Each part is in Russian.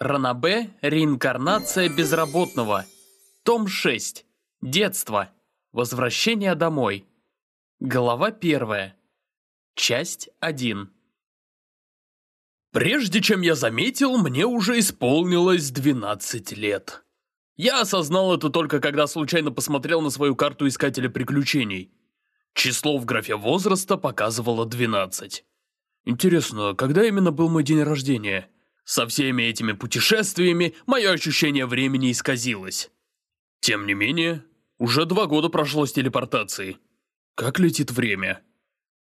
Ранабе «Реинкарнация безработного». Том 6. Детство. Возвращение домой. Глава 1. Часть 1. Прежде чем я заметил, мне уже исполнилось 12 лет. Я осознал это только когда случайно посмотрел на свою карту искателя приключений. Число в графе возраста показывало 12. Интересно, когда именно был мой день рождения? Со всеми этими путешествиями мое ощущение времени исказилось. Тем не менее, уже два года прошло с телепортацией. Как летит время?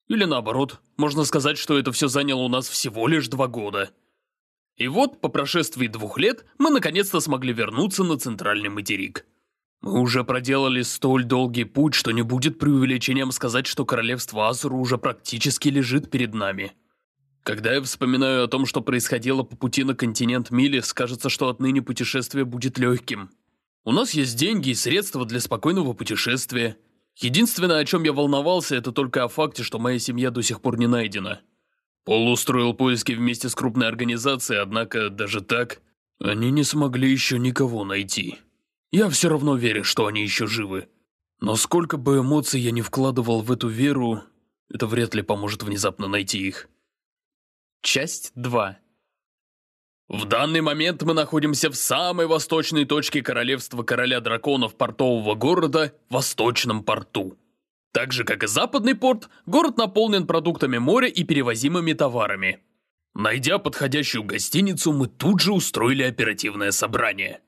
Или наоборот, можно сказать, что это все заняло у нас всего лишь два года. И вот, по прошествии двух лет, мы наконец-то смогли вернуться на центральный материк. Мы уже проделали столь долгий путь, что не будет преувеличением сказать, что королевство Асуру уже практически лежит перед нами. Когда я вспоминаю о том, что происходило по пути на континент Милис, кажется, что отныне путешествие будет легким. У нас есть деньги и средства для спокойного путешествия. Единственное, о чем я волновался, это только о факте, что моя семья до сих пор не найдена. Пол устроил поиски вместе с крупной организацией, однако даже так они не смогли еще никого найти. Я все равно верю, что они еще живы. Но сколько бы эмоций я не вкладывал в эту веру, это вряд ли поможет внезапно найти их. Часть 2. В данный момент мы находимся в самой восточной точке королевства короля драконов портового города – Восточном порту. Так же, как и западный порт, город наполнен продуктами моря и перевозимыми товарами. Найдя подходящую гостиницу, мы тут же устроили оперативное собрание.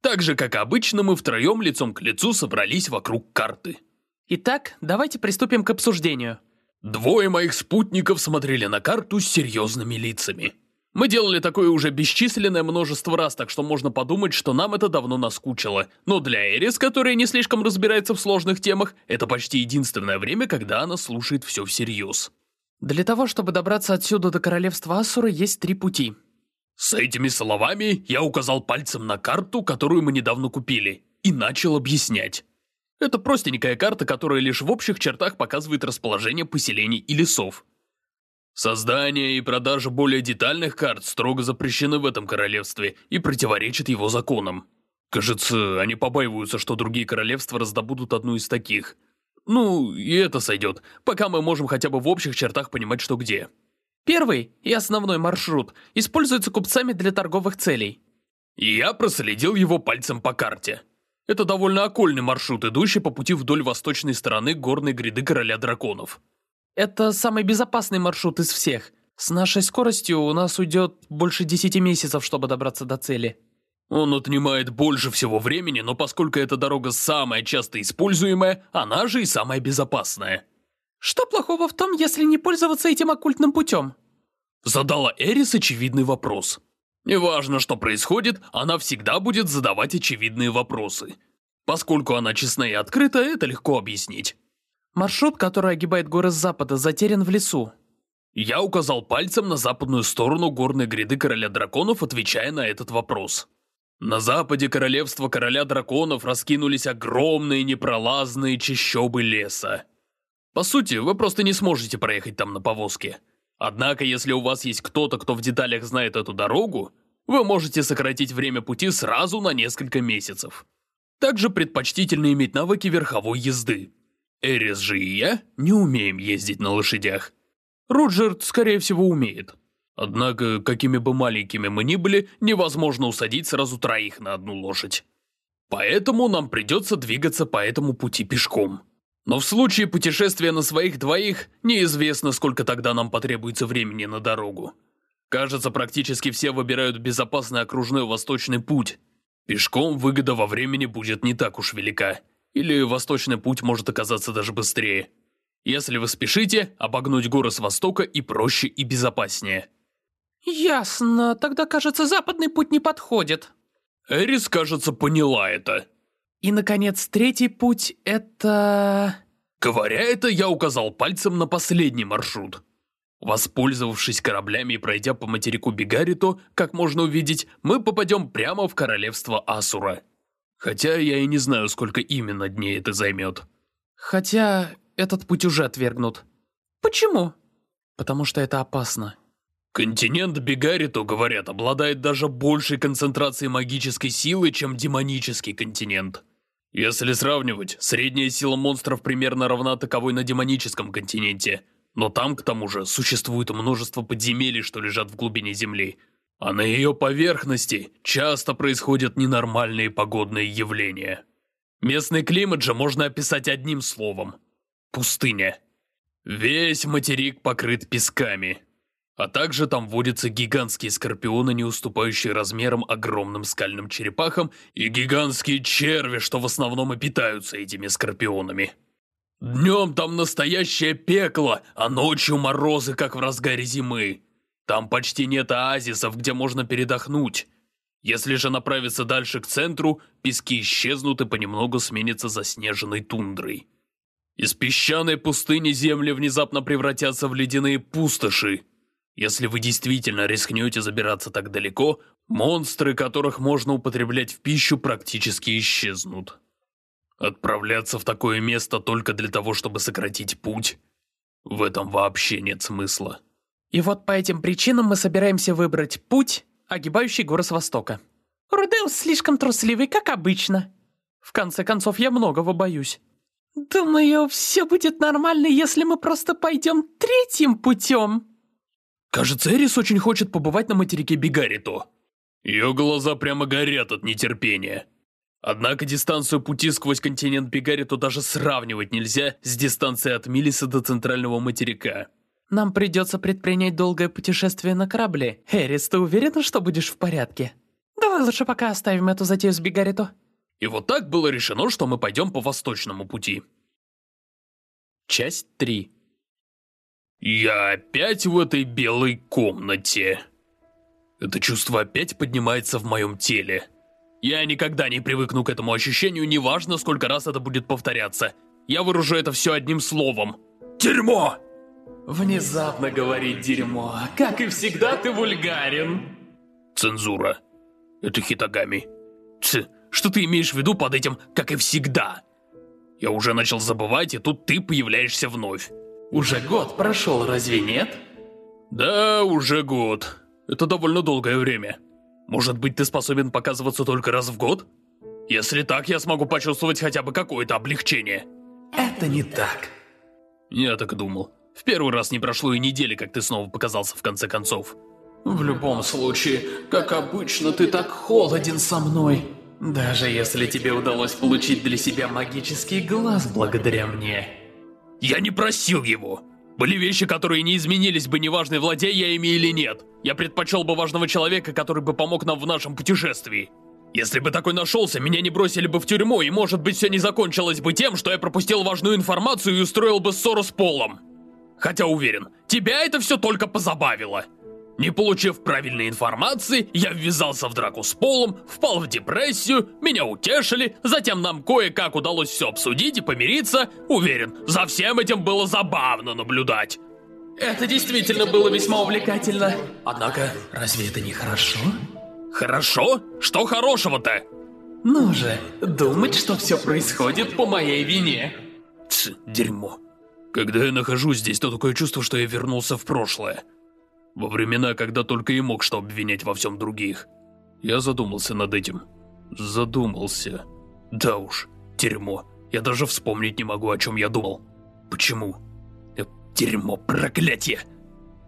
Так же, как обычно, мы втроем лицом к лицу собрались вокруг карты. Итак, давайте приступим к обсуждению. Двое моих спутников смотрели на карту с серьезными лицами. Мы делали такое уже бесчисленное множество раз, так что можно подумать, что нам это давно наскучило. Но для Эрис, которая не слишком разбирается в сложных темах, это почти единственное время, когда она слушает все всерьез. Для того, чтобы добраться отсюда до королевства Асура, есть три пути. С этими словами я указал пальцем на карту, которую мы недавно купили, и начал объяснять. Это простенькая карта, которая лишь в общих чертах показывает расположение поселений и лесов. Создание и продажа более детальных карт строго запрещены в этом королевстве и противоречат его законам. Кажется, они побаиваются, что другие королевства раздобудут одну из таких. Ну, и это сойдет, пока мы можем хотя бы в общих чертах понимать, что где. Первый и основной маршрут используется купцами для торговых целей. Я проследил его пальцем по карте. Это довольно окольный маршрут, идущий по пути вдоль восточной стороны горной гряды Короля Драконов. Это самый безопасный маршрут из всех. С нашей скоростью у нас уйдет больше десяти месяцев, чтобы добраться до цели. Он отнимает больше всего времени, но поскольку эта дорога самая часто используемая, она же и самая безопасная. Что плохого в том, если не пользоваться этим оккультным путем? Задала Эрис очевидный вопрос. Неважно, что происходит, она всегда будет задавать очевидные вопросы. Поскольку она честна и открыта, это легко объяснить. Маршрут, который огибает горы с запада, затерян в лесу. Я указал пальцем на западную сторону горной гряды Короля Драконов, отвечая на этот вопрос. На западе королевства Короля Драконов раскинулись огромные непролазные чащобы леса. По сути, вы просто не сможете проехать там на повозке. Однако, если у вас есть кто-то, кто в деталях знает эту дорогу, вы можете сократить время пути сразу на несколько месяцев. Также предпочтительно иметь навыки верховой езды. Эрис же и я не умеем ездить на лошадях. Руджерт, скорее всего, умеет. Однако, какими бы маленькими мы ни были, невозможно усадить сразу троих на одну лошадь. Поэтому нам придется двигаться по этому пути пешком. Но в случае путешествия на своих двоих, неизвестно, сколько тогда нам потребуется времени на дорогу. Кажется, практически все выбирают безопасный окружной восточный путь. Пешком выгода во времени будет не так уж велика. Или восточный путь может оказаться даже быстрее. Если вы спешите, обогнуть горы с востока и проще, и безопаснее. Ясно, тогда, кажется, западный путь не подходит. Эрис, кажется, поняла это. И, наконец, третий путь — это... Говоря это, я указал пальцем на последний маршрут. Воспользовавшись кораблями и пройдя по материку Бигарито, как можно увидеть, мы попадем прямо в королевство Асура. Хотя я и не знаю, сколько именно дней это займет. Хотя этот путь уже отвергнут. Почему? Потому что это опасно. Континент Бигариту, говорят, обладает даже большей концентрацией магической силы, чем демонический континент. Если сравнивать, средняя сила монстров примерно равна таковой на демоническом континенте, но там, к тому же, существует множество подземелий, что лежат в глубине Земли, а на ее поверхности часто происходят ненормальные погодные явления. Местный климат же можно описать одним словом – пустыня. Весь материк покрыт песками, а также там водятся гигантские скорпионы, не уступающие размером огромным скальным черепахам, и гигантские черви, что в основном и питаются этими скорпионами. Днем там настоящее пекло, а ночью морозы, как в разгаре зимы. Там почти нет оазисов, где можно передохнуть. Если же направиться дальше к центру, пески исчезнут и понемногу сменятся заснеженной тундрой. Из песчаной пустыни земли внезапно превратятся в ледяные пустоши, если вы действительно рискнете забираться так далеко, монстры, которых можно употреблять в пищу, практически исчезнут. Отправляться в такое место только для того, чтобы сократить путь, в этом вообще нет смысла. И вот по этим причинам мы собираемся выбрать путь, огибающий горы с востока. Рудеус слишком трусливый, как обычно. В конце концов, я многого боюсь. Думаю, все будет нормально, если мы просто пойдем третьим путем. Кажется, Эрис очень хочет побывать на материке Бигарито. Ее глаза прямо горят от нетерпения. Однако дистанцию пути сквозь континент Бигарито даже сравнивать нельзя с дистанцией от Милиса до центрального материка. Нам придется предпринять долгое путешествие на корабле. Эрис, ты уверена, что будешь в порядке? Давай лучше пока оставим эту затею с Бигарито. И вот так было решено, что мы пойдем по восточному пути. Часть 3 я опять в этой белой комнате. Это чувство опять поднимается в моем теле. Я никогда не привыкну к этому ощущению, неважно, сколько раз это будет повторяться. Я выражу это все одним словом. Дерьмо! Внезапно говорить дерьмо. Как и всегда, ты вульгарен. Цензура. Это Хитагами. Ц, что ты имеешь в виду под этим «как и всегда»? Я уже начал забывать, и тут ты появляешься вновь. Уже год прошел, разве нет? Да, уже год. Это довольно долгое время. Может быть, ты способен показываться только раз в год? Если так, я смогу почувствовать хотя бы какое-то облегчение. Это не так. Я так думал. В первый раз не прошло и недели, как ты снова показался в конце концов. В любом случае, как обычно, ты так холоден со мной. Даже если тебе удалось получить для себя магический глаз благодаря мне. Я не просил его. Были вещи, которые не изменились бы, неважно, владея я ими или нет. Я предпочел бы важного человека, который бы помог нам в нашем путешествии. Если бы такой нашелся, меня не бросили бы в тюрьму, и может быть все не закончилось бы тем, что я пропустил важную информацию и устроил бы ссору с Полом. Хотя уверен, тебя это все только позабавило. Не получив правильной информации, я ввязался в драку с Полом, впал в депрессию, меня утешили, затем нам кое-как удалось все обсудить и помириться. Уверен, за всем этим было забавно наблюдать. Это действительно было весьма увлекательно. Однако, разве это не хорошо? Хорошо? Что хорошего-то? Ну же, думать, что все происходит по моей вине. Тс, дерьмо. Когда я нахожусь здесь, то такое чувство, что я вернулся в прошлое. Во времена, когда только и мог что обвинять во всем других. Я задумался над этим. Задумался. Да уж, дерьмо. Я даже вспомнить не могу, о чем я думал. Почему? Дерьмо, проклятие!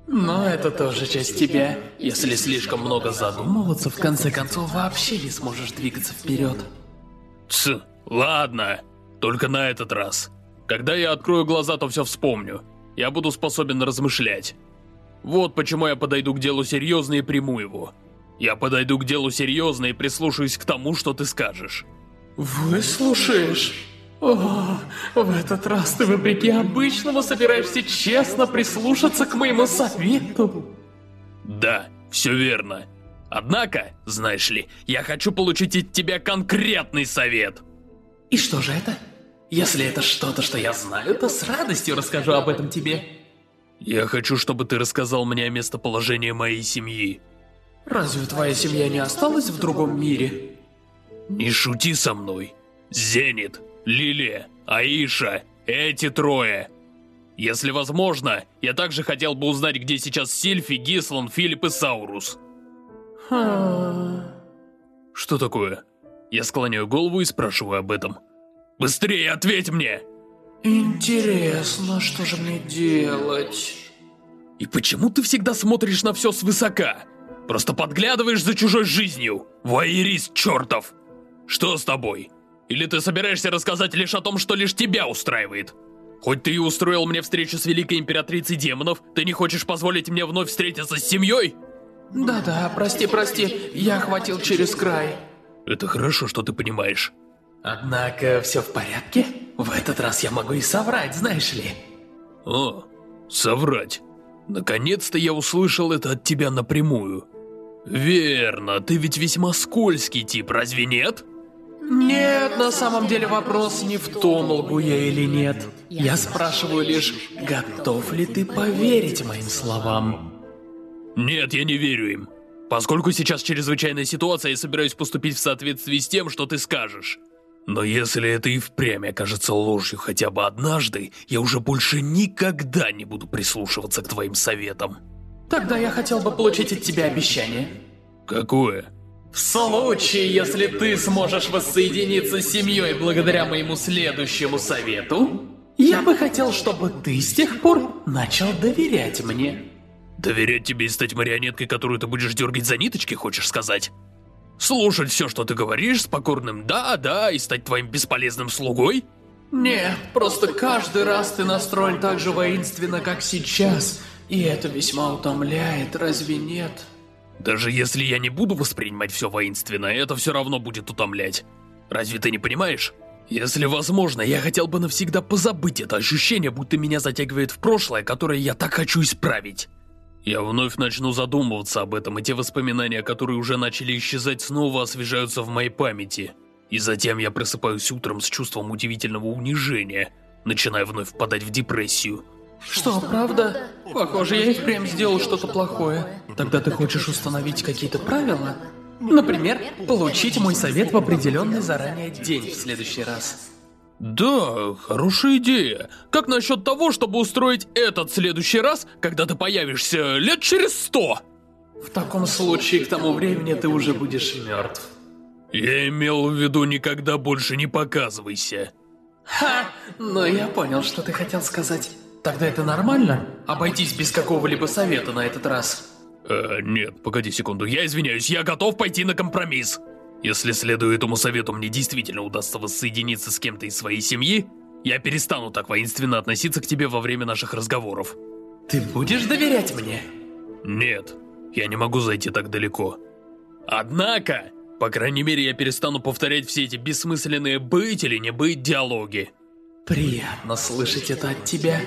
Но это тоже часть тебя. Если слишком много задумываться, в конце концов вообще не сможешь двигаться вперед. Ц, ладно. Только на этот раз. Когда я открою глаза, то все вспомню. Я буду способен размышлять. Вот почему я подойду к делу серьезно и приму его. Я подойду к делу серьезно и прислушаюсь к тому, что ты скажешь. Выслушаешь? О, в этот раз ты, вопреки обычному, собираешься честно прислушаться к моему совету? Да, все верно. Однако, знаешь ли, я хочу получить от тебя конкретный совет. И что же это? Если это что-то, что я знаю, то с радостью расскажу об этом тебе. Я хочу, чтобы ты рассказал мне о местоположении моей семьи. Разве твоя семья не осталась в другом мире? Не шути со мной. Зенит, Лилия, Аиша, эти трое. Если возможно, я также хотел бы узнать, где сейчас Сильфи, Гислан, Филипп и Саурус. Хм... Что такое? Я склоняю голову и спрашиваю об этом. Быстрее ответь мне! Интересно, что же мне делать? И почему ты всегда смотришь на все свысока? Просто подглядываешь за чужой жизнью, вуайерист чертов! Что с тобой? Или ты собираешься рассказать лишь о том, что лишь тебя устраивает? Хоть ты и устроил мне встречу с Великой Императрицей Демонов, ты не хочешь позволить мне вновь встретиться с семьей? Да-да, прости, прости, я охватил через край. Это хорошо, что ты понимаешь. Однако, все в порядке? В этот раз я могу и соврать, знаешь ли. О, соврать. Наконец-то я услышал это от тебя напрямую. Верно, ты ведь весьма скользкий тип, разве нет? Нет, на самом деле вопрос не в том, лгу я или нет. Я спрашиваю лишь, готов ли ты поверить моим словам? Нет, я не верю им. Поскольку сейчас чрезвычайная ситуация, я собираюсь поступить в соответствии с тем, что ты скажешь. Но если это и впрямь окажется ложью хотя бы однажды, я уже больше никогда не буду прислушиваться к твоим советам. Тогда я хотел бы получить от тебя обещание. Какое? В случае, если ты сможешь воссоединиться с семьей благодаря моему следующему совету, я бы хотел, чтобы ты с тех пор начал доверять мне. Доверять тебе и стать марионеткой, которую ты будешь дергать за ниточки, хочешь сказать? Слушать все, что ты говоришь, с покорным «да-да» и стать твоим бесполезным слугой? Нет, просто каждый раз ты настроен так же воинственно, как сейчас. И это весьма утомляет, разве нет? Даже если я не буду воспринимать все воинственно, это все равно будет утомлять. Разве ты не понимаешь? Если возможно, я хотел бы навсегда позабыть это ощущение, будто меня затягивает в прошлое, которое я так хочу исправить. Я вновь начну задумываться об этом, и те воспоминания, которые уже начали исчезать, снова освежаются в моей памяти. И затем я просыпаюсь утром с чувством удивительного унижения, начиная вновь впадать в депрессию. Что, правда? Похоже, я и впрямь сделал что-то плохое. Тогда ты хочешь установить какие-то правила? Например, получить мой совет в определенный заранее день в следующий раз. Да, хорошая идея. Как насчет того, чтобы устроить этот следующий раз, когда ты появишься лет через сто? В таком случае, к тому времени ты уже будешь мертв. Я имел в виду, никогда больше не показывайся. Ха, но я понял, что ты хотел сказать. Тогда это нормально? Обойтись без какого-либо совета на этот раз? Э, нет, погоди секунду, я извиняюсь, я готов пойти на компромисс. Если следуя этому совету мне действительно удастся воссоединиться с кем-то из своей семьи, я перестану так воинственно относиться к тебе во время наших разговоров. Ты будешь доверять мне? Нет, я не могу зайти так далеко. Однако, по крайней мере, я перестану повторять все эти бессмысленные «быть» или «не быть» диалоги. Приятно слышать это от тебя.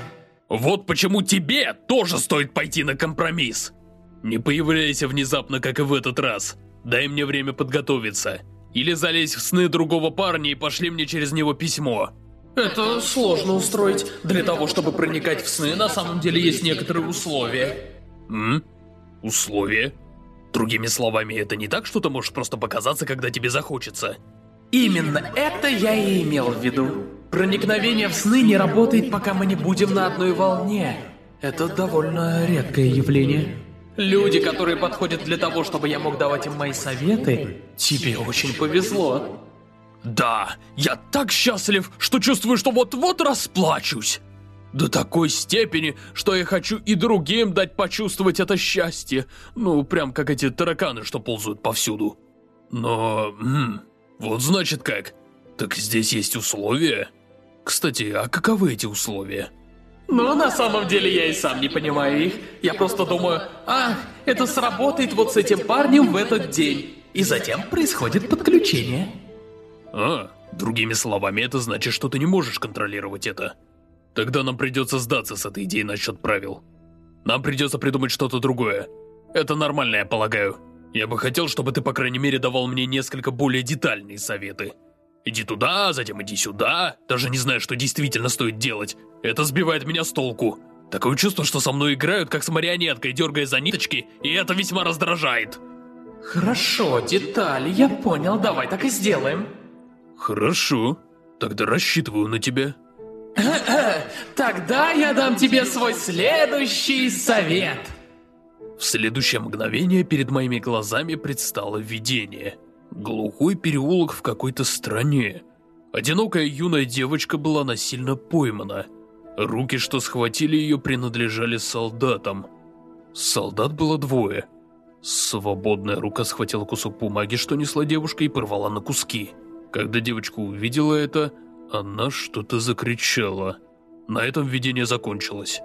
Вот почему тебе тоже стоит пойти на компромисс. Не появляйся внезапно, как и в этот раз. Дай мне время подготовиться. Или залезь в сны другого парня и пошли мне через него письмо. Это сложно устроить. Для того, чтобы проникать в сны, на самом деле есть некоторые условия. М? Условия? Другими словами, это не так, что ты можешь просто показаться, когда тебе захочется? Именно это я и имел в виду. Проникновение в сны не работает, пока мы не будем на одной волне. Это довольно редкое явление. Люди, которые подходят для того, чтобы я мог давать им мои советы, тебе очень повезло. Да, я так счастлив, что чувствую, что вот-вот расплачусь. До такой степени, что я хочу и другим дать почувствовать это счастье. Ну, прям как эти тараканы, что ползают повсюду. Но... М вот значит как. Так здесь есть условия? Кстати, а каковы эти условия? Но на самом деле я и сам не понимаю их. Я просто думаю, а, это сработает вот с этим парнем в этот день. И затем происходит подключение. А, другими словами, это значит, что ты не можешь контролировать это. Тогда нам придется сдаться с этой идеей насчет правил. Нам придется придумать что-то другое. Это нормально, я полагаю. Я бы хотел, чтобы ты, по крайней мере, давал мне несколько более детальные советы. Иди туда, затем иди сюда, даже не знаю, что действительно стоит делать. Это сбивает меня с толку. Такое чувство, что со мной играют, как с марионеткой, дергая за ниточки, и это весьма раздражает. Хорошо, детали, я понял, давай так и сделаем. Хорошо, тогда рассчитываю на тебя. Тогда я дам тебе свой следующий совет. В следующее мгновение перед моими глазами предстало видение. Глухой переулок в какой-то стране. Одинокая юная девочка была насильно поймана. Руки, что схватили ее, принадлежали солдатам. Солдат было двое. Свободная рука схватила кусок бумаги, что несла девушка, и порвала на куски. Когда девочка увидела это, она что-то закричала. На этом видение закончилось.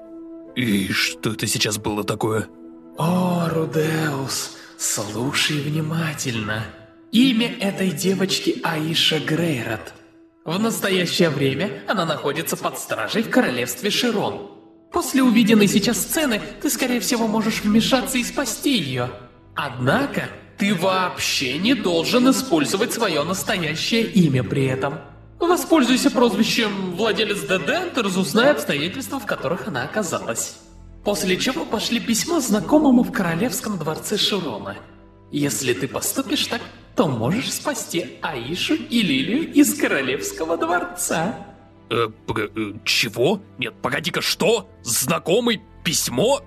И что это сейчас было такое? О, Рудеус, слушай внимательно. Имя этой девочки Аиша Грейрот. В настоящее время она находится под стражей в королевстве Широн. После увиденной сейчас сцены ты, скорее всего, можешь вмешаться и спасти ее. Однако, ты вообще не должен использовать свое настоящее имя при этом. Воспользуйся прозвищем «Владелец Дедентерс», узнай обстоятельства, в которых она оказалась. После чего пошли письмо знакомому в королевском дворце Широна. Если ты поступишь так, то можешь спасти Аишу и Лилию из королевского дворца. Э, э, чего? Нет, погоди-ка, что? Знакомый письмо?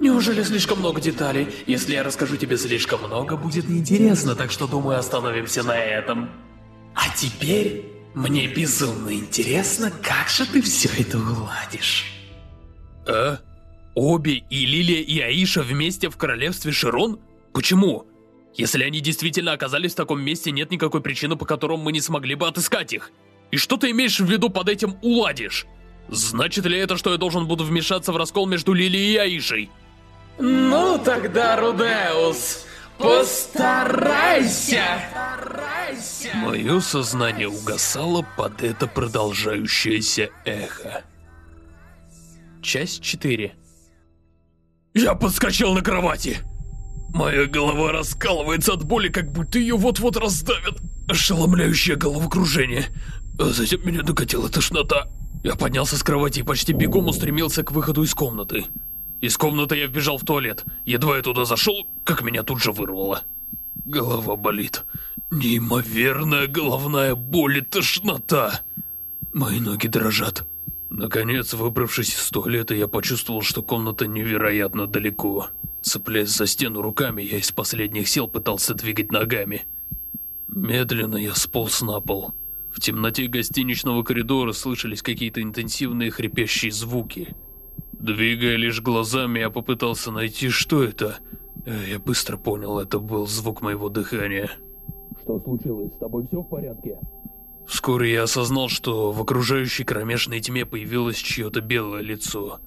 Неужели слишком много деталей? Если я расскажу тебе слишком много, будет неинтересно, так что думаю остановимся на этом. А теперь мне безумно интересно, как же ты все это уладишь. А? Обе и Лилия и Аиша вместе в королевстве Широн? Почему? Если они действительно оказались в таком месте, нет никакой причины, по которой мы не смогли бы отыскать их. И что ты имеешь в виду под этим «уладишь»? Значит ли это, что я должен буду вмешаться в раскол между Лилией и Аишей? Ну тогда, Рудеус, постарайся! Мое сознание угасало под это продолжающееся эхо. Часть 4 Я подскочил на кровати! Моя голова раскалывается от боли, как будто ее вот-вот раздавят. Ошеломляющее головокружение. А затем меня докатила тошнота. Я поднялся с кровати и почти бегом устремился к выходу из комнаты. Из комнаты я вбежал в туалет. Едва я туда зашел, как меня тут же вырвало. Голова болит. Неимоверная головная боль и тошнота. Мои ноги дрожат. Наконец, выбравшись из туалета, я почувствовал, что комната невероятно далеко. Цепляясь за стену руками, я из последних сил пытался двигать ногами. Медленно я сполз на пол. В темноте гостиничного коридора слышались какие-то интенсивные хрипящие звуки. Двигая лишь глазами, я попытался найти, что это. Э, я быстро понял, это был звук моего дыхания. Что случилось? С тобой все в порядке? Вскоре я осознал, что в окружающей кромешной тьме появилось чье-то белое лицо.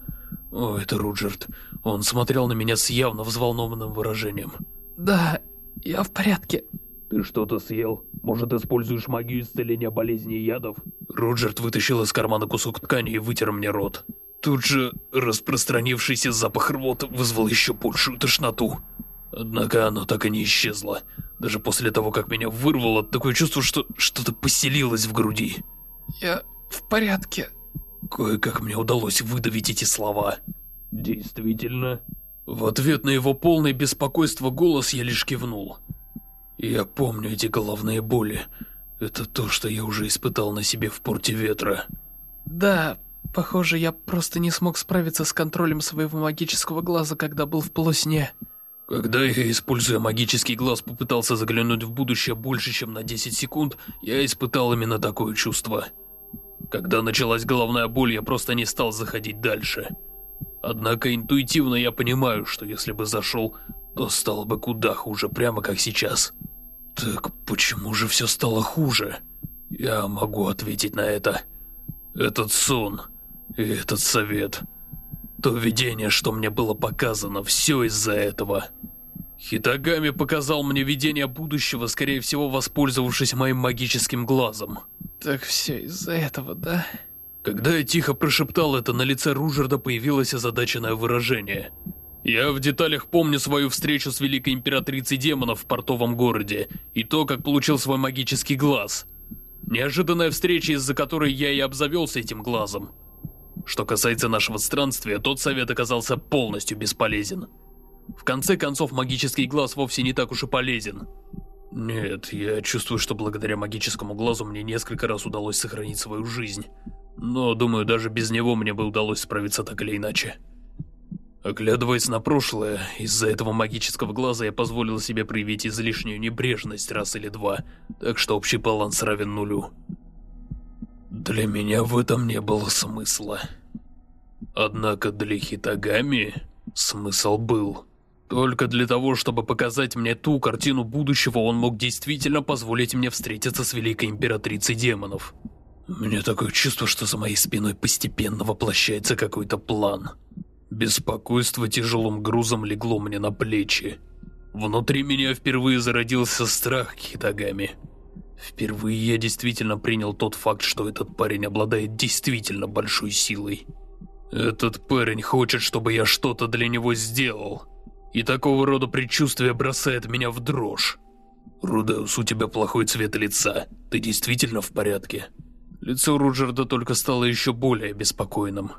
О, это Руджерт. Он смотрел на меня с явно взволнованным выражением. Да, я в порядке. Ты что-то съел? Может, используешь магию исцеления болезней и ядов? Руджерт вытащил из кармана кусок ткани и вытер мне рот. Тут же распространившийся запах рвоты вызвал еще большую тошноту. Однако оно так и не исчезло. Даже после того, как меня вырвало, такое чувство, что что-то поселилось в груди. Я в порядке. Кое-как мне удалось выдавить эти слова. Действительно? В ответ на его полное беспокойство голос я лишь кивнул. Я помню эти головные боли. Это то, что я уже испытал на себе в порте ветра. Да, похоже, я просто не смог справиться с контролем своего магического глаза, когда был в полусне. Когда я, используя магический глаз, попытался заглянуть в будущее больше, чем на 10 секунд, я испытал именно такое чувство. Когда началась головная боль, я просто не стал заходить дальше. Однако интуитивно я понимаю, что если бы зашел, то стало бы куда хуже, прямо как сейчас. Так почему же все стало хуже? Я могу ответить на это. Этот сон и этот совет. То видение, что мне было показано, все из-за этого. Хитагами показал мне видение будущего, скорее всего воспользовавшись моим магическим глазом. Так все из-за этого, да? Когда я тихо прошептал это, на лице Ружерда появилось озадаченное выражение. Я в деталях помню свою встречу с Великой Императрицей Демонов в портовом городе и то, как получил свой магический глаз. Неожиданная встреча, из-за которой я и обзавелся этим глазом. Что касается нашего странствия, тот совет оказался полностью бесполезен. В конце концов, магический глаз вовсе не так уж и полезен. Нет, я чувствую, что благодаря магическому глазу мне несколько раз удалось сохранить свою жизнь. Но, думаю, даже без него мне бы удалось справиться так или иначе. Оглядываясь на прошлое, из-за этого магического глаза я позволил себе проявить излишнюю небрежность раз или два, так что общий баланс равен нулю. Для меня в этом не было смысла. Однако для Хитагами смысл был. Только для того, чтобы показать мне ту картину будущего, он мог действительно позволить мне встретиться с Великой Императрицей Демонов. Мне такое чувство, что за моей спиной постепенно воплощается какой-то план. Беспокойство тяжелым грузом легло мне на плечи. Внутри меня впервые зародился страх Хитагами. Впервые я действительно принял тот факт, что этот парень обладает действительно большой силой. Этот парень хочет, чтобы я что-то для него сделал. И такого рода предчувствие бросает меня в дрожь. Рудеус, у тебя плохой цвет лица. Ты действительно в порядке? Лицо Руджерда только стало еще более беспокойным.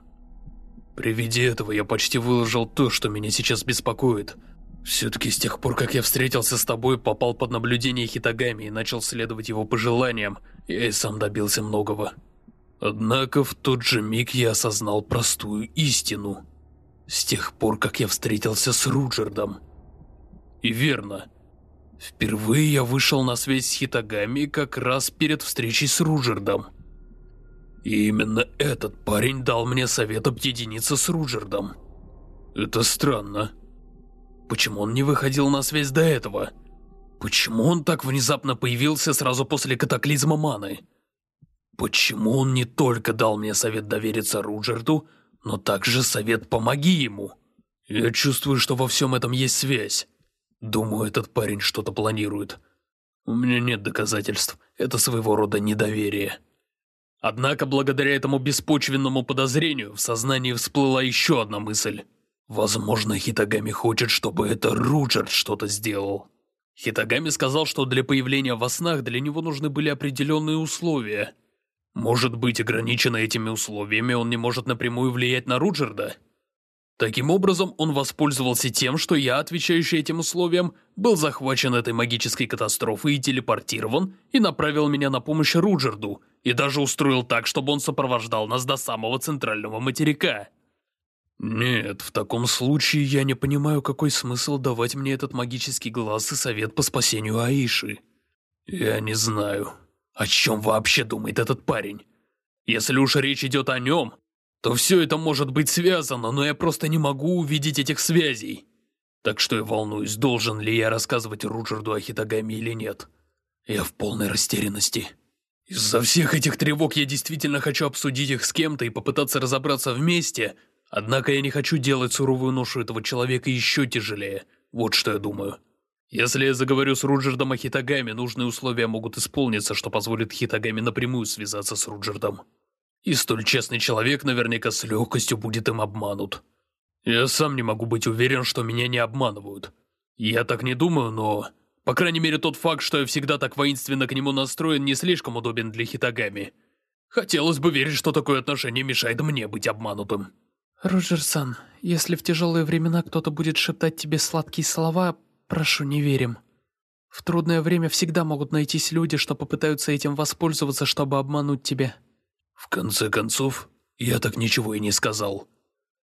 При виде этого я почти выложил то, что меня сейчас беспокоит. Все-таки с тех пор, как я встретился с тобой, попал под наблюдение Хитагами и начал следовать его пожеланиям, я и сам добился многого. Однако в тот же миг я осознал простую истину. С тех пор, как я встретился с Руджердом. И верно. Впервые я вышел на связь с Хитагами как раз перед встречей с Руджердом. И именно этот парень дал мне совет объединиться с Руджердом. Это странно. Почему он не выходил на связь до этого? Почему он так внезапно появился сразу после катаклизма маны? Почему он не только дал мне совет довериться Руджерду, но также совет «помоги ему»? Я чувствую, что во всем этом есть связь. Думаю, этот парень что-то планирует. У меня нет доказательств, это своего рода недоверие. Однако, благодаря этому беспочвенному подозрению, в сознании всплыла еще одна мысль. Возможно, Хитагами хочет, чтобы это Руджерд что-то сделал. Хитагами сказал, что для появления во снах для него нужны были определенные условия. Может быть, ограниченный этими условиями, он не может напрямую влиять на Руджерда? Таким образом, он воспользовался тем, что я, отвечающий этим условиям, был захвачен этой магической катастрофой и телепортирован, и направил меня на помощь Руджерду, и даже устроил так, чтобы он сопровождал нас до самого центрального материка. Нет, в таком случае я не понимаю, какой смысл давать мне этот магический глаз и совет по спасению Аиши. Я не знаю, о чем вообще думает этот парень. Если уж речь идет о нем, то все это может быть связано, но я просто не могу увидеть этих связей. Так что я волнуюсь, должен ли я рассказывать Руджерду о Хитагами или нет. Я в полной растерянности. Из-за всех этих тревог я действительно хочу обсудить их с кем-то и попытаться разобраться вместе, однако я не хочу делать суровую ношу этого человека еще тяжелее. Вот что я думаю. Если я заговорю с Руджердом о Хитагами, нужные условия могут исполниться, что позволит Хитагами напрямую связаться с Руджердом. И столь честный человек наверняка с легкостью будет им обманут. Я сам не могу быть уверен, что меня не обманывают. Я так не думаю, но... По крайней мере, тот факт, что я всегда так воинственно к нему настроен, не слишком удобен для Хитагами. Хотелось бы верить, что такое отношение мешает мне быть обманутым. Роджер-сан, если в тяжелые времена кто-то будет шептать тебе сладкие слова, прошу, не верим. В трудное время всегда могут найтись люди, что попытаются этим воспользоваться, чтобы обмануть тебя. В конце концов, я так ничего и не сказал.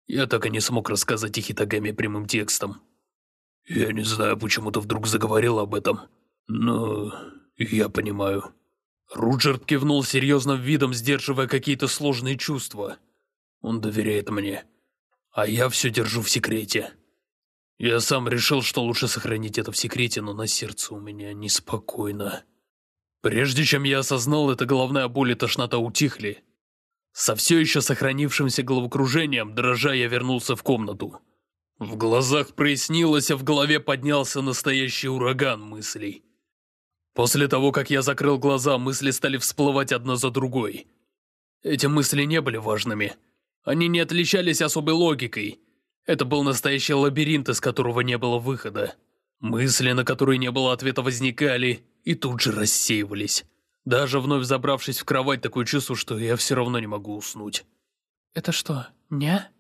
Я так и не смог рассказать о Хитагаме прямым текстом. Я не знаю, почему ты вдруг заговорил об этом, но я понимаю. Руджерт кивнул серьезным видом, сдерживая какие-то сложные чувства. Он доверяет мне, а я все держу в секрете. Я сам решил, что лучше сохранить это в секрете, но на сердце у меня неспокойно. Прежде чем я осознал это, головная боль и тошнота утихли. Со все еще сохранившимся головокружением, дрожа, я вернулся в комнату. В глазах прояснилось, а в голове поднялся настоящий ураган мыслей. После того, как я закрыл глаза, мысли стали всплывать одна за другой. Эти мысли не были важными. Они не отличались особой логикой. Это был настоящий лабиринт, из которого не было выхода. Мысли, на которые не было ответа, возникали и тут же рассеивались. Даже вновь забравшись в кровать, такое чувство, что я все равно не могу уснуть. Это что, ня?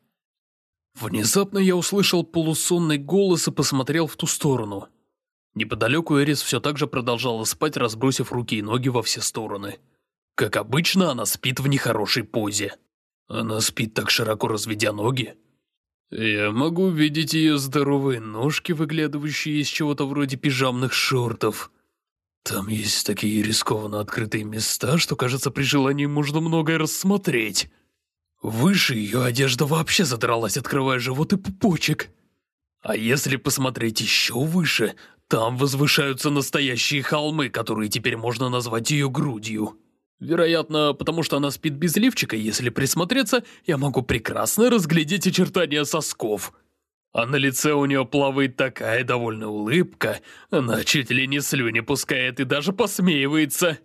Внезапно я услышал полусонный голос и посмотрел в ту сторону. Неподалеку Эрис все так же продолжала спать, разбросив руки и ноги во все стороны. Как обычно, она спит в нехорошей позе. Она спит так широко разведя ноги. Я могу видеть ее здоровые ножки, выглядывающие из чего-то вроде пижамных шортов. Там есть такие рискованно открытые места, что, кажется, при желании можно многое рассмотреть. Выше ее одежда вообще задралась, открывая живот и пупочек. А если посмотреть еще выше, там возвышаются настоящие холмы, которые теперь можно назвать ее грудью. Вероятно, потому что она спит без лифчика, если присмотреться, я могу прекрасно разглядеть очертания сосков. А на лице у нее плавает такая довольная улыбка, она чуть ли не слюни пускает и даже посмеивается.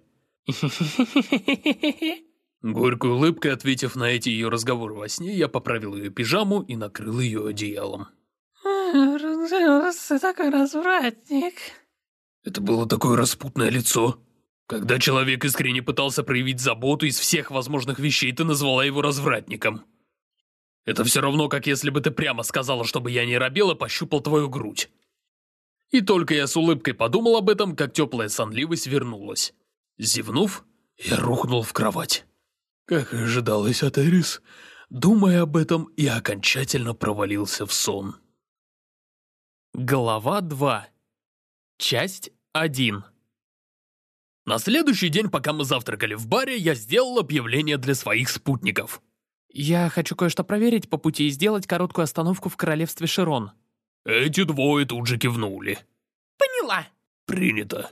Горькой улыбкой, ответив на эти ее разговоры во сне, я поправил ее пижаму и накрыл ее одеялом. Ты такой развратник. Это было такое распутное лицо. Когда человек искренне пытался проявить заботу из всех возможных вещей, ты назвала его развратником. Это все равно, как если бы ты прямо сказала, чтобы я не робел и пощупал твою грудь. И только я с улыбкой подумал об этом, как теплая сонливость вернулась. Зевнув, я рухнул в кровать. Как и ожидалось от Эрис, думая об этом, я окончательно провалился в сон. Глава 2. Часть 1. На следующий день, пока мы завтракали в баре, я сделал объявление для своих спутников. Я хочу кое-что проверить по пути и сделать короткую остановку в королевстве Широн. Эти двое тут же кивнули. Поняла. Принято.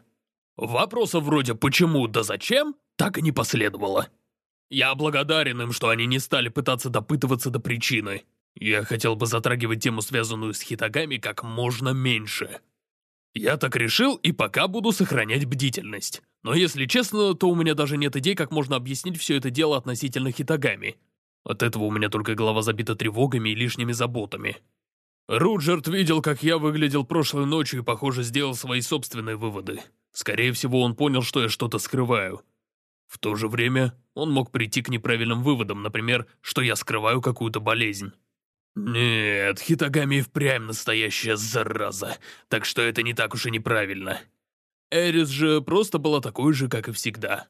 Вопросов вроде «почему» да «зачем» так и не последовало. Я благодарен им, что они не стали пытаться допытываться до причины. Я хотел бы затрагивать тему, связанную с хитагами, как можно меньше. Я так решил и пока буду сохранять бдительность. Но если честно, то у меня даже нет идей, как можно объяснить все это дело относительно хитагами. От этого у меня только голова забита тревогами и лишними заботами. Руджерт видел, как я выглядел прошлой ночью и, похоже, сделал свои собственные выводы. Скорее всего, он понял, что я что-то скрываю. В то же время он мог прийти к неправильным выводам, например, что я скрываю какую-то болезнь. Нет, Хитагами впрямь настоящая зараза, так что это не так уж и неправильно. Эрис же просто была такой же, как и всегда.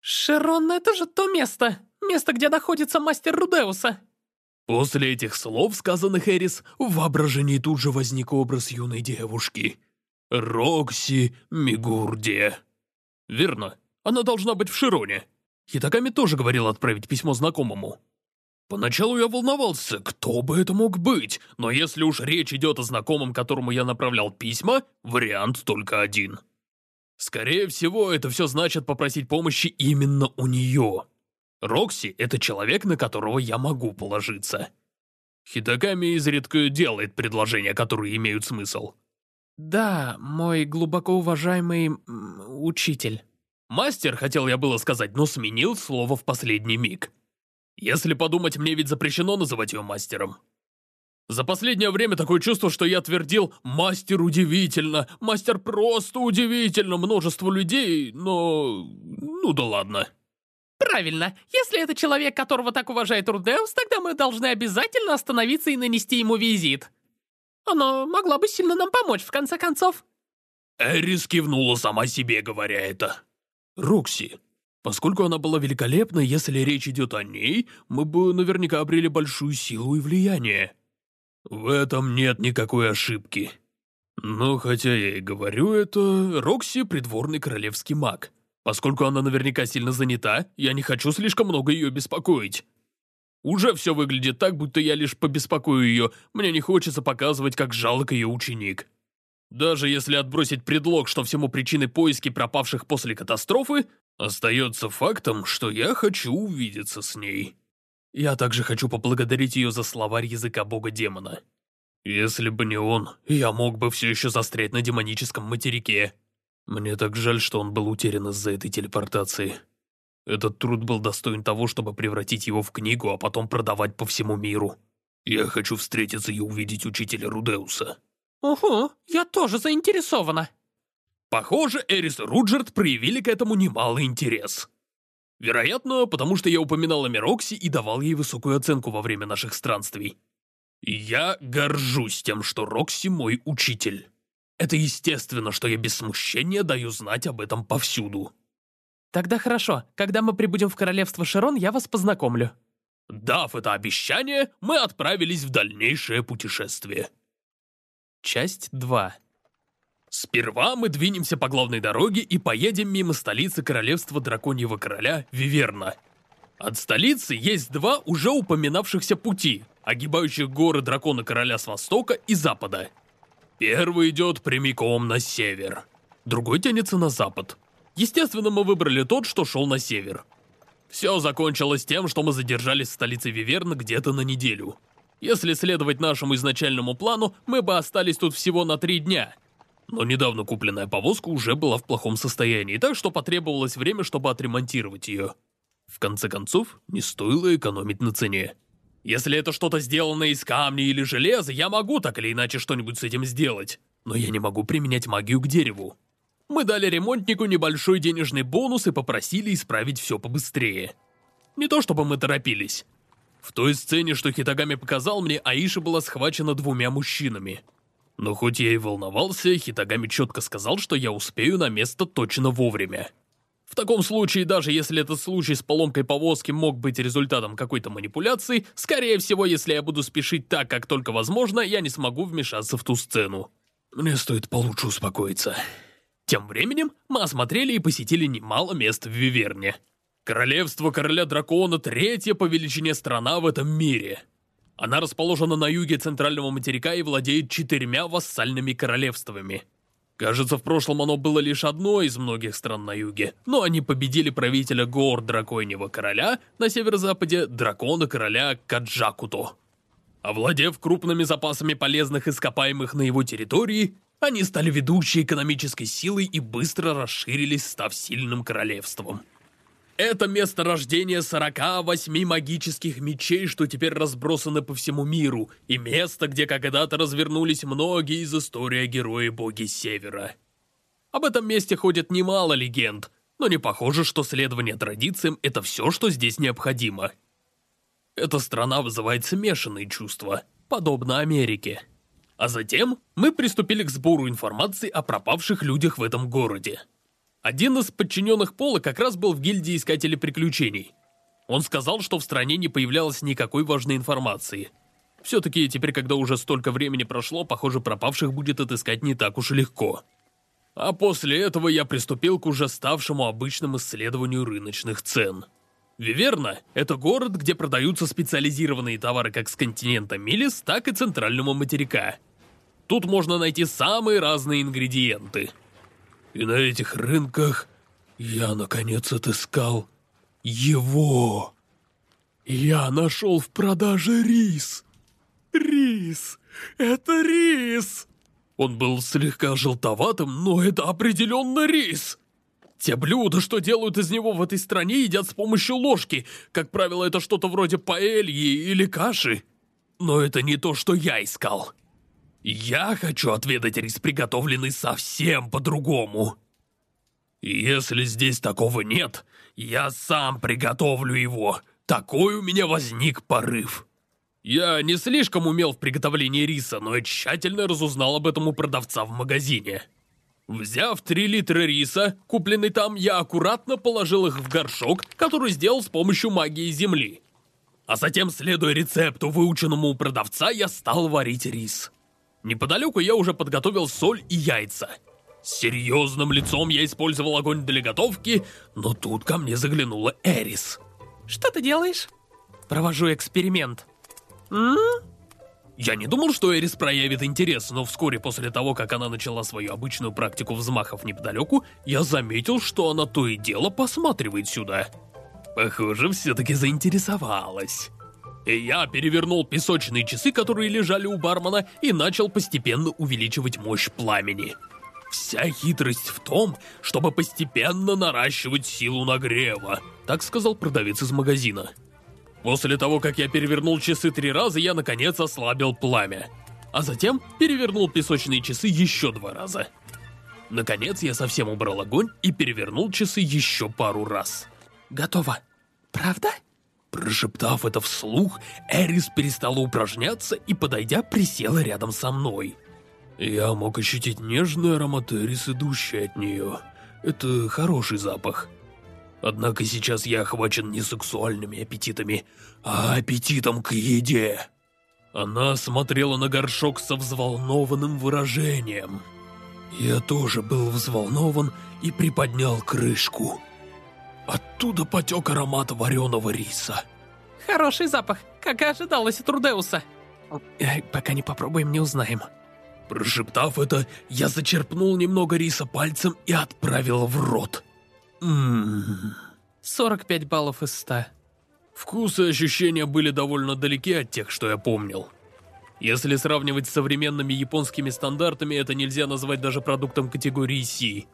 Шерон, это же то место, место, где находится мастер Рудеуса. После этих слов, сказанных Эрис, в воображении тут же возник образ юной девушки. Рокси Мигурдия. Верно, она должна быть в Широне. Хитагами тоже говорил отправить письмо знакомому. Поначалу я волновался, кто бы это мог быть, но если уж речь идет о знакомом, которому я направлял письма, вариант только один. Скорее всего, это все значит попросить помощи именно у нее. Рокси — это человек, на которого я могу положиться. Хитаками изредка делает предложения, которые имеют смысл. Да, мой глубоко уважаемый учитель. Мастер, хотел я было сказать, но сменил слово в последний миг. Если подумать, мне ведь запрещено называть ее мастером. За последнее время такое чувство, что я твердил «мастер удивительно», «мастер просто удивительно» множество людей, но... ну да ладно. Правильно. Если это человек, которого так уважает Рудеус, тогда мы должны обязательно остановиться и нанести ему визит. Она могла бы сильно нам помочь, в конце концов. Эрис кивнула сама себе, говоря это. Рокси, Поскольку она была великолепна, если речь идет о ней, мы бы наверняка обрели большую силу и влияние. В этом нет никакой ошибки. Но хотя я и говорю это, Рокси — придворный королевский маг. Поскольку она наверняка сильно занята, я не хочу слишком много ее беспокоить. Уже все выглядит так, будто я лишь побеспокою ее, мне не хочется показывать, как жалок ее ученик. Даже если отбросить предлог, что всему причиной поиски пропавших после катастрофы, Остается фактом, что я хочу увидеться с ней. Я также хочу поблагодарить ее за словарь языка бога-демона. Если бы не он, я мог бы все еще застрять на демоническом материке. Мне так жаль, что он был утерян из-за этой телепортации. Этот труд был достоин того, чтобы превратить его в книгу, а потом продавать по всему миру. Я хочу встретиться и увидеть учителя Рудеуса. Ого, я тоже заинтересована. Похоже, Эрис и Руджерт проявили к этому немалый интерес. Вероятно, потому что я упоминал о Мирокси и давал ей высокую оценку во время наших странствий. Я горжусь тем, что Рокси мой учитель. Это естественно, что я без смущения даю знать об этом повсюду. Тогда хорошо, когда мы прибудем в королевство Широн, я вас познакомлю. Дав это обещание, мы отправились в дальнейшее путешествие. Часть 2 Сперва мы двинемся по главной дороге и поедем мимо столицы королевства Драконьего Короля Виверна. От столицы есть два уже упоминавшихся пути, огибающих горы Дракона Короля с востока и запада. Первый идет прямиком на север, другой тянется на запад. Естественно, мы выбрали тот, что шел на север. Все закончилось тем, что мы задержались в столице Виверна где-то на неделю. Если следовать нашему изначальному плану, мы бы остались тут всего на три дня. Но недавно купленная повозка уже была в плохом состоянии, так что потребовалось время, чтобы отремонтировать ее. В конце концов, не стоило экономить на цене. Если это что-то сделанное из камня или железа, я могу так или иначе что-нибудь с этим сделать. Но я не могу применять магию к дереву. Мы дали ремонтнику небольшой денежный бонус и попросили исправить все побыстрее. Не то чтобы мы торопились. В той сцене, что Хитагами показал мне, Аиша была схвачена двумя мужчинами. Но хоть я и волновался, Хитагами четко сказал, что я успею на место точно вовремя. В таком случае, даже если этот случай с поломкой повозки мог быть результатом какой-то манипуляции, скорее всего, если я буду спешить так, как только возможно, я не смогу вмешаться в ту сцену. Мне стоит получше успокоиться. Тем временем мы осмотрели и посетили немало мест в Виверне. Королевство Короля Дракона – третья по величине страна в этом мире. Она расположена на юге центрального материка и владеет четырьмя вассальными королевствами. Кажется, в прошлом оно было лишь одной из многих стран на юге, но они победили правителя гор Драконьего Короля на северо-западе Дракона Короля Каджакуто. Овладев крупными запасами полезных ископаемых на его территории, они стали ведущей экономической силой и быстро расширились, став сильным королевством. Это место рождения 48 магических мечей, что теперь разбросаны по всему миру, и место, где когда-то развернулись многие из истории о герое боги Севера. Об этом месте ходит немало легенд, но не похоже, что следование традициям – это все, что здесь необходимо. Эта страна вызывает смешанные чувства, подобно Америке. А затем мы приступили к сбору информации о пропавших людях в этом городе. Один из подчиненных Пола как раз был в гильдии Искателей Приключений. Он сказал, что в стране не появлялось никакой важной информации. Все-таки теперь, когда уже столько времени прошло, похоже, пропавших будет отыскать не так уж и легко. А после этого я приступил к уже ставшему обычным исследованию рыночных цен. Виверна – это город, где продаются специализированные товары как с континента Милис, так и центрального материка – Тут можно найти самые разные ингредиенты. И на этих рынках я, наконец, отыскал его. Я нашел в продаже рис. Рис! Это рис! Он был слегка желтоватым, но это определенно рис. Те блюда, что делают из него в этой стране, едят с помощью ложки. Как правило, это что-то вроде паэльи или каши. Но это не то, что я искал. Я хочу отведать рис, приготовленный совсем по-другому. Если здесь такого нет, я сам приготовлю его. Такой у меня возник порыв. Я не слишком умел в приготовлении риса, но я тщательно разузнал об этом у продавца в магазине. Взяв 3 литра риса, купленный там, я аккуратно положил их в горшок, который сделал с помощью магии земли. А затем, следуя рецепту, выученному у продавца, я стал варить рис. Неподалеку я уже подготовил соль и яйца. С серьезным лицом я использовал огонь для готовки, но тут ко мне заглянула Эрис. Что ты делаешь? Провожу эксперимент. М? Я не думал, что Эрис проявит интерес, но вскоре после того, как она начала свою обычную практику взмахов неподалеку, я заметил, что она то и дело посматривает сюда. Похоже, все-таки заинтересовалась. И я перевернул песочные часы, которые лежали у бармена, и начал постепенно увеличивать мощь пламени. Вся хитрость в том, чтобы постепенно наращивать силу нагрева, так сказал продавец из магазина. После того, как я перевернул часы три раза, я наконец ослабил пламя. А затем перевернул песочные часы еще два раза. Наконец я совсем убрал огонь и перевернул часы еще пару раз. Готово. Правда? Прошептав это вслух, Эрис перестала упражняться и, подойдя, присела рядом со мной. Я мог ощутить нежный аромат Эрис, идущий от нее. Это хороший запах. Однако сейчас я охвачен не сексуальными аппетитами, а аппетитом к еде. Она смотрела на горшок со взволнованным выражением. Я тоже был взволнован и приподнял крышку. Оттуда потек аромат вареного риса. Хороший запах, как и ожидалось от Рудеуса. Э, пока не попробуем, не узнаем. Прошептав это, я зачерпнул немного риса пальцем и отправил в рот. Ммм... 45 баллов из 100. Вкус и ощущения были довольно далеки от тех, что я помнил. Если сравнивать с современными японскими стандартами, это нельзя назвать даже продуктом категории C.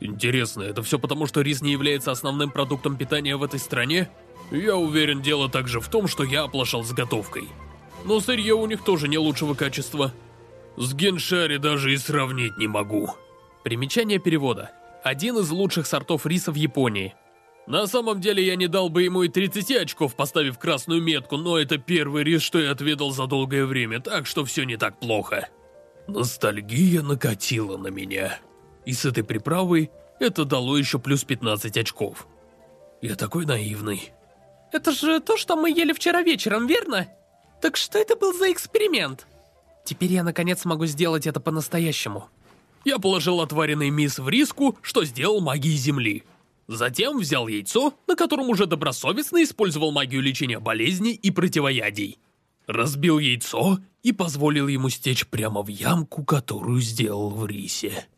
Интересно, это все потому, что рис не является основным продуктом питания в этой стране? Я уверен, дело также в том, что я оплошал с готовкой. Но сырье у них тоже не лучшего качества. С геншари даже и сравнить не могу. Примечание перевода. Один из лучших сортов риса в Японии. На самом деле я не дал бы ему и 30 очков, поставив красную метку, но это первый рис, что я отведал за долгое время, так что все не так плохо. Ностальгия накатила на меня. И с этой приправой это дало еще плюс 15 очков. Я такой наивный. Это же то, что мы ели вчера вечером, верно? Так что это был за эксперимент? Теперь я наконец могу сделать это по-настоящему. Я положил отваренный мисс в риску, что сделал магией земли. Затем взял яйцо, на котором уже добросовестно использовал магию лечения болезней и противоядий. Разбил яйцо и позволил ему стечь прямо в ямку, которую сделал в рисе.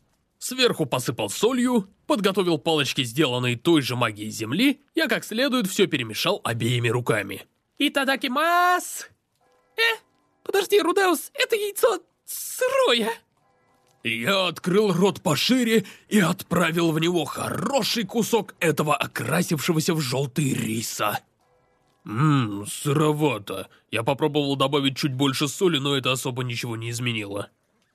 Сверху посыпал солью, подготовил палочки, сделанные той же магией земли, я как следует все перемешал обеими руками. Итадакимас! Э, подожди, Рудеус, это яйцо сырое. Я открыл рот пошире и отправил в него хороший кусок этого окрасившегося в желтый риса. Ммм, сыровато. Я попробовал добавить чуть больше соли, но это особо ничего не изменило.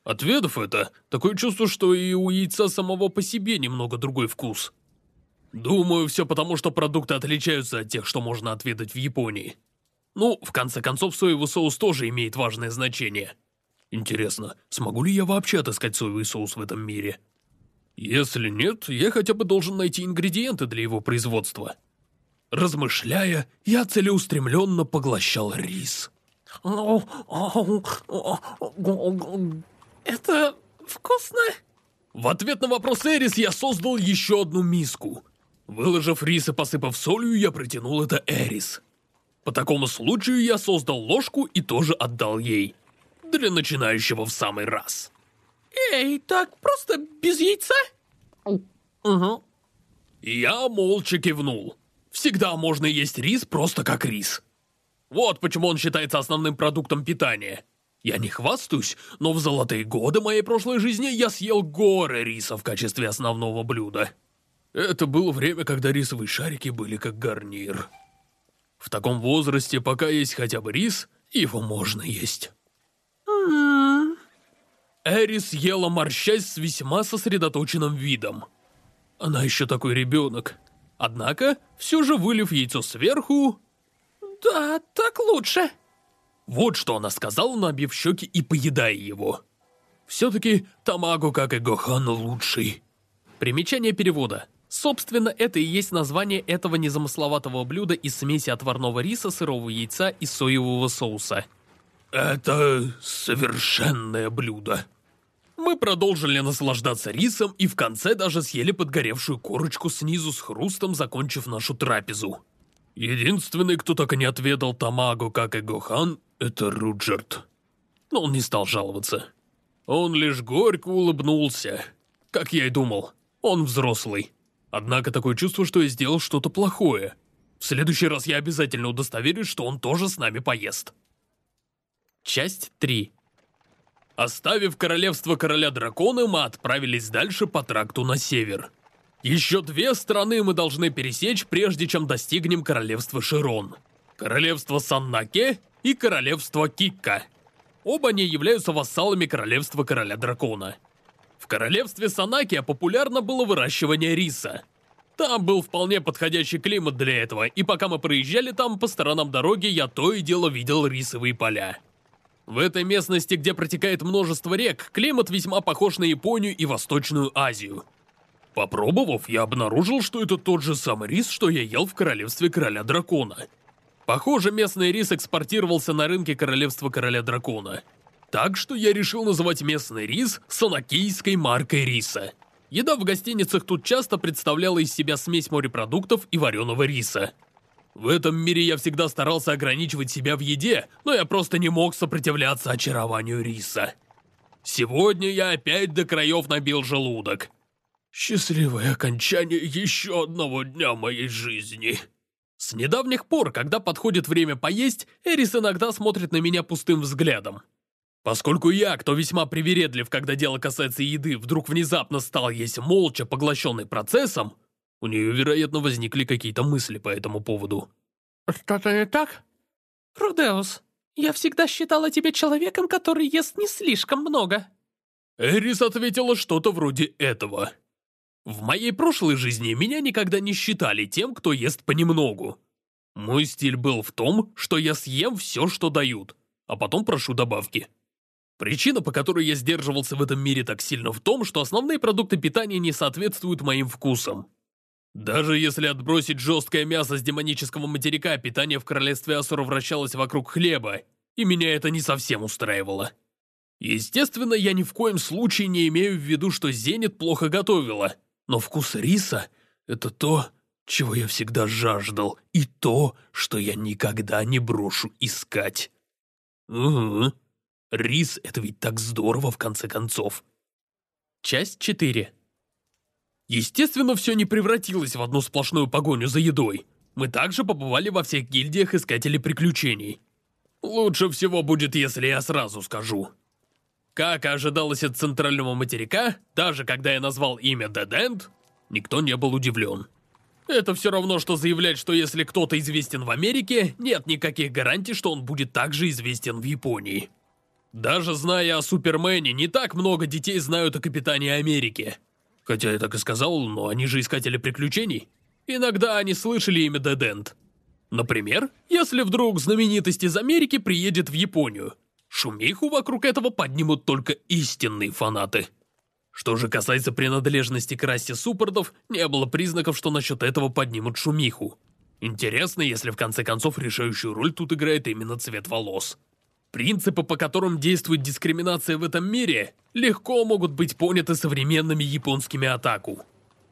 Отведав это, такое чувство, что и у яйца самого по себе немного другой вкус. Думаю, все потому, что продукты отличаются от тех, что можно отведать в Японии. Ну, в конце концов, соевый соус тоже имеет важное значение. Интересно, смогу ли я вообще отыскать соевый соус в этом мире? Если нет, я хотя бы должен найти ингредиенты для его производства. Размышляя, я целеустремленно поглощал рис. Это вкусно? В ответ на вопрос Эрис я создал еще одну миску. Выложив рис и посыпав солью, я протянул это Эрис. По такому случаю я создал ложку и тоже отдал ей для начинающего в самый раз. Эй, так просто без яйца? Угу. Я молча кивнул. Всегда можно есть рис просто как рис. Вот почему он считается основным продуктом питания. Я не хвастаюсь, но в золотые годы моей прошлой жизни я съел горы риса в качестве основного блюда. Это было время, когда рисовые шарики были как гарнир. В таком возрасте, пока есть хотя бы рис, его можно есть. Эрис ела морщась с весьма сосредоточенным видом. Она еще такой ребенок. Однако, все же вылив яйцо сверху... Да, так лучше. Вот что она сказала, набив щеки и поедая его. Все-таки Тамаго, как и Гохан, лучший. Примечание перевода. Собственно, это и есть название этого незамысловатого блюда из смеси отварного риса, сырого яйца и соевого соуса. Это совершенное блюдо. Мы продолжили наслаждаться рисом и в конце даже съели подгоревшую корочку снизу с хрустом, закончив нашу трапезу. Единственный, кто так и не отведал Тамаго, как и Гохан, это Руджерт. Но он не стал жаловаться. Он лишь горько улыбнулся. Как я и думал, он взрослый. Однако такое чувство, что я сделал что-то плохое. В следующий раз я обязательно удостоверюсь, что он тоже с нами поест. Часть 3 Оставив королевство короля дракона, мы отправились дальше по тракту на север. Еще две страны мы должны пересечь, прежде чем достигнем королевства Широн. Королевство Саннаке и королевство Кикка. Оба они являются вассалами королевства короля дракона. В королевстве Санаке популярно было выращивание риса. Там был вполне подходящий климат для этого, и пока мы проезжали там, по сторонам дороги я то и дело видел рисовые поля. В этой местности, где протекает множество рек, климат весьма похож на Японию и Восточную Азию. Попробовав, я обнаружил, что это тот же самый рис, что я ел в королевстве короля дракона. Похоже, местный рис экспортировался на рынке королевства короля дракона. Так что я решил называть местный рис санакийской маркой риса. Еда в гостиницах тут часто представляла из себя смесь морепродуктов и вареного риса. В этом мире я всегда старался ограничивать себя в еде, но я просто не мог сопротивляться очарованию риса. Сегодня я опять до краев набил желудок. Счастливое окончание еще одного дня моей жизни. С недавних пор, когда подходит время поесть, Эрис иногда смотрит на меня пустым взглядом. Поскольку я, кто весьма привередлив, когда дело касается еды, вдруг внезапно стал есть молча, поглощенный процессом, у нее, вероятно, возникли какие-то мысли по этому поводу. Что-то не так? Рудеус, я всегда считала тебя человеком, который ест не слишком много. Эрис ответила что-то вроде этого. В моей прошлой жизни меня никогда не считали тем, кто ест понемногу. Мой стиль был в том, что я съем все, что дают, а потом прошу добавки. Причина, по которой я сдерживался в этом мире так сильно в том, что основные продукты питания не соответствуют моим вкусам. Даже если отбросить жесткое мясо с демонического материка, питание в королевстве Асура вращалось вокруг хлеба, и меня это не совсем устраивало. Естественно, я ни в коем случае не имею в виду, что Зенит плохо готовила – но вкус риса — это то, чего я всегда жаждал, и то, что я никогда не брошу искать. Угу. Рис — это ведь так здорово, в конце концов. Часть 4 Естественно, все не превратилось в одну сплошную погоню за едой. Мы также побывали во всех гильдиях искателей приключений. Лучше всего будет, если я сразу скажу. Как ожидалось от центрального материка, даже когда я назвал имя End, никто не был удивлен. Это все равно, что заявлять, что если кто-то известен в Америке, нет никаких гарантий, что он будет также известен в Японии. Даже зная о Супермене, не так много детей знают о Капитане Америки. Хотя я так и сказал, но они же искатели приключений. Иногда они слышали имя End. Например, если вдруг знаменитость из Америки приедет в Японию – Шумиху вокруг этого поднимут только истинные фанаты. Что же касается принадлежности к расе суппортов, не было признаков, что насчет этого поднимут шумиху. Интересно, если в конце концов решающую роль тут играет именно цвет волос. Принципы, по которым действует дискриминация в этом мире, легко могут быть поняты современными японскими атаку.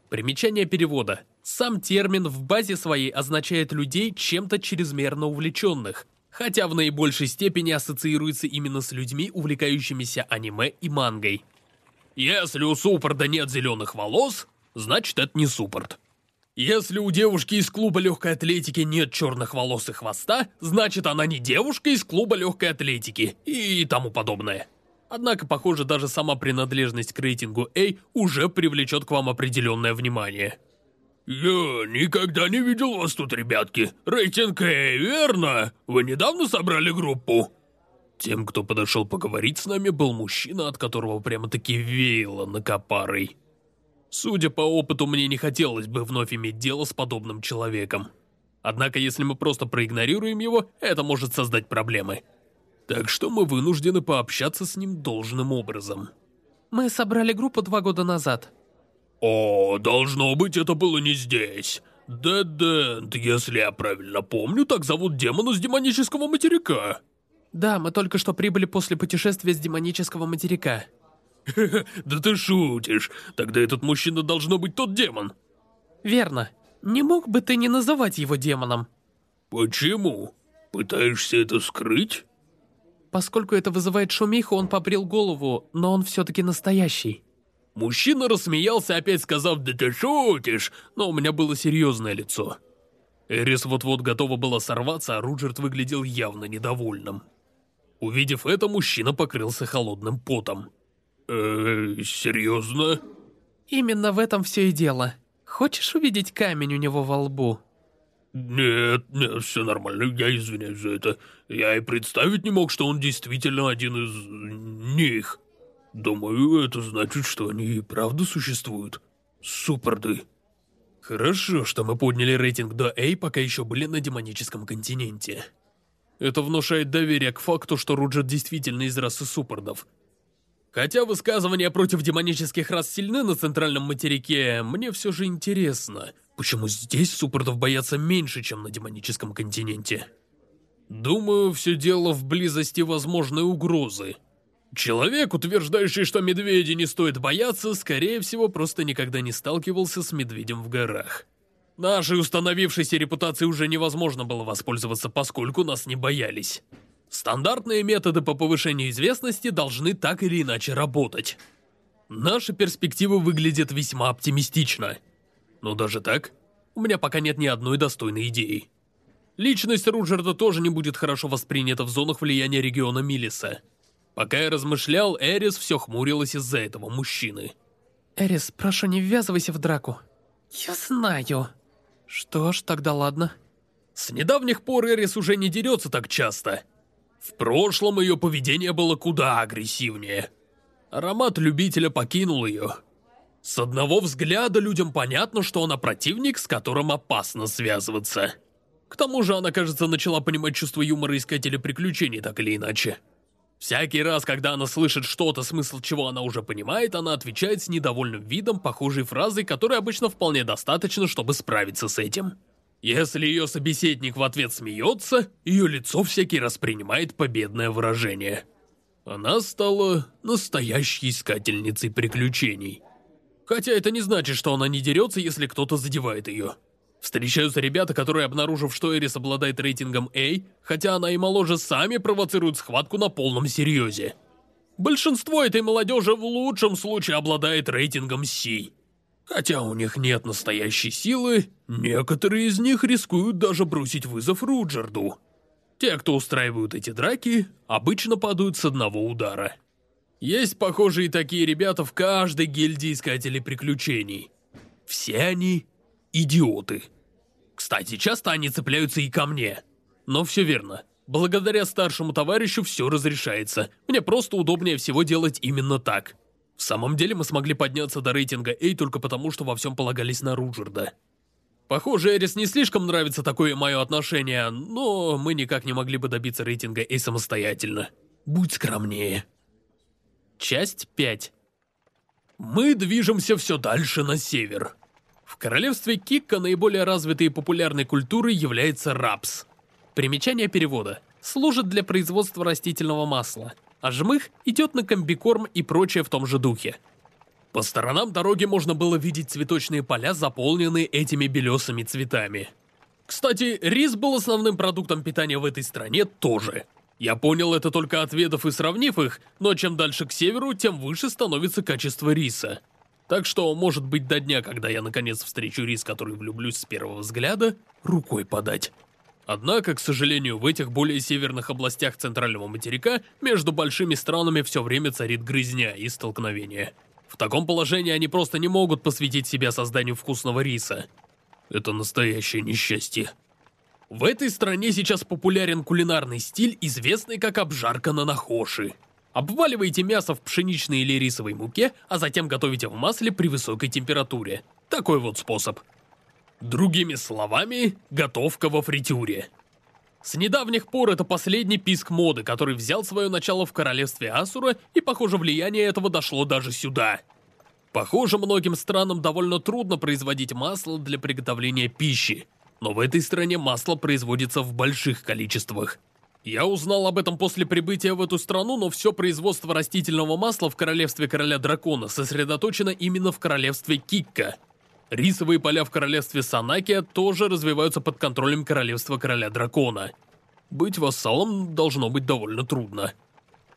Примечание перевода. Сам термин в базе своей означает людей чем-то чрезмерно увлеченных, хотя в наибольшей степени ассоциируется именно с людьми, увлекающимися аниме и мангой. Если у суппорта нет зеленых волос, значит это не суппорт. Если у девушки из клуба легкой атлетики нет черных волос и хвоста, значит она не девушка из клуба легкой атлетики и тому подобное. Однако, похоже, даже сама принадлежность к рейтингу A уже привлечет к вам определенное внимание. «Я никогда не видел вас тут, ребятки. Рейтинг A, верно? Вы недавно собрали группу?» Тем, кто подошел поговорить с нами, был мужчина, от которого прямо-таки веяло накопарой. Судя по опыту, мне не хотелось бы вновь иметь дело с подобным человеком. Однако, если мы просто проигнорируем его, это может создать проблемы. Так что мы вынуждены пообщаться с ним должным образом. Мы собрали группу два года назад. «О, должно быть, это было не здесь. Дедент, если я правильно помню, так зовут демона с демонического материка». Да, мы только что прибыли после путешествия с демонического материка. да ты шутишь. Тогда этот мужчина должно быть тот демон. Верно. Не мог бы ты не называть его демоном? Почему? Пытаешься это скрыть? Поскольку это вызывает шумиху, он побрил голову, но он все-таки настоящий. Мужчина рассмеялся, опять сказав «Да ты шутишь!», но у меня было серьезное лицо. Эрис вот-вот готова была сорваться, а Руджерт выглядел явно недовольным. Увидев это, мужчина покрылся холодным потом. «Э, серьезно?» «Именно в этом все и дело. Хочешь увидеть камень у него во лбу?» «Нет, нет, все нормально, я извиняюсь за это. Я и представить не мог, что он действительно один из... них». Думаю, это значит, что они и правда существуют. Супарды. Хорошо, что мы подняли рейтинг до A, пока еще были на демоническом континенте. Это внушает доверие к факту, что Руджер действительно из расы суппордов. Хотя высказывания против демонических рас сильны на центральном материке, мне все же интересно, почему здесь суппортов боятся меньше, чем на демоническом континенте. Думаю, все дело в близости возможной угрозы. Человек, утверждающий, что медведи не стоит бояться, скорее всего, просто никогда не сталкивался с медведем в горах. Нашей установившейся репутацией уже невозможно было воспользоваться, поскольку нас не боялись. Стандартные методы по повышению известности должны так или иначе работать. Наши перспективы выглядят весьма оптимистично. Но даже так, у меня пока нет ни одной достойной идеи. Личность Руджерда тоже не будет хорошо воспринята в зонах влияния региона Милиса. Пока я размышлял, Эрис все хмурилась из-за этого мужчины. Эрис, прошу, не ввязывайся в драку. Я знаю. Что ж, тогда ладно. С недавних пор Эрис уже не дерется так часто. В прошлом ее поведение было куда агрессивнее. Аромат любителя покинул ее. С одного взгляда людям понятно, что она противник, с которым опасно связываться. К тому же она, кажется, начала понимать чувство юмора искателя приключений так или иначе. Всякий раз, когда она слышит что-то, смысл чего она уже понимает, она отвечает с недовольным видом, похожей фразой, которой обычно вполне достаточно, чтобы справиться с этим. Если ее собеседник в ответ смеется, ее лицо всякий раз принимает победное выражение. Она стала настоящей искательницей приключений. Хотя это не значит, что она не дерется, если кто-то задевает ее. Встречаются ребята, которые, обнаружив, что Эрис обладает рейтингом A, хотя она и моложе, сами провоцируют схватку на полном серьезе. Большинство этой молодежи в лучшем случае обладает рейтингом C. Хотя у них нет настоящей силы, некоторые из них рискуют даже бросить вызов Руджерду. Те, кто устраивают эти драки, обычно падают с одного удара. Есть похожие такие ребята в каждой гильдии искателей приключений. Все они идиоты. Кстати, часто они цепляются и ко мне. Но все верно. Благодаря старшему товарищу все разрешается. Мне просто удобнее всего делать именно так. В самом деле мы смогли подняться до рейтинга A только потому, что во всем полагались на Руджерда. Похоже, Эрис не слишком нравится такое мое отношение, но мы никак не могли бы добиться рейтинга A самостоятельно. Будь скромнее. Часть 5. Мы движемся все дальше на север. В королевстве Кикка наиболее развитой и популярной культурой является рапс. Примечание перевода. Служит для производства растительного масла, а жмых идет на комбикорм и прочее в том же духе. По сторонам дороги можно было видеть цветочные поля, заполненные этими белесыми цветами. Кстати, рис был основным продуктом питания в этой стране тоже. Я понял это только отведав и сравнив их, но чем дальше к северу, тем выше становится качество риса. Так что, может быть, до дня, когда я наконец встречу рис, который влюблюсь с первого взгляда, рукой подать. Однако, к сожалению, в этих более северных областях центрального материка между большими странами все время царит грызня и столкновение. В таком положении они просто не могут посвятить себя созданию вкусного риса. Это настоящее несчастье. В этой стране сейчас популярен кулинарный стиль, известный как обжарка на нахоши. Обваливайте мясо в пшеничной или рисовой муке, а затем готовите в масле при высокой температуре. Такой вот способ. Другими словами, готовка во фритюре. С недавних пор это последний писк моды, который взял свое начало в королевстве Асура, и, похоже, влияние этого дошло даже сюда. Похоже, многим странам довольно трудно производить масло для приготовления пищи, но в этой стране масло производится в больших количествах. Я узнал об этом после прибытия в эту страну, но все производство растительного масла в королевстве короля дракона сосредоточено именно в королевстве Кикка. Рисовые поля в королевстве Санакия тоже развиваются под контролем королевства короля дракона. Быть вассалом должно быть довольно трудно.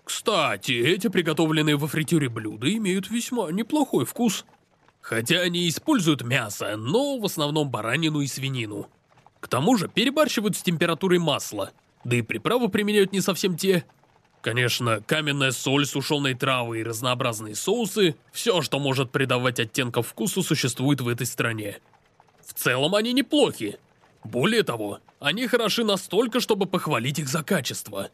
Кстати, эти приготовленные во фритюре блюда имеют весьма неплохой вкус. Хотя они используют мясо, но в основном баранину и свинину. К тому же перебарщивают с температурой масла – да и приправы применяют не совсем те. Конечно, каменная соль, сушеные травы и разнообразные соусы – все, что может придавать оттенков вкусу, существует в этой стране. В целом они неплохи. Более того, они хороши настолько, чтобы похвалить их за качество.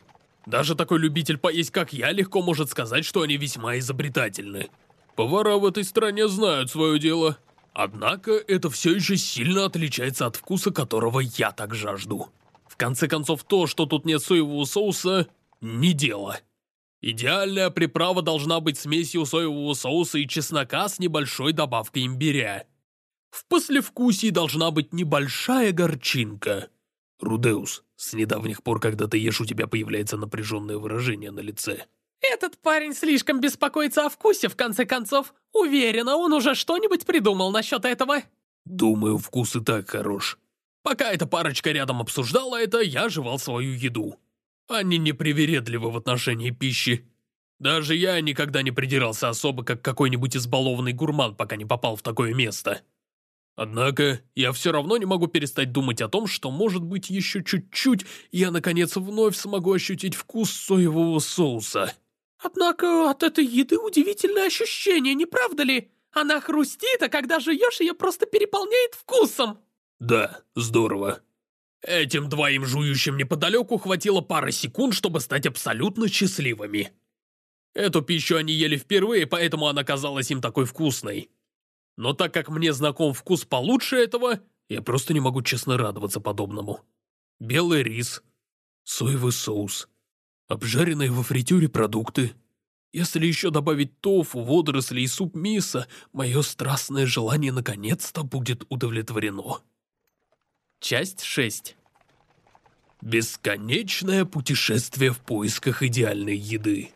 Даже такой любитель поесть, как я, легко может сказать, что они весьма изобретательны. Повара в этой стране знают свое дело. Однако, это все еще сильно отличается от вкуса, которого я так жажду. В конце концов, то, что тут нет соевого соуса, не дело. Идеальная приправа должна быть смесью соевого соуса и чеснока с небольшой добавкой имбиря. В послевкусии должна быть небольшая горчинка. Рудеус, с недавних пор, когда ты ешь, у тебя появляется напряженное выражение на лице. Этот парень слишком беспокоится о вкусе, в конце концов. Уверена, он уже что-нибудь придумал насчет этого. Думаю, вкус и так хорош. Пока эта парочка рядом обсуждала это, я жевал свою еду. Они непривередливы в отношении пищи. Даже я никогда не придирался особо, как какой-нибудь избалованный гурман, пока не попал в такое место. Однако, я все равно не могу перестать думать о том, что, может быть, еще чуть-чуть, я, наконец, вновь смогу ощутить вкус соевого соуса. Однако, от этой еды удивительное ощущение, не правда ли? Она хрустит, а когда жуешь, ее просто переполняет вкусом. Да, здорово. Этим двоим жующим неподалеку хватило пары секунд, чтобы стать абсолютно счастливыми. Эту пищу они ели впервые, поэтому она казалась им такой вкусной. Но так как мне знаком вкус получше этого, я просто не могу честно радоваться подобному. Белый рис, соевый соус, обжаренные во фритюре продукты. Если еще добавить тофу, водоросли и суп мисо, мое страстное желание наконец-то будет удовлетворено. Часть 6 Бесконечное путешествие в поисках идеальной еды.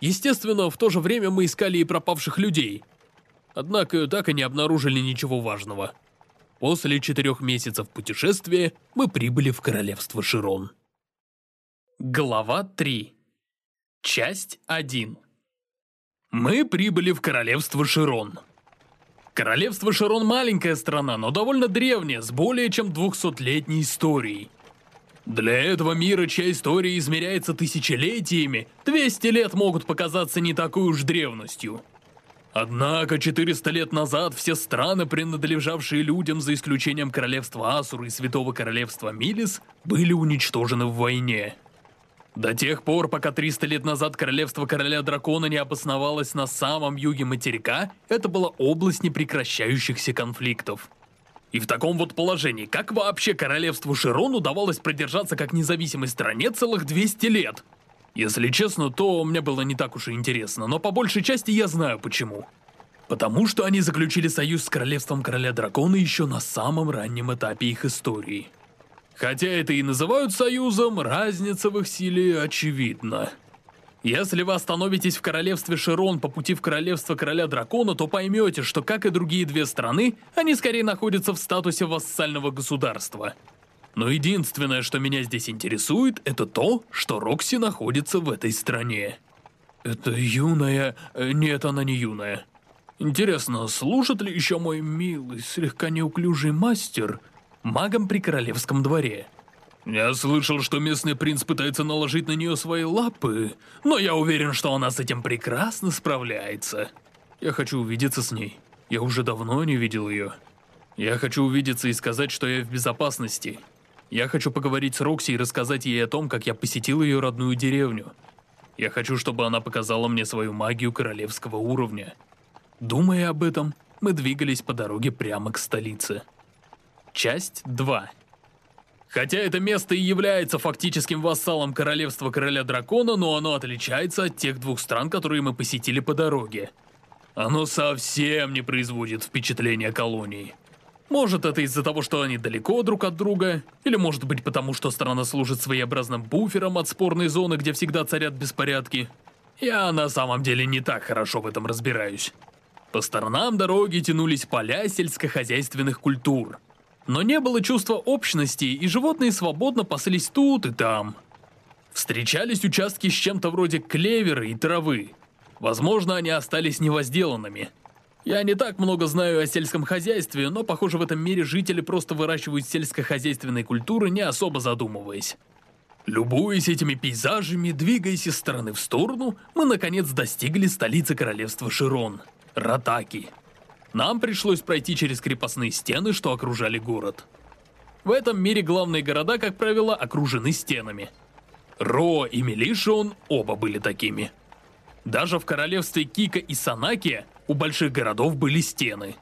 Естественно, в то же время мы искали и пропавших людей – Однако так и не обнаружили ничего важного. После четырех месяцев путешествия мы прибыли в королевство Широн. Глава 3 Часть 1 Мы прибыли в королевство Широн. Королевство Широн маленькая страна, но довольно древняя, с более чем 200-летней историей. Для этого мира, чья история измеряется тысячелетиями, 200 лет могут показаться не такой уж древностью. Однако 400 лет назад все страны, принадлежавшие людям за исключением королевства Асур и Святого Королевства Милис, были уничтожены в войне. До тех пор, пока 300 лет назад королевство короля дракона не обосновалось на самом юге материка, это была область непрекращающихся конфликтов. И в таком вот положении, как вообще королевству Широн удавалось продержаться как независимой стране целых 200 лет? Если честно, то мне было не так уж и интересно, но по большей части я знаю почему. Потому что они заключили союз с Королевством Короля Дракона еще на самом раннем этапе их истории. Хотя это и называют союзом, разница в их силе очевидна. Если вы остановитесь в Королевстве Широн по пути в Королевство Короля Дракона, то поймете, что, как и другие две страны, они скорее находятся в статусе вассального государства – но единственное, что меня здесь интересует, это то, что Рокси находится в этой стране. Это юная... Э, нет, она не юная. Интересно, служит ли еще мой милый, слегка неуклюжий мастер магом при королевском дворе? Я слышал, что местный принц пытается наложить на нее свои лапы, но я уверен, что она с этим прекрасно справляется. Я хочу увидеться с ней. Я уже давно не видел ее. Я хочу увидеться и сказать, что я в безопасности. Я хочу поговорить с Рокси и рассказать ей о том, как я посетил ее родную деревню. Я хочу, чтобы она показала мне свою магию королевского уровня. Думая об этом, мы двигались по дороге прямо к столице. Часть 2 Хотя это место и является фактическим вассалом королевства короля дракона, но оно отличается от тех двух стран, которые мы посетили по дороге. Оно совсем не производит впечатления колонии. Может, это из-за того, что они далеко друг от друга, или может быть потому, что страна служит своеобразным буфером от спорной зоны, где всегда царят беспорядки. Я на самом деле не так хорошо в этом разбираюсь. По сторонам дороги тянулись поля сельскохозяйственных культур. Но не было чувства общности, и животные свободно паслись тут и там. Встречались участки с чем-то вроде клевера и травы. Возможно, они остались невозделанными – я не так много знаю о сельском хозяйстве, но, похоже, в этом мире жители просто выращивают сельскохозяйственные культуры, не особо задумываясь. Любуясь этими пейзажами, двигаясь из стороны в сторону, мы наконец достигли столицы королевства Широн – Ратаки. Нам пришлось пройти через крепостные стены, что окружали город. В этом мире главные города, как правило, окружены стенами. Ро и Мелишион оба были такими. Даже в королевстве Кика и Санакия у больших городов были стены.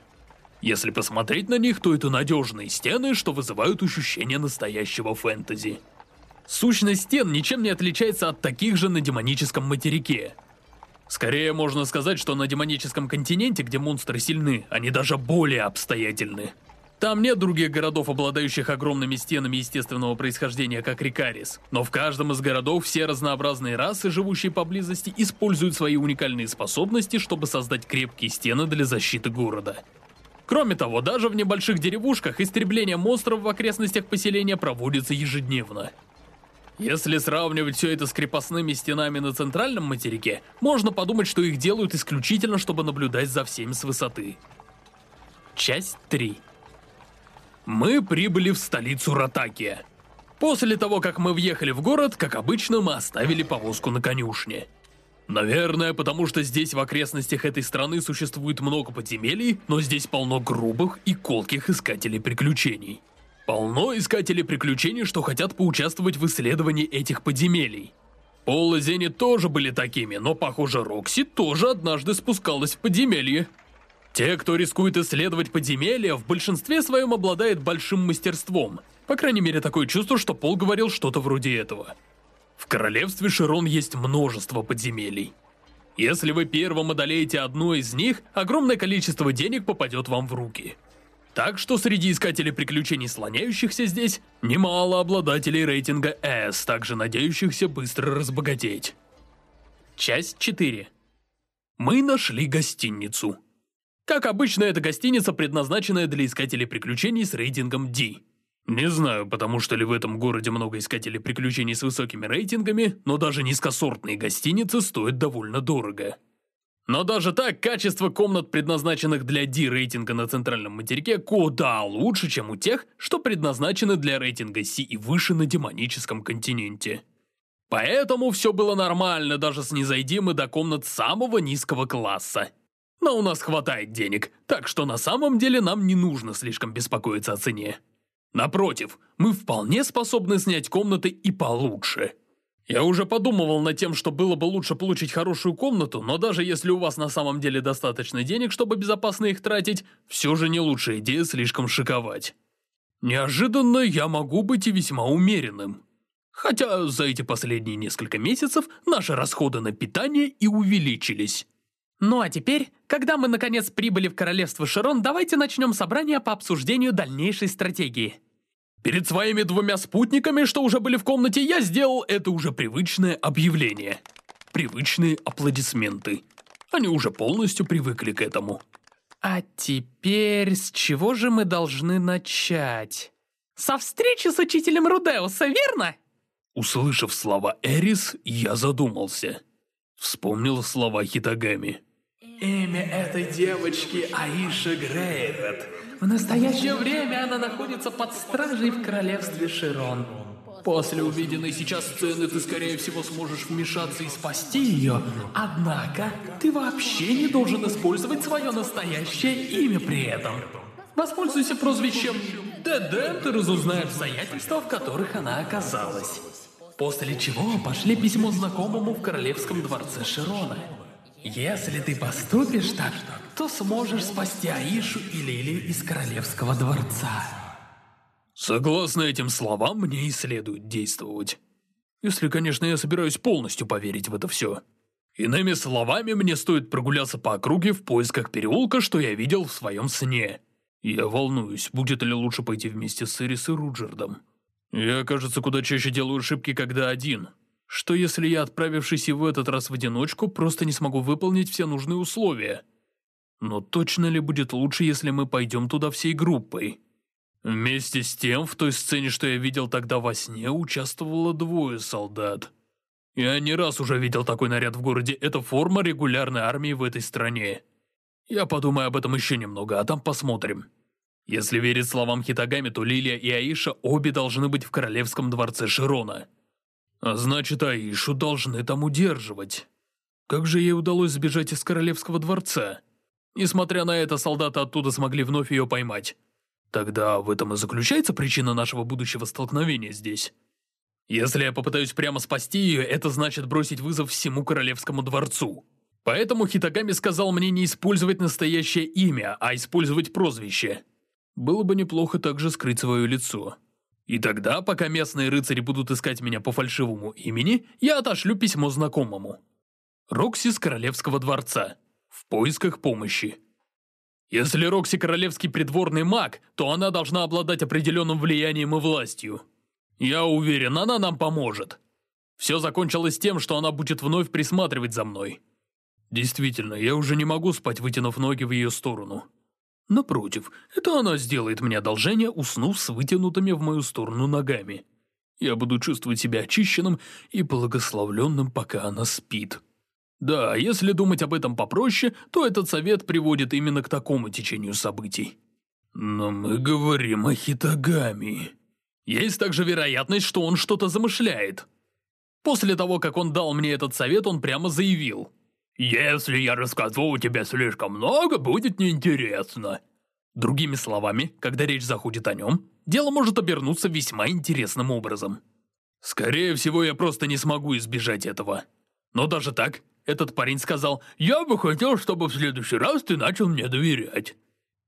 Если посмотреть на них, то это надежные стены, что вызывают ощущение настоящего фэнтези. Сущность стен ничем не отличается от таких же на демоническом материке. Скорее можно сказать, что на демоническом континенте, где монстры сильны, они даже более обстоятельны. Там нет других городов, обладающих огромными стенами естественного происхождения, как Рикарис. Но в каждом из городов все разнообразные расы, живущие поблизости, используют свои уникальные способности, чтобы создать крепкие стены для защиты города. Кроме того, даже в небольших деревушках истребление монстров в окрестностях поселения проводится ежедневно. Если сравнивать все это с крепостными стенами на центральном материке, можно подумать, что их делают исключительно, чтобы наблюдать за всеми с высоты. Часть 3 Мы прибыли в столицу Ратакия. После того, как мы въехали в город, как обычно, мы оставили повозку на конюшне. Наверное, потому что здесь в окрестностях этой страны существует много подземелий, но здесь полно грубых и колких искателей приключений. Полно искателей приключений, что хотят поучаствовать в исследовании этих подземелий. Пол и Зени тоже были такими, но, похоже, Рокси тоже однажды спускалась в подземелье. Те, кто рискует исследовать подземелья, в большинстве своем обладает большим мастерством. По крайней мере, такое чувство, что Пол говорил что-то вроде этого. В королевстве Широн есть множество подземелий. Если вы первым одолеете одно из них, огромное количество денег попадет вам в руки. Так что среди искателей приключений, слоняющихся здесь, немало обладателей рейтинга S, также надеющихся быстро разбогатеть. Часть 4. Мы нашли гостиницу. Как обычно, эта гостиница, предназначенная для искателей приключений с рейтингом D. Не знаю, потому что ли в этом городе много искателей приключений с высокими рейтингами, но даже низкосортные гостиницы стоят довольно дорого. Но даже так, качество комнат, предназначенных для D-рейтинга на центральном материке, куда лучше, чем у тех, что предназначены для рейтинга C и выше на демоническом континенте. Поэтому все было нормально, даже снизойди мы до комнат самого низкого класса. Но у нас хватает денег, так что на самом деле нам не нужно слишком беспокоиться о цене. Напротив, мы вполне способны снять комнаты и получше. Я уже подумывал над тем, что было бы лучше получить хорошую комнату, но даже если у вас на самом деле достаточно денег, чтобы безопасно их тратить, все же не лучшая идея слишком шиковать. Неожиданно я могу быть и весьма умеренным. Хотя за эти последние несколько месяцев наши расходы на питание и увеличились. Ну а теперь, когда мы наконец прибыли в королевство Широн, давайте начнем собрание по обсуждению дальнейшей стратегии. Перед своими двумя спутниками, что уже были в комнате, я сделал это уже привычное объявление. Привычные аплодисменты. Они уже полностью привыкли к этому. А теперь с чего же мы должны начать? Со встречи с учителем Рудеуса, верно? Услышав слова Эрис, я задумался. Вспомнил слова Хитагами. Имя этой девочки Аиша Грейвет. В настоящее время она находится под стражей в королевстве Широн. После увиденной сейчас сцены ты, скорее всего, сможешь вмешаться и спасти ее. Однако, ты вообще не должен использовать свое настоящее имя при этом. Воспользуйся прозвищем Дедент и разузнай обстоятельства, в которых она оказалась. После чего пошли письмо знакомому в королевском дворце Широна. Если ты поступишь так, то сможешь спасти Аишу и Лилию из королевского дворца. Согласно этим словам, мне и следует действовать. Если, конечно, я собираюсь полностью поверить в это все. Иными словами, мне стоит прогуляться по округе в поисках переулка, что я видел в своем сне. Я волнуюсь, будет ли лучше пойти вместе с Эрис и Руджердом. Я, кажется, куда чаще делаю ошибки, когда один. Что если я, отправившись и в этот раз в одиночку, просто не смогу выполнить все нужные условия? Но точно ли будет лучше, если мы пойдем туда всей группой? Вместе с тем, в той сцене, что я видел тогда во сне, участвовало двое солдат. Я не раз уже видел такой наряд в городе, это форма регулярной армии в этой стране. Я подумаю об этом еще немного, а там посмотрим. Если верить словам Хитагами, то Лилия и Аиша обе должны быть в королевском дворце Широна. А значит, Аишу должны там удерживать. Как же ей удалось сбежать из королевского дворца? Несмотря на это, солдаты оттуда смогли вновь ее поймать. Тогда в этом и заключается причина нашего будущего столкновения здесь. Если я попытаюсь прямо спасти ее, это значит бросить вызов всему королевскому дворцу. Поэтому Хитагами сказал мне не использовать настоящее имя, а использовать прозвище. Было бы неплохо также скрыть свое лицо. И тогда, пока местные рыцари будут искать меня по фальшивому имени, я отошлю письмо знакомому. Рокси с Королевского дворца. В поисках помощи. Если Рокси королевский придворный маг, то она должна обладать определенным влиянием и властью. Я уверен, она нам поможет. Все закончилось тем, что она будет вновь присматривать за мной. Действительно, я уже не могу спать, вытянув ноги в ее сторону. Напротив, это она сделает мне одолжение, уснув с вытянутыми в мою сторону ногами. Я буду чувствовать себя очищенным и благословленным, пока она спит. Да, если думать об этом попроще, то этот совет приводит именно к такому течению событий. Но мы говорим о Хитагами. Есть также вероятность, что он что-то замышляет. После того, как он дал мне этот совет, он прямо заявил. «Если я расскажу тебе слишком много, будет неинтересно». Другими словами, когда речь заходит о нем, дело может обернуться весьма интересным образом. Скорее всего, я просто не смогу избежать этого. Но даже так, этот парень сказал, «Я бы хотел, чтобы в следующий раз ты начал мне доверять».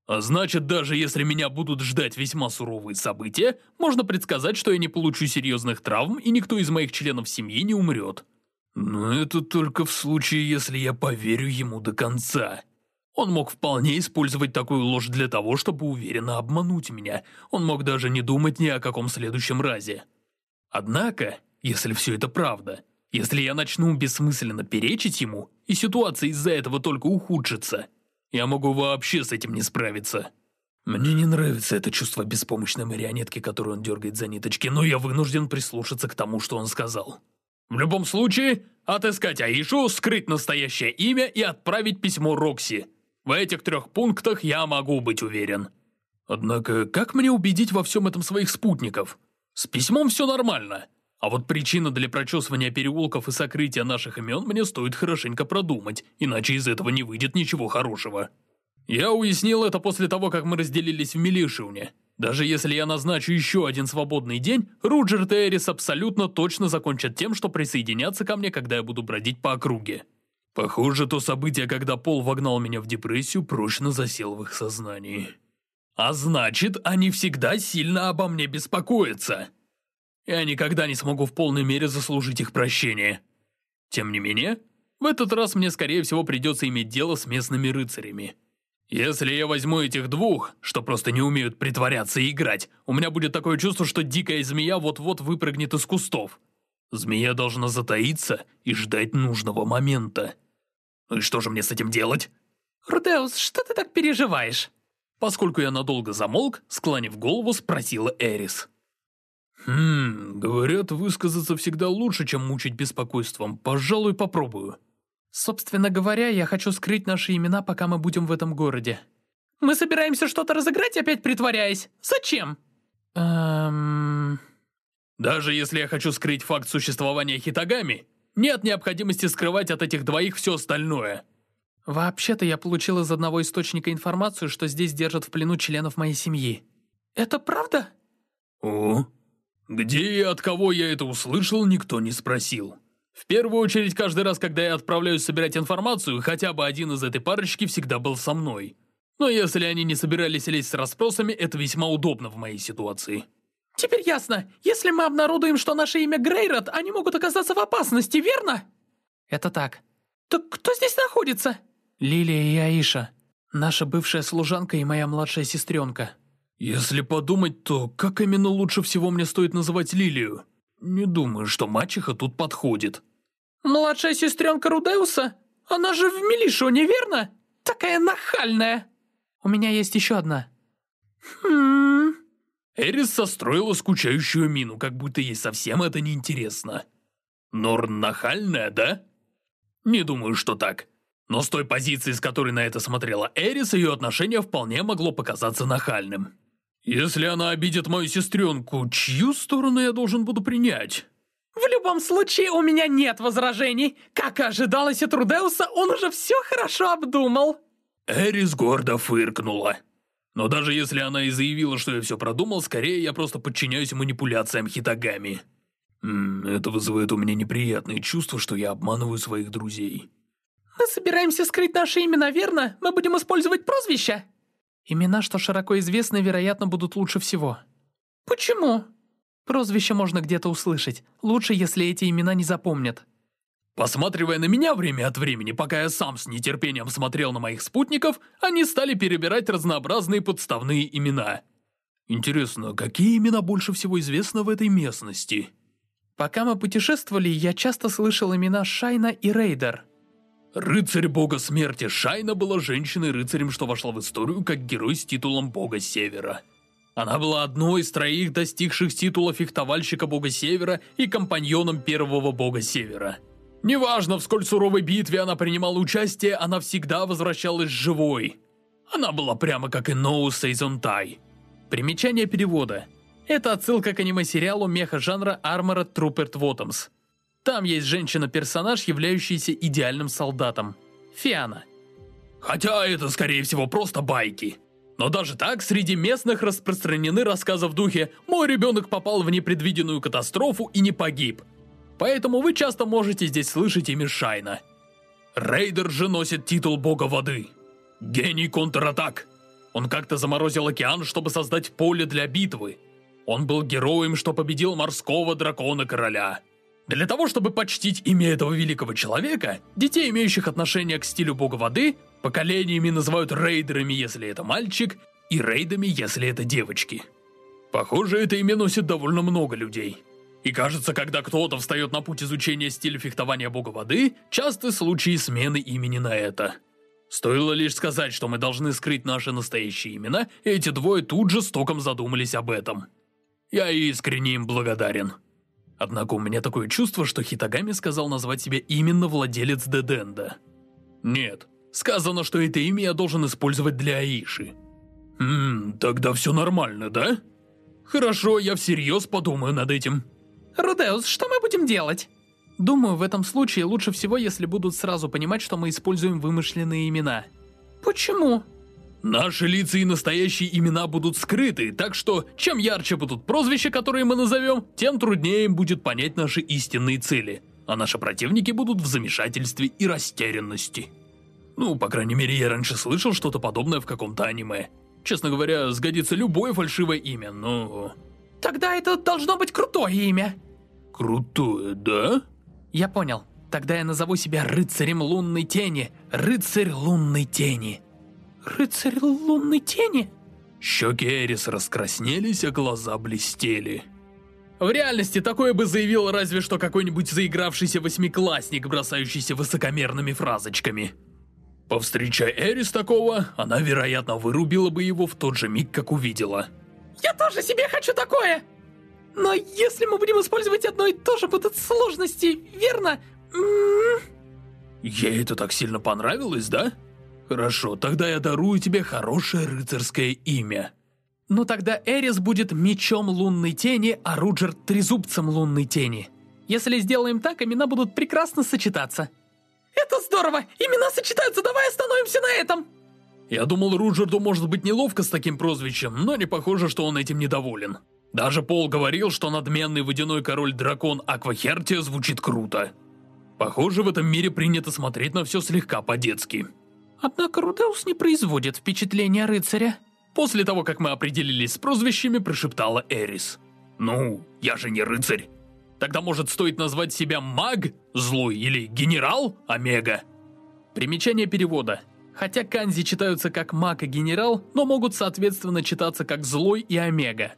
А значит, даже если меня будут ждать весьма суровые события, можно предсказать, что я не получу серьезных травм и никто из моих членов семьи не умрет. Но это только в случае, если я поверю ему до конца. Он мог вполне использовать такую ложь для того, чтобы уверенно обмануть меня. Он мог даже не думать ни о каком следующем разе. Однако, если все это правда, если я начну бессмысленно перечить ему, и ситуация из-за этого только ухудшится, я могу вообще с этим не справиться. Мне не нравится это чувство беспомощной марионетки, которую он дергает за ниточки, но я вынужден прислушаться к тому, что он сказал. В любом случае, отыскать Аишу, скрыть настоящее имя и отправить письмо Рокси. В этих трех пунктах я могу быть уверен. Однако, как мне убедить во всем этом своих спутников? С письмом все нормально. А вот причина для прочесывания переулков и сокрытия наших имен мне стоит хорошенько продумать, иначе из этого не выйдет ничего хорошего. Я уяснил это после того, как мы разделились в Милишиуне. Даже если я назначу еще один свободный день, Руджер и Эрис абсолютно точно закончат тем, что присоединятся ко мне, когда я буду бродить по округе. Похоже, то событие, когда Пол вогнал меня в депрессию, прочно засел в их сознании. А значит, они всегда сильно обо мне беспокоятся. Я никогда не смогу в полной мере заслужить их прощение. Тем не менее, в этот раз мне, скорее всего, придется иметь дело с местными рыцарями. Если я возьму этих двух, что просто не умеют притворяться и играть, у меня будет такое чувство, что дикая змея вот-вот выпрыгнет из кустов. Змея должна затаиться и ждать нужного момента. Ну и что же мне с этим делать? Рудеус, что ты так переживаешь? Поскольку я надолго замолк, склонив голову, спросила Эрис. «Хм, говорят, высказаться всегда лучше, чем мучить беспокойством. Пожалуй, попробую». Собственно говоря, я хочу скрыть наши имена, пока мы будем в этом городе. Мы собираемся что-то разыграть, опять притворяясь. Зачем? Эм... Даже если я хочу скрыть факт существования Хитагами, нет необходимости скрывать от этих двоих все остальное. Вообще-то я получил из одного источника информацию, что здесь держат в плену членов моей семьи. Это правда? О, где и от кого я это услышал, никто не спросил. В первую очередь, каждый раз, когда я отправляюсь собирать информацию, хотя бы один из этой парочки всегда был со мной. Но если они не собирались лезть с расспросами, это весьма удобно в моей ситуации. Теперь ясно. Если мы обнародуем, что наше имя Грейрот, они могут оказаться в опасности, верно? Это так. Так кто здесь находится? Лилия и Аиша. Наша бывшая служанка и моя младшая сестренка. Если подумать, то как именно лучше всего мне стоит называть Лилию? Не думаю, что мачеха тут подходит. Младшая сестренка Рудеуса? Она же в Милишоне, верно? Такая нахальная. У меня есть еще одна. Хм... Эрис состроила скучающую мину, как будто ей совсем это не интересно. Норн нахальная, да? Не думаю, что так. Но с той позиции, с которой на это смотрела Эрис, ее отношение вполне могло показаться нахальным. Если она обидит мою сестренку, чью сторону я должен буду принять? В любом случае, у меня нет возражений. Как и ожидалось от Рудеуса, он уже все хорошо обдумал. Эрис гордо фыркнула. Но даже если она и заявила, что я все продумал, скорее я просто подчиняюсь манипуляциям Хитагами. М -м, это вызывает у меня неприятные чувства, что я обманываю своих друзей. Мы собираемся скрыть наши имена, верно? Мы будем использовать прозвища? Имена, что широко известны, вероятно, будут лучше всего. Почему? Прозвище можно где-то услышать. Лучше, если эти имена не запомнят. Посматривая на меня время от времени, пока я сам с нетерпением смотрел на моих спутников, они стали перебирать разнообразные подставные имена. Интересно, какие имена больше всего известны в этой местности? Пока мы путешествовали, я часто слышал имена Шайна и Рейдер. Рыцарь бога смерти Шайна была женщиной-рыцарем, что вошла в историю как герой с титулом бога Севера. Она была одной из троих достигших титула фехтовальщика бога Севера и компаньоном первого бога Севера. Неважно, в сколь суровой битве она принимала участие, она всегда возвращалась живой. Она была прямо как и Ноу Сейзонтай. Примечание перевода. Это отсылка к аниме-сериалу меха-жанра Armored Trooper Bottoms. Там есть женщина-персонаж, являющаяся идеальным солдатом. Фиана. Хотя это, скорее всего, просто байки. Но даже так, среди местных распространены рассказы в духе «Мой ребенок попал в непредвиденную катастрофу и не погиб». Поэтому вы часто можете здесь слышать имя Шайна. Рейдер же носит титул бога воды. Гений контратак. Он как-то заморозил океан, чтобы создать поле для битвы. Он был героем, что победил морского дракона-короля. Для того, чтобы почтить имя этого великого человека, детей, имеющих отношение к стилю бога воды, поколениями называют рейдерами, если это мальчик, и рейдами, если это девочки. Похоже, это имя носит довольно много людей. И кажется, когда кто-то встает на путь изучения стиля фехтования бога воды, часто случаи смены имени на это. Стоило лишь сказать, что мы должны скрыть наши настоящие имена, эти двое тут же стоком задумались об этом. Я искренне им благодарен. Однако у меня такое чувство, что Хитагами сказал назвать себя именно владелец Деденда. Нет, сказано, что это имя я должен использовать для Аиши. Хм, тогда все нормально, да? Хорошо, я всерьез подумаю над этим. Рудеус, что мы будем делать? Думаю, в этом случае лучше всего, если будут сразу понимать, что мы используем вымышленные имена. Почему? Наши лица и настоящие имена будут скрыты, так что чем ярче будут прозвища, которые мы назовем, тем труднее им будет понять наши истинные цели, а наши противники будут в замешательстве и растерянности. Ну, по крайней мере, я раньше слышал что-то подобное в каком-то аниме. Честно говоря, сгодится любое фальшивое имя, но... Тогда это должно быть крутое имя. Крутое, да? Я понял. Тогда я назову себя рыцарем лунной тени. Рыцарь лунной тени. «Рыцарь лунной тени?» Щеки Эрис раскраснелись, а глаза блестели. В реальности такое бы заявил разве что какой-нибудь заигравшийся восьмиклассник, бросающийся высокомерными фразочками. Повстречай Эрис такого, она, вероятно, вырубила бы его в тот же миг, как увидела. «Я тоже себе хочу такое!» «Но если мы будем использовать одно и то же, будут сложности, верно?» М -м -м. Ей это так сильно понравилось, да? Хорошо, тогда я дарую тебе хорошее рыцарское имя. Ну тогда Эрис будет мечом лунной тени, а Руджер трезубцем лунной тени. Если сделаем так, имена будут прекрасно сочетаться. Это здорово! Имена сочетаются, давай остановимся на этом! Я думал, Руджерду может быть неловко с таким прозвищем, но не похоже, что он этим недоволен. Даже Пол говорил, что надменный водяной король-дракон Аквахертия звучит круто. Похоже, в этом мире принято смотреть на все слегка по-детски. Однако Рудеус не производит впечатления рыцаря. После того, как мы определились с прозвищами, прошептала Эрис. «Ну, я же не рыцарь. Тогда, может, стоит назвать себя маг злой или генерал Омега?» Примечание перевода. Хотя канзи читаются как маг и генерал, но могут соответственно читаться как злой и омега.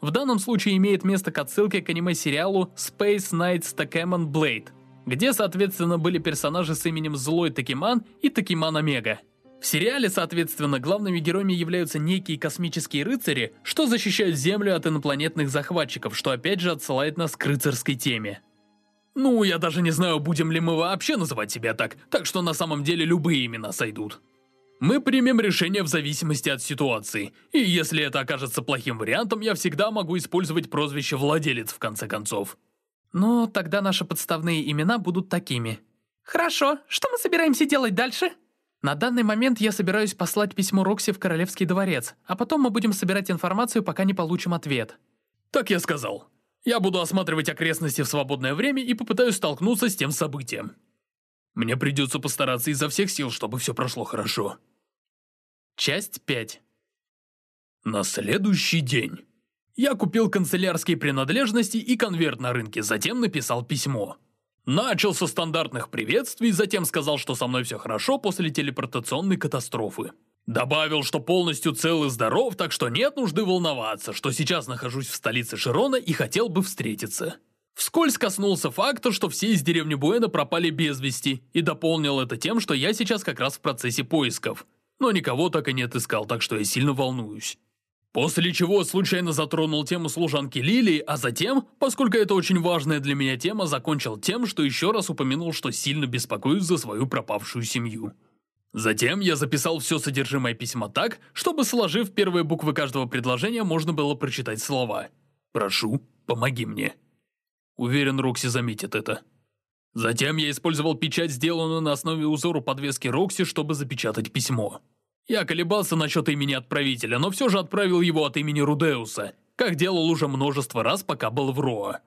В данном случае имеет место к отсылке к аниме-сериалу Space Knights Takemon Blade – где, соответственно, были персонажи с именем Злой Такиман и Такиман Омега. В сериале, соответственно, главными героями являются некие космические рыцари, что защищают Землю от инопланетных захватчиков, что опять же отсылает нас к рыцарской теме. Ну, я даже не знаю, будем ли мы вообще называть себя так, так что на самом деле любые имена сойдут. Мы примем решение в зависимости от ситуации, и если это окажется плохим вариантом, я всегда могу использовать прозвище «владелец» в конце концов. Ну, тогда наши подставные имена будут такими. Хорошо, что мы собираемся делать дальше? На данный момент я собираюсь послать письмо Рокси в Королевский дворец, а потом мы будем собирать информацию, пока не получим ответ. Так я сказал. Я буду осматривать окрестности в свободное время и попытаюсь столкнуться с тем событием. Мне придется постараться изо всех сил, чтобы все прошло хорошо. Часть 5 На следующий день. Я купил канцелярские принадлежности и конверт на рынке, затем написал письмо. Начал со стандартных приветствий, затем сказал, что со мной все хорошо после телепортационной катастрофы. Добавил, что полностью цел и здоров, так что нет нужды волноваться, что сейчас нахожусь в столице Широна и хотел бы встретиться. Вскользь коснулся факта, что все из деревни Буэна пропали без вести, и дополнил это тем, что я сейчас как раз в процессе поисков. Но никого так и не отыскал, так что я сильно волнуюсь. После чего случайно затронул тему служанки Лилии, а затем, поскольку это очень важная для меня тема, закончил тем, что еще раз упомянул, что сильно беспокоюсь за свою пропавшую семью. Затем я записал все содержимое письма так, чтобы, сложив первые буквы каждого предложения, можно было прочитать слова «Прошу, помоги мне». Уверен, Рокси заметит это. Затем я использовал печать, сделанную на основе узора подвески Рокси, чтобы запечатать письмо. Я колебался насчет имени отправителя, но все же отправил его от имени Рудеуса, как делал уже множество раз, пока был в Роа.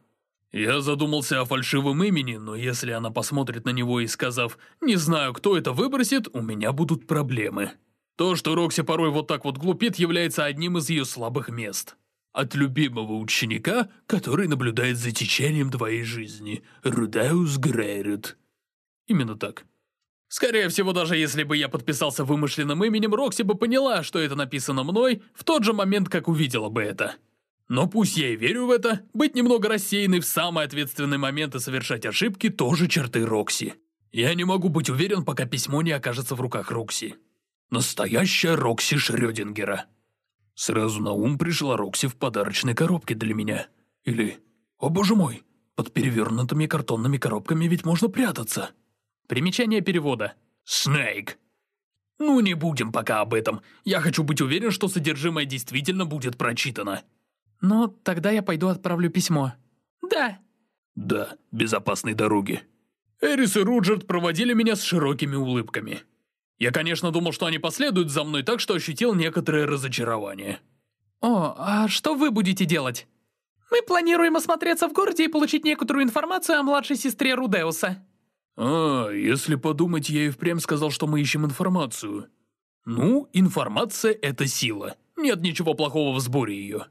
Я задумался о фальшивом имени, но если она посмотрит на него и сказав «не знаю, кто это выбросит», у меня будут проблемы. То, что Рокси порой вот так вот глупит, является одним из ее слабых мест. От любимого ученика, который наблюдает за течением твоей жизни, Рудеус Грейрет. Именно так. Скорее всего, даже если бы я подписался вымышленным именем, Рокси бы поняла, что это написано мной, в тот же момент, как увидела бы это. Но пусть я и верю в это, быть немного рассеянной в самый ответственный момент и совершать ошибки тоже черты Рокси. Я не могу быть уверен, пока письмо не окажется в руках Рокси. Настоящая Рокси Шрёдингера. Сразу на ум пришла Рокси в подарочной коробке для меня. Или, о боже мой, под перевернутыми картонными коробками ведь можно прятаться. Примечание перевода. Снейк. Ну не будем пока об этом. Я хочу быть уверен, что содержимое действительно будет прочитано. Ну, тогда я пойду отправлю письмо. Да. Да, безопасной дороги. Эрис и Руджерт проводили меня с широкими улыбками. Я, конечно, думал, что они последуют за мной, так что ощутил некоторое разочарование. О, а что вы будете делать? Мы планируем осмотреться в городе и получить некоторую информацию о младшей сестре Рудеуса. А, если подумать, я и впрямь сказал, что мы ищем информацию. Ну, информация — это сила. Нет ничего плохого в сборе ее.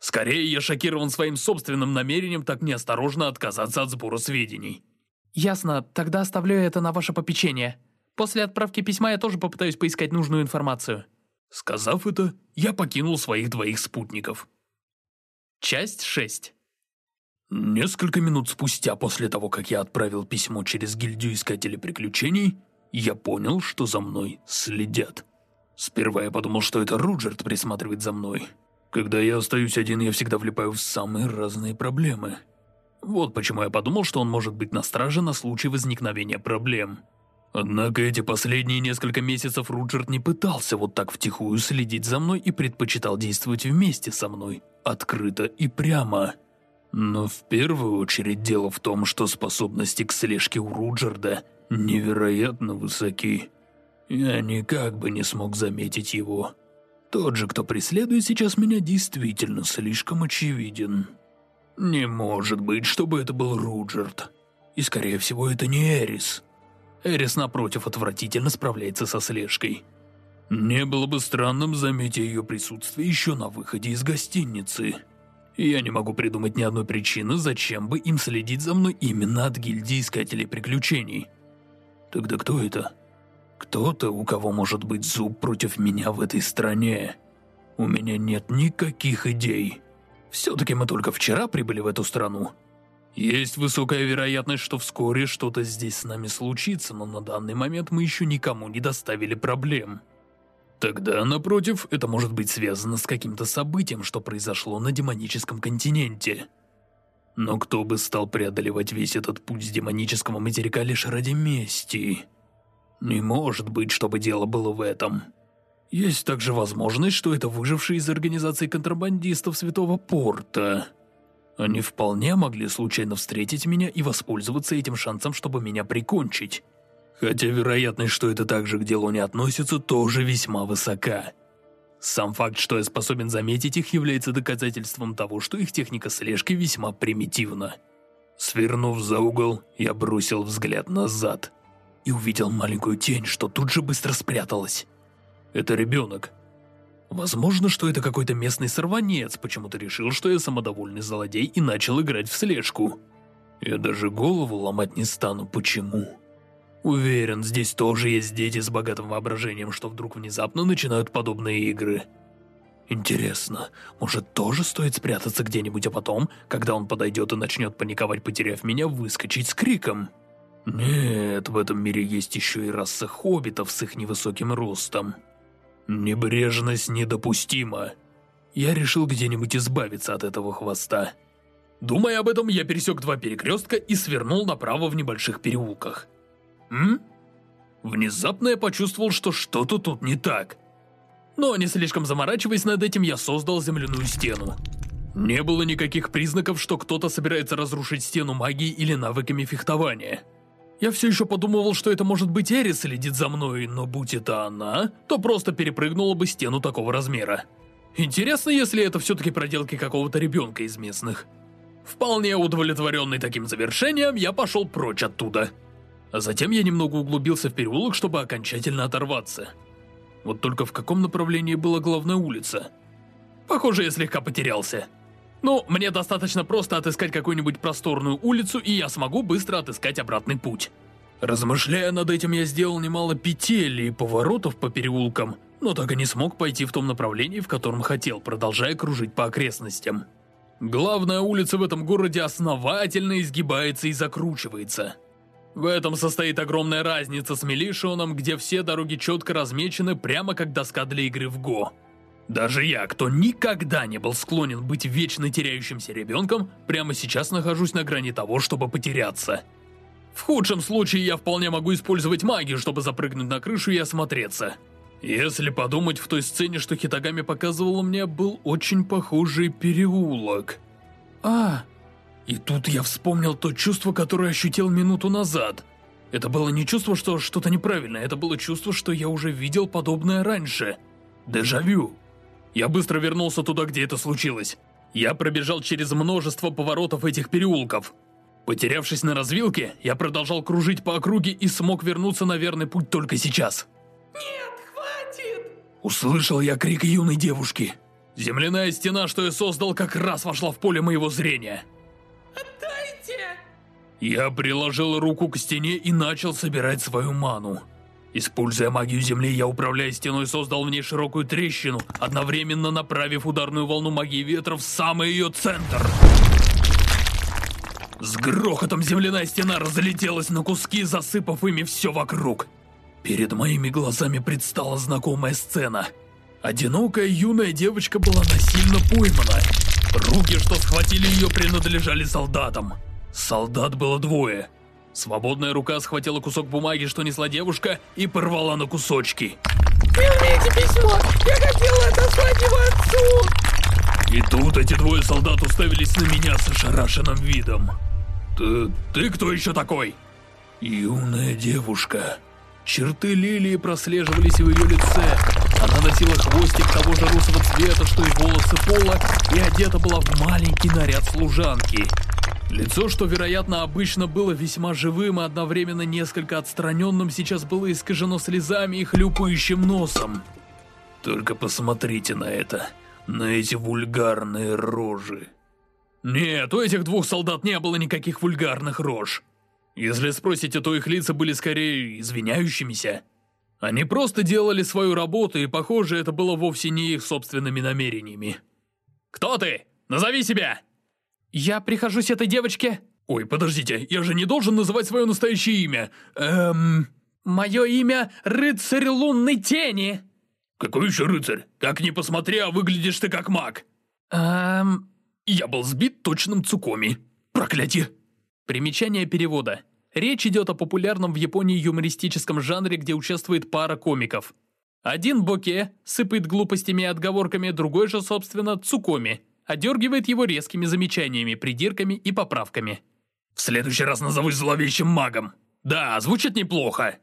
Скорее, я шокирован своим собственным намерением так неосторожно отказаться от сбора сведений. Ясно, тогда оставлю это на ваше попечение. После отправки письма я тоже попытаюсь поискать нужную информацию. Сказав это, я покинул своих двоих спутников. Часть 6 Несколько минут спустя после того, как я отправил письмо через гильдию Искателей Приключений, я понял, что за мной следят. Сперва я подумал, что это Руджерт присматривает за мной, когда я остаюсь один, я всегда влипаю в самые разные проблемы. Вот почему я подумал, что он может быть на страже на случай возникновения проблем. Однако эти последние несколько месяцев Руджерт не пытался вот так втихую следить за мной и предпочитал действовать вместе со мной, открыто и прямо. Но в первую очередь дело в том, что способности к слежке у Руджерда невероятно высоки. Я никак бы не смог заметить его. Тот же, кто преследует сейчас меня, действительно слишком очевиден. Не может быть, чтобы это был Руджерт. И, скорее всего, это не Эрис. Эрис, напротив, отвратительно справляется со слежкой. Не было бы странным заметить ее присутствие еще на выходе из гостиницы. Я не могу придумать ни одной причины, зачем бы им следить за мной именно от гильдии Искателей Приключений. Тогда кто это? Кто-то, у кого может быть зуб против меня в этой стране. У меня нет никаких идей. Все-таки мы только вчера прибыли в эту страну. Есть высокая вероятность, что вскоре что-то здесь с нами случится, но на данный момент мы еще никому не доставили проблем. Тогда, напротив, это может быть связано с каким-то событием, что произошло на демоническом континенте. Но кто бы стал преодолевать весь этот путь с демонического материка лишь ради мести? Не может быть, чтобы дело было в этом. Есть также возможность, что это выжившие из организации контрабандистов Святого Порта. Они вполне могли случайно встретить меня и воспользоваться этим шансом, чтобы меня прикончить. Хотя вероятность, что это также к делу не относится, тоже весьма высока. Сам факт, что я способен заметить их, является доказательством того, что их техника слежки весьма примитивна. Свернув за угол, я бросил взгляд назад – и увидел маленькую тень, что тут же быстро спряталась. Это ребенок. Возможно, что это какой-то местный сорванец, почему-то решил, что я самодовольный злодей и начал играть в слежку. Я даже голову ломать не стану, почему. Уверен, здесь тоже есть дети с богатым воображением, что вдруг внезапно начинают подобные игры. Интересно, может тоже стоит спрятаться где-нибудь, а потом, когда он подойдет и начнет паниковать, потеряв меня, выскочить с криком? Нет, в этом мире есть еще и раса хоббитов с их невысоким ростом. Небрежность недопустима. Я решил где-нибудь избавиться от этого хвоста. Думая об этом, я пересек два перекрестка и свернул направо в небольших переулках. М? Внезапно я почувствовал, что что-то тут не так. Но не слишком заморачиваясь над этим, я создал земляную стену. Не было никаких признаков, что кто-то собирается разрушить стену магии или навыками фехтования. Я все еще подумывал, что это может быть Эрис следит за мной, но будь это она, то просто перепрыгнула бы стену такого размера. Интересно, если это все-таки проделки какого-то ребенка из местных. Вполне удовлетворенный таким завершением, я пошел прочь оттуда. А затем я немного углубился в переулок, чтобы окончательно оторваться. Вот только в каком направлении была главная улица? Похоже, я слегка потерялся. Ну, мне достаточно просто отыскать какую-нибудь просторную улицу, и я смогу быстро отыскать обратный путь. Размышляя над этим, я сделал немало петель и поворотов по переулкам, но так и не смог пойти в том направлении, в котором хотел, продолжая кружить по окрестностям. Главная улица в этом городе основательно изгибается и закручивается. В этом состоит огромная разница с Мелишионом, где все дороги четко размечены прямо как доска для игры в Го. Даже я, кто никогда не был склонен быть вечно теряющимся ребенком, прямо сейчас нахожусь на грани того, чтобы потеряться. В худшем случае я вполне могу использовать магию, чтобы запрыгнуть на крышу и осмотреться. Если подумать, в той сцене, что Хитагами показывала мне, был очень похожий переулок. А, и тут я вспомнил то чувство, которое ощутил минуту назад. Это было не чувство, что что-то неправильно, это было чувство, что я уже видел подобное раньше. Дежавю. Я быстро вернулся туда, где это случилось. Я пробежал через множество поворотов этих переулков. Потерявшись на развилке, я продолжал кружить по округе и смог вернуться на верный путь только сейчас. Нет, хватит! Услышал я крик юной девушки. Земляная стена, что я создал, как раз вошла в поле моего зрения. Я приложил руку к стене и начал собирать свою ману. Используя магию земли, я, управляя стеной, создал в ней широкую трещину, одновременно направив ударную волну магии ветра в самый ее центр. С грохотом земляная стена разлетелась на куски, засыпав ими все вокруг. Перед моими глазами предстала знакомая сцена. Одинокая юная девочка была насильно поймана. Руки, что схватили ее, принадлежали солдатам. Солдат было двое. Свободная рука схватила кусок бумаги, что несла девушка, и порвала на кусочки. Верните письмо! Я хотела отослать его отцу! И тут эти двое солдат уставились на меня с ошарашенным видом. Ты, ты кто еще такой? Юная девушка. Черты лилии прослеживались в ее лице. Она носила хвостик того же русого цвета, что и волосы пола, и одета была в маленький наряд служанки. Лицо, что, вероятно, обычно было весьма живым и одновременно несколько отстраненным, сейчас было искажено слезами и хлюпающим носом. Только посмотрите на это, на эти вульгарные рожи. Нет, у этих двух солдат не было никаких вульгарных рож. Если спросите, то их лица были скорее извиняющимися. Они просто делали свою работу, и, похоже, это было вовсе не их собственными намерениями. «Кто ты? Назови себя!» Я прихожусь этой девочке... Ой, подождите, я же не должен называть свое настоящее имя. Эм... Мое имя Рыцарь Лунной Тени. Какой еще рыцарь? Как ни посмотри, а выглядишь ты как маг. Эм... Я был сбит точным цукоми. Проклятие. Примечание перевода. Речь идет о популярном в Японии юмористическом жанре, где участвует пара комиков. Один Боке сыпает глупостями и отговорками, другой же, собственно, Цукоми, одергивает его резкими замечаниями, придирками и поправками. В следующий раз назовусь зловещим магом. Да, звучит неплохо.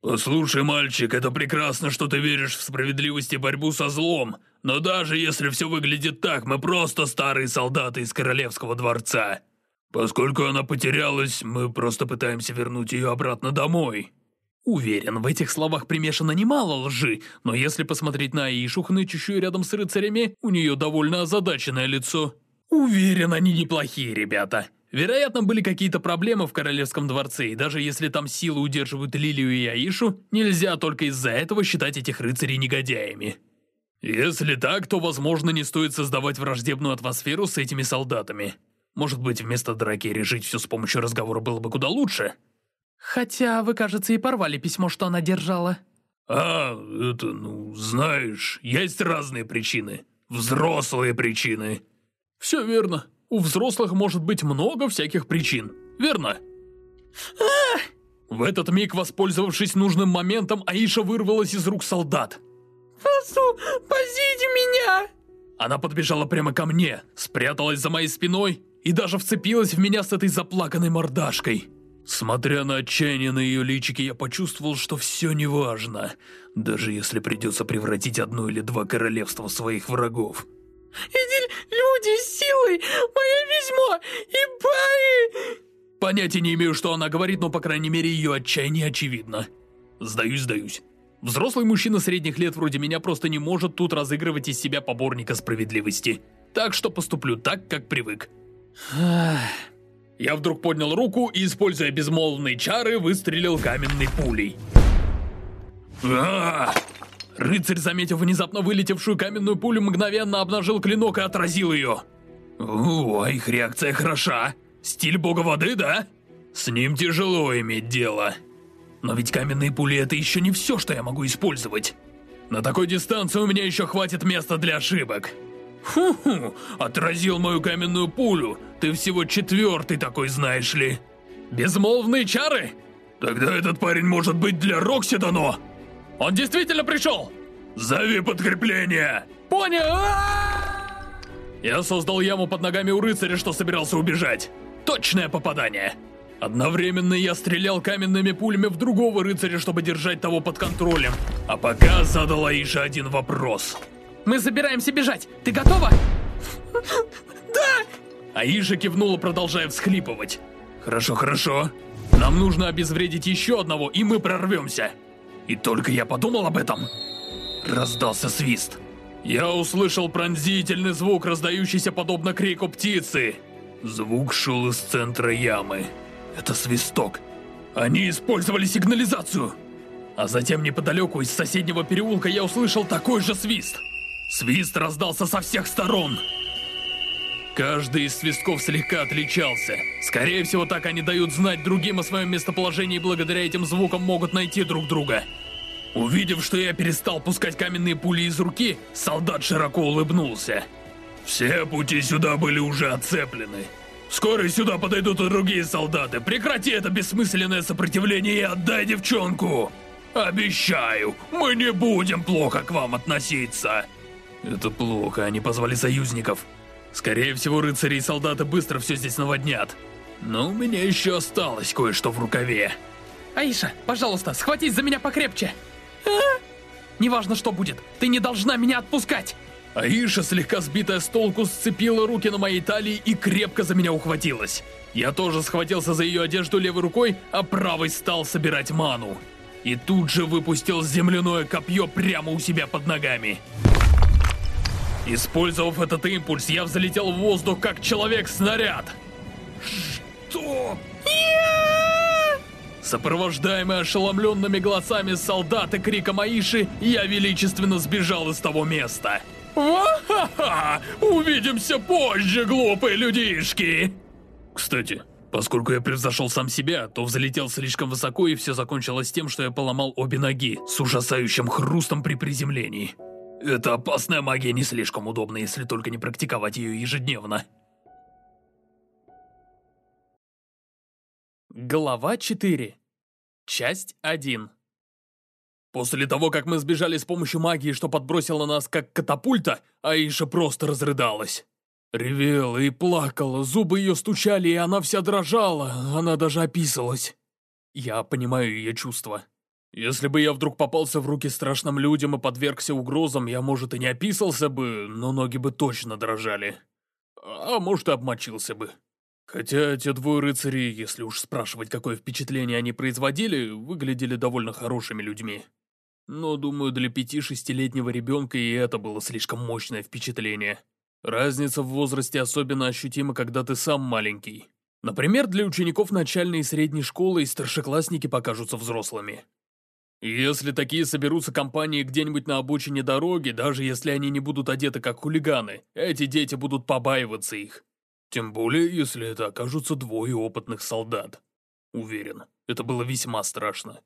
Послушай, мальчик, это прекрасно, что ты веришь в справедливость и борьбу со злом, но даже если все выглядит так, мы просто старые солдаты из королевского дворца. Поскольку она потерялась, мы просто пытаемся вернуть ее обратно домой. Уверен, в этих словах примешано немало лжи, но если посмотреть на Аишу, хнычущую рядом с рыцарями, у нее довольно озадаченное лицо. Уверен, они неплохие ребята. Вероятно, были какие-то проблемы в Королевском дворце, и даже если там силы удерживают Лилию и Аишу, нельзя только из-за этого считать этих рыцарей негодяями. Если так, то, возможно, не стоит создавать враждебную атмосферу с этими солдатами. Может быть, вместо драки решить все с помощью разговора было бы куда лучше? Хотя вы, кажется, и порвали письмо, что она держала. А, это, ну, знаешь, есть разные причины. Взрослые причины. Все верно. У взрослых может быть много всяких причин, верно? В этот миг, воспользовавшись нужным моментом, Аиша вырвалась из рук солдат. Прошу, спасите меня! Она подбежала прямо ко мне, спряталась за моей спиной и даже вцепилась в меня с этой заплаканной мордашкой. Смотря на отчаяние на ее личике, я почувствовал, что все неважно, даже если придется превратить одно или два королевства в своих врагов. Эти люди с силой, мое письмо и пари... Понятия не имею, что она говорит, но, по крайней мере, ее отчаяние очевидно. Сдаюсь, сдаюсь. Взрослый мужчина средних лет вроде меня просто не может тут разыгрывать из себя поборника справедливости. Так что поступлю так, как привык. Я вдруг поднял руку и, используя безмолвные чары, выстрелил каменной пулей. А! Рыцарь, заметив внезапно вылетевшую каменную пулю, мгновенно обнажил клинок и отразил ее. О, их реакция хороша. Стиль бога воды, да? С ним тяжело иметь дело. Но ведь каменные пули это еще не все, что я могу использовать. На такой дистанции у меня еще хватит места для ошибок. Фу-фу, отразил мою каменную пулю. Ты всего четвертый такой, знаешь ли. Безмолвные чары? Тогда этот парень может быть для Рокси дано. Он действительно пришел! Зови подкрепление! Понял! А! Я создал яму под ногами у рыцаря, что собирался убежать. Точное попадание. Одновременно я стрелял каменными пулями в другого рыцаря, чтобы держать того под контролем. А пока задал Аиша один вопрос. Мы собираемся бежать. Ты готова? Да! Аиша кивнула, продолжая всхлипывать. Хорошо, хорошо. Нам нужно обезвредить еще одного, и мы прорвемся. И только я подумал об этом, раздался свист. Я услышал пронзительный звук, раздающийся подобно крику птицы. Звук шел из центра ямы. Это свисток. Они использовали сигнализацию. А затем неподалеку из соседнего переулка я услышал такой же свист. Свист раздался со всех сторон. Каждый из свистков слегка отличался. Скорее всего, так они дают знать другим о своем местоположении и благодаря этим звукам могут найти друг друга. Увидев, что я перестал пускать каменные пули из руки, солдат широко улыбнулся. Все пути сюда были уже оцеплены. Скоро сюда подойдут и другие солдаты. Прекрати это бессмысленное сопротивление и отдай девчонку. Обещаю, мы не будем плохо к вам относиться. Это плохо, они позвали союзников. Скорее всего, рыцари и солдаты быстро все здесь наводнят. Но у меня еще осталось кое-что в рукаве. Аиша, пожалуйста, схватись за меня покрепче. А? Неважно, что будет, ты не должна меня отпускать. Аиша, слегка сбитая с толку, сцепила руки на моей талии и крепко за меня ухватилась. Я тоже схватился за ее одежду левой рукой, а правой стал собирать ману. И тут же выпустил земляное копье прямо у себя под ногами. Использовав этот импульс, я взлетел в воздух как человек-снаряд. Что? Сопровождаемый ошеломленными глазами солдат и криком Аиши, я величественно сбежал из того места. Ва-ха-ха! Увидимся позже, глупые людишки! Кстати, поскольку я превзошел сам себя, то взлетел слишком высоко и все закончилось тем, что я поломал обе ноги с ужасающим хрустом при приземлении. Эта опасная магия не слишком удобна, если только не практиковать ее ежедневно. Глава 4. Часть 1. После того, как мы сбежали с помощью магии, что подбросила нас как катапульта, Аиша просто разрыдалась. Ревела и плакала, зубы ее стучали, и она вся дрожала, она даже описалась. Я понимаю ее чувства. Если бы я вдруг попался в руки страшным людям и подвергся угрозам, я, может, и не описался бы, но ноги бы точно дрожали. А может, и обмочился бы. Хотя те двое рыцарей, если уж спрашивать, какое впечатление они производили, выглядели довольно хорошими людьми. Но, думаю, для пяти-шестилетнего ребенка и это было слишком мощное впечатление. Разница в возрасте особенно ощутима, когда ты сам маленький. Например, для учеников начальной и средней школы и старшеклассники покажутся взрослыми. Если такие соберутся компании где-нибудь на обочине дороги, даже если они не будут одеты как хулиганы, эти дети будут побаиваться их. Тем более, если это окажутся двое опытных солдат. Уверен, это было весьма страшно.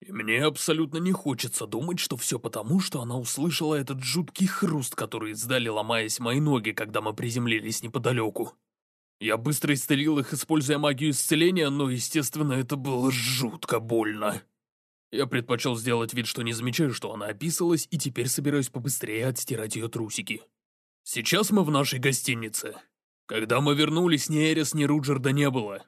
И мне абсолютно не хочется думать, что все потому, что она услышала этот жуткий хруст, который издали, ломаясь мои ноги, когда мы приземлились неподалеку. Я быстро исцелил их, используя магию исцеления, но, естественно, это было жутко больно. Я предпочел сделать вид, что не замечаю, что она описалась, и теперь собираюсь побыстрее отстирать ее трусики. Сейчас мы в нашей гостинице. Когда мы вернулись, ни Эрис, ни Руджерда не было.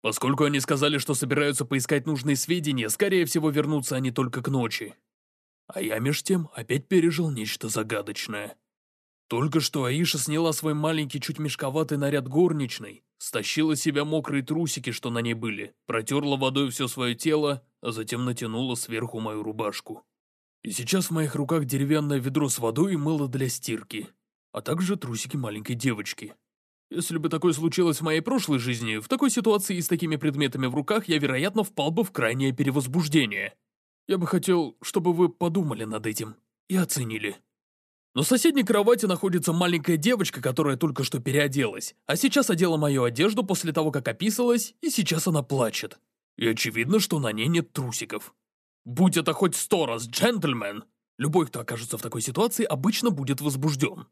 Поскольку они сказали, что собираются поискать нужные сведения, скорее всего, вернутся они только к ночи. А я меж тем опять пережил нечто загадочное. Только что Аиша сняла свой маленький, чуть мешковатый наряд горничной, стащила с себя мокрые трусики, что на ней были, протерла водой все свое тело, а затем натянула сверху мою рубашку. И сейчас в моих руках деревянное ведро с водой и мыло для стирки, а также трусики маленькой девочки. Если бы такое случилось в моей прошлой жизни, в такой ситуации и с такими предметами в руках я, вероятно, впал бы в крайнее перевозбуждение. Я бы хотел, чтобы вы подумали над этим и оценили. На соседней кровати находится маленькая девочка, которая только что переоделась, а сейчас одела мою одежду после того, как описалась, и сейчас она плачет. И очевидно, что на ней нет трусиков. Будь это хоть сто раз джентльмен, любой, кто окажется в такой ситуации, обычно будет возбужден.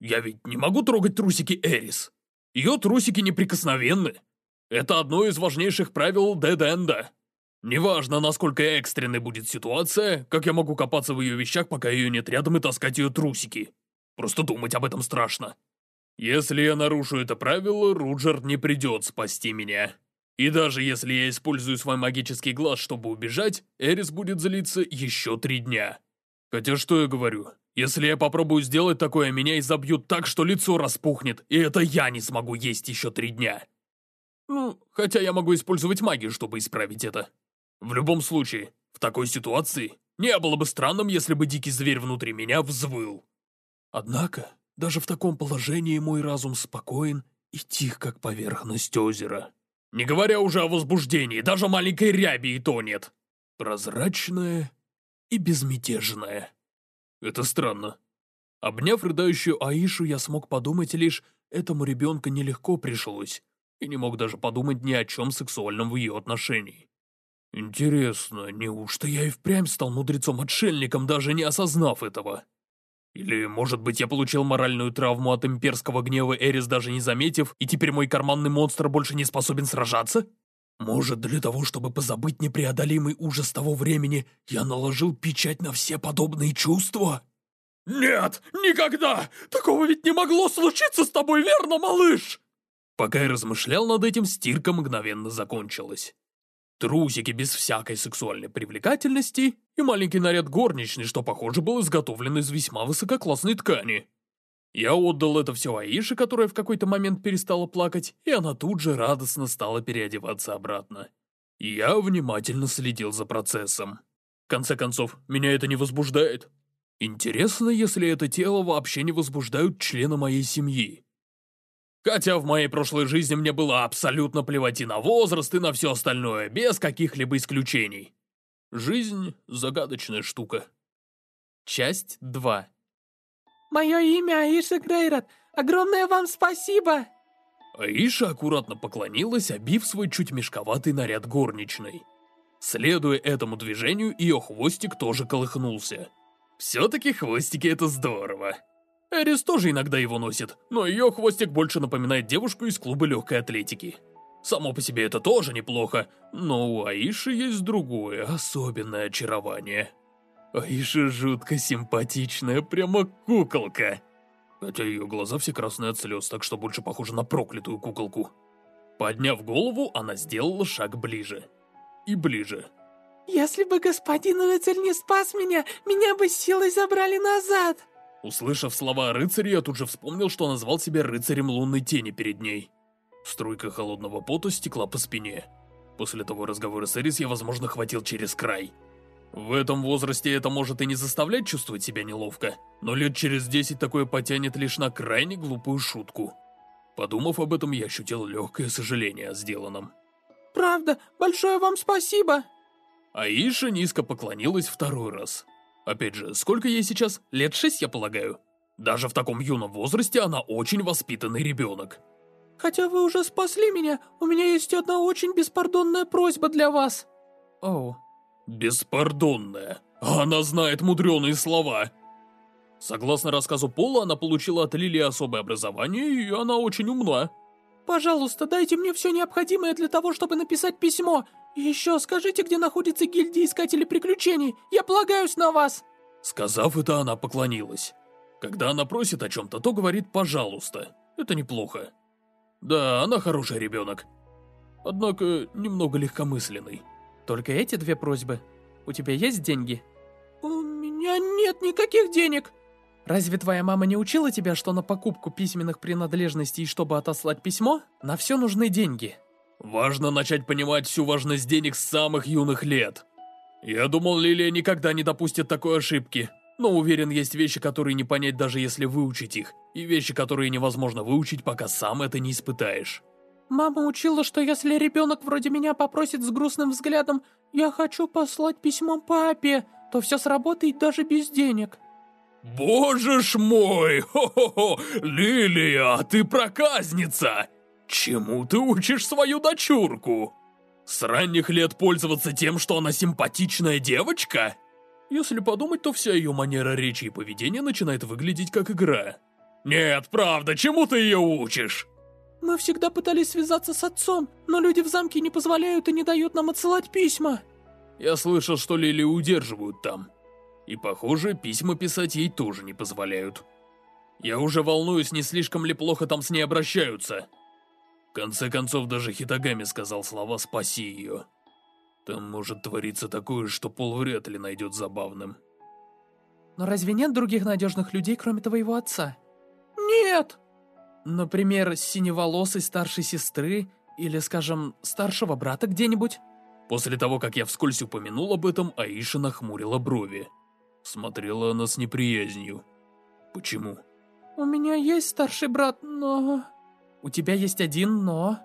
Я ведь не могу трогать трусики Эрис. Ее трусики неприкосновенны. Это одно из важнейших правил Дед-Энда. Неважно, насколько экстренной будет ситуация, как я могу копаться в ее вещах, пока ее нет рядом, и таскать ее трусики. Просто думать об этом страшно. Если я нарушу это правило, Руджер не придет спасти меня. И даже если я использую свой магический глаз, чтобы убежать, Эрис будет злиться еще три дня. Хотя что я говорю? Если я попробую сделать такое, меня изобьют так, что лицо распухнет, и это я не смогу есть еще три дня. Ну, хотя я могу использовать магию, чтобы исправить это. В любом случае, в такой ситуации не было бы странным, если бы дикий зверь внутри меня взвыл. Однако, даже в таком положении мой разум спокоен и тих, как поверхность озера. Не говоря уже о возбуждении, даже маленькой ряби и то нет. Прозрачное и безмятежное. Это странно. Обняв рыдающую Аишу, я смог подумать лишь, этому ребенку нелегко пришлось, и не мог даже подумать ни о чем сексуальном в ее отношении. Интересно, неужто я и впрямь стал мудрецом-отшельником, даже не осознав этого? Или, может быть, я получил моральную травму от имперского гнева Эрис, даже не заметив, и теперь мой карманный монстр больше не способен сражаться? Может, для того, чтобы позабыть непреодолимый ужас того времени, я наложил печать на все подобные чувства? Нет, никогда! Такого ведь не могло случиться с тобой, верно, малыш? Пока я размышлял над этим, стирка мгновенно закончилась трусики без всякой сексуальной привлекательности и маленький наряд горничной, что, похоже, был изготовлен из весьма высококлассной ткани. Я отдал это все Аише, которая в какой-то момент перестала плакать, и она тут же радостно стала переодеваться обратно. Я внимательно следил за процессом. В конце концов, меня это не возбуждает. Интересно, если это тело вообще не возбуждают члены моей семьи. Хотя в моей прошлой жизни мне было абсолютно плевать и на возраст, и на все остальное, без каких-либо исключений. Жизнь — загадочная штука. Часть 2 «Мое имя Аиша Грейрот. Огромное вам спасибо!» Аиша аккуратно поклонилась, обив свой чуть мешковатый наряд горничной. Следуя этому движению, ее хвостик тоже колыхнулся. Все-таки хвостики — это здорово. Эрис тоже иногда его носит, но ее хвостик больше напоминает девушку из клуба легкой атлетики. Само по себе это тоже неплохо, но у Аиши есть другое, особенное очарование. Аиша жутко симпатичная, прямо куколка. Хотя ее глаза все красные от слез, так что больше похожа на проклятую куколку. Подняв голову, она сделала шаг ближе. И ближе. «Если бы господин рыцарь не спас меня, меня бы силой забрали назад!» Услышав слова рыцаря, я тут же вспомнил, что назвал себя рыцарем лунной тени перед ней. Струйка холодного пота стекла по спине. После того разговора с Эрис я, возможно, хватил через край. В этом возрасте это может и не заставлять чувствовать себя неловко, но лет через десять такое потянет лишь на крайне глупую шутку. Подумав об этом, я ощутил легкое сожаление о сделанном. Правда, большое вам спасибо. Аиша низко поклонилась второй раз. Опять же, сколько ей сейчас? Лет шесть, я полагаю. Даже в таком юном возрасте она очень воспитанный ребенок. Хотя вы уже спасли меня, у меня есть одна очень беспардонная просьба для вас. Оу. Беспардонная. Она знает мудреные слова. Согласно рассказу Пола, она получила от Лилии особое образование, и она очень умна. Пожалуйста, дайте мне все необходимое для того, чтобы написать письмо. Еще скажите, где находится гильдия Искателей Приключений. Я полагаюсь на вас. Сказав это, она поклонилась. Когда она просит о чем-то, то говорит «пожалуйста». Это неплохо. Да, она хороший ребенок. Однако, немного легкомысленный. Только эти две просьбы? У тебя есть деньги? У меня нет никаких денег. Разве твоя мама не учила тебя, что на покупку письменных принадлежностей, чтобы отослать письмо, на все нужны деньги? Важно начать понимать всю важность денег с самых юных лет. Я думал, Лилия никогда не допустит такой ошибки, но уверен, есть вещи, которые не понять, даже если выучить их, и вещи, которые невозможно выучить, пока сам это не испытаешь. Мама учила, что если ребенок вроде меня попросит с грустным взглядом «Я хочу послать письмо папе», то все сработает даже без денег. Боже ж мой! Хо-хо-хо! Лилия, ты проказница! Чему ты учишь свою дочурку? С ранних лет пользоваться тем, что она симпатичная девочка? Если подумать, то вся ее манера речи и поведения начинает выглядеть как игра. Нет, правда, чему ты ее учишь? Мы всегда пытались связаться с отцом, но люди в замке не позволяют и не дают нам отсылать письма. Я слышал, что Лили удерживают там. И, похоже, письма писать ей тоже не позволяют. Я уже волнуюсь, не слишком ли плохо там с ней обращаются. В конце концов, даже Хитагами сказал слова «спаси ее». Там может твориться такое, что Пол вряд ли найдет забавным. Но разве нет других надежных людей, кроме твоего отца? Нет! Например, синеволосой старшей сестры или, скажем, старшего брата где-нибудь? После того, как я вскользь упомянул об этом, Аиша нахмурила брови. Смотрела она с неприязнью. Почему? У меня есть старший брат, но... У тебя есть один, но...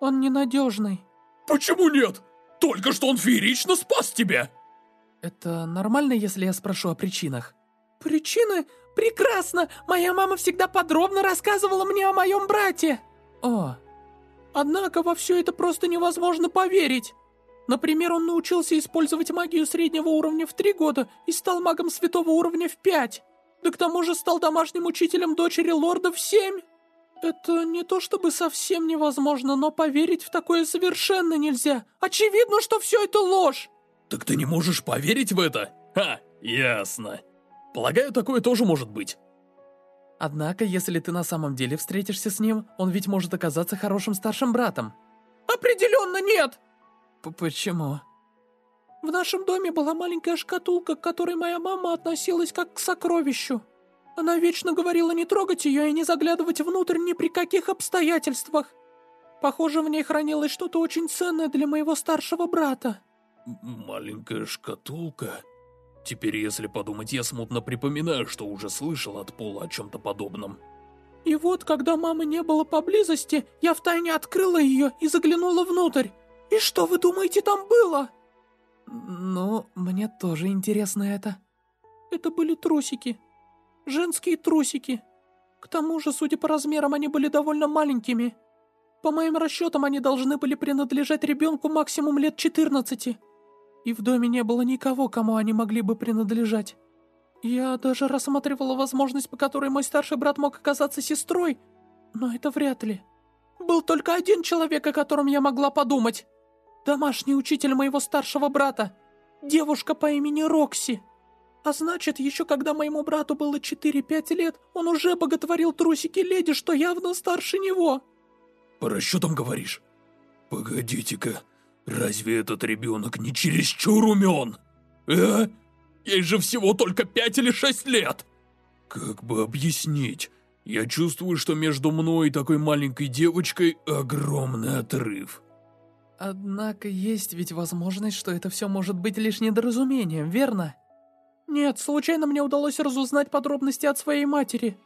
Он ненадежный. Почему нет? Только что он феерично спас тебя! Это нормально, если я спрошу о причинах? Причины? Прекрасно! Моя мама всегда подробно рассказывала мне о моем брате. О. Однако во все это просто невозможно поверить. Например, он научился использовать магию среднего уровня в три года и стал магом святого уровня в пять. Да к тому же стал домашним учителем дочери лорда в семь. Это не то чтобы совсем невозможно, но поверить в такое совершенно нельзя. Очевидно, что все это ложь. Так ты не можешь поверить в это? Ха, ясно. Полагаю, такое тоже может быть. Однако, если ты на самом деле встретишься с ним, он ведь может оказаться хорошим старшим братом. Определенно нет! Почему? В нашем доме была маленькая шкатулка, к которой моя мама относилась как к сокровищу. Она вечно говорила не трогать ее и не заглядывать внутрь ни при каких обстоятельствах. Похоже, в ней хранилось что-то очень ценное для моего старшего брата. Маленькая шкатулка? Теперь, если подумать, я смутно припоминаю, что уже слышал от Пола о чем-то подобном. И вот, когда мамы не было поблизости, я втайне открыла ее и заглянула внутрь. И что вы думаете там было? Ну, мне тоже интересно это. Это были трусики. Женские трусики. К тому же, судя по размерам, они были довольно маленькими. По моим расчетам, они должны были принадлежать ребенку максимум лет 14. И в доме не было никого, кому они могли бы принадлежать. Я даже рассматривала возможность, по которой мой старший брат мог оказаться сестрой, но это вряд ли. Был только один человек, о котором я могла подумать. Домашний учитель моего старшего брата. Девушка по имени Рокси. А значит, еще когда моему брату было 4-5 лет, он уже боготворил трусики леди, что явно старше него. По расчетам говоришь? Погодите-ка, разве этот ребенок не чересчур умен? А? Ей же всего только 5 или 6 лет. Как бы объяснить? Я чувствую, что между мной и такой маленькой девочкой огромный отрыв. Однако есть ведь возможность, что это все может быть лишь недоразумением, верно? Нет, случайно мне удалось разузнать подробности от своей матери.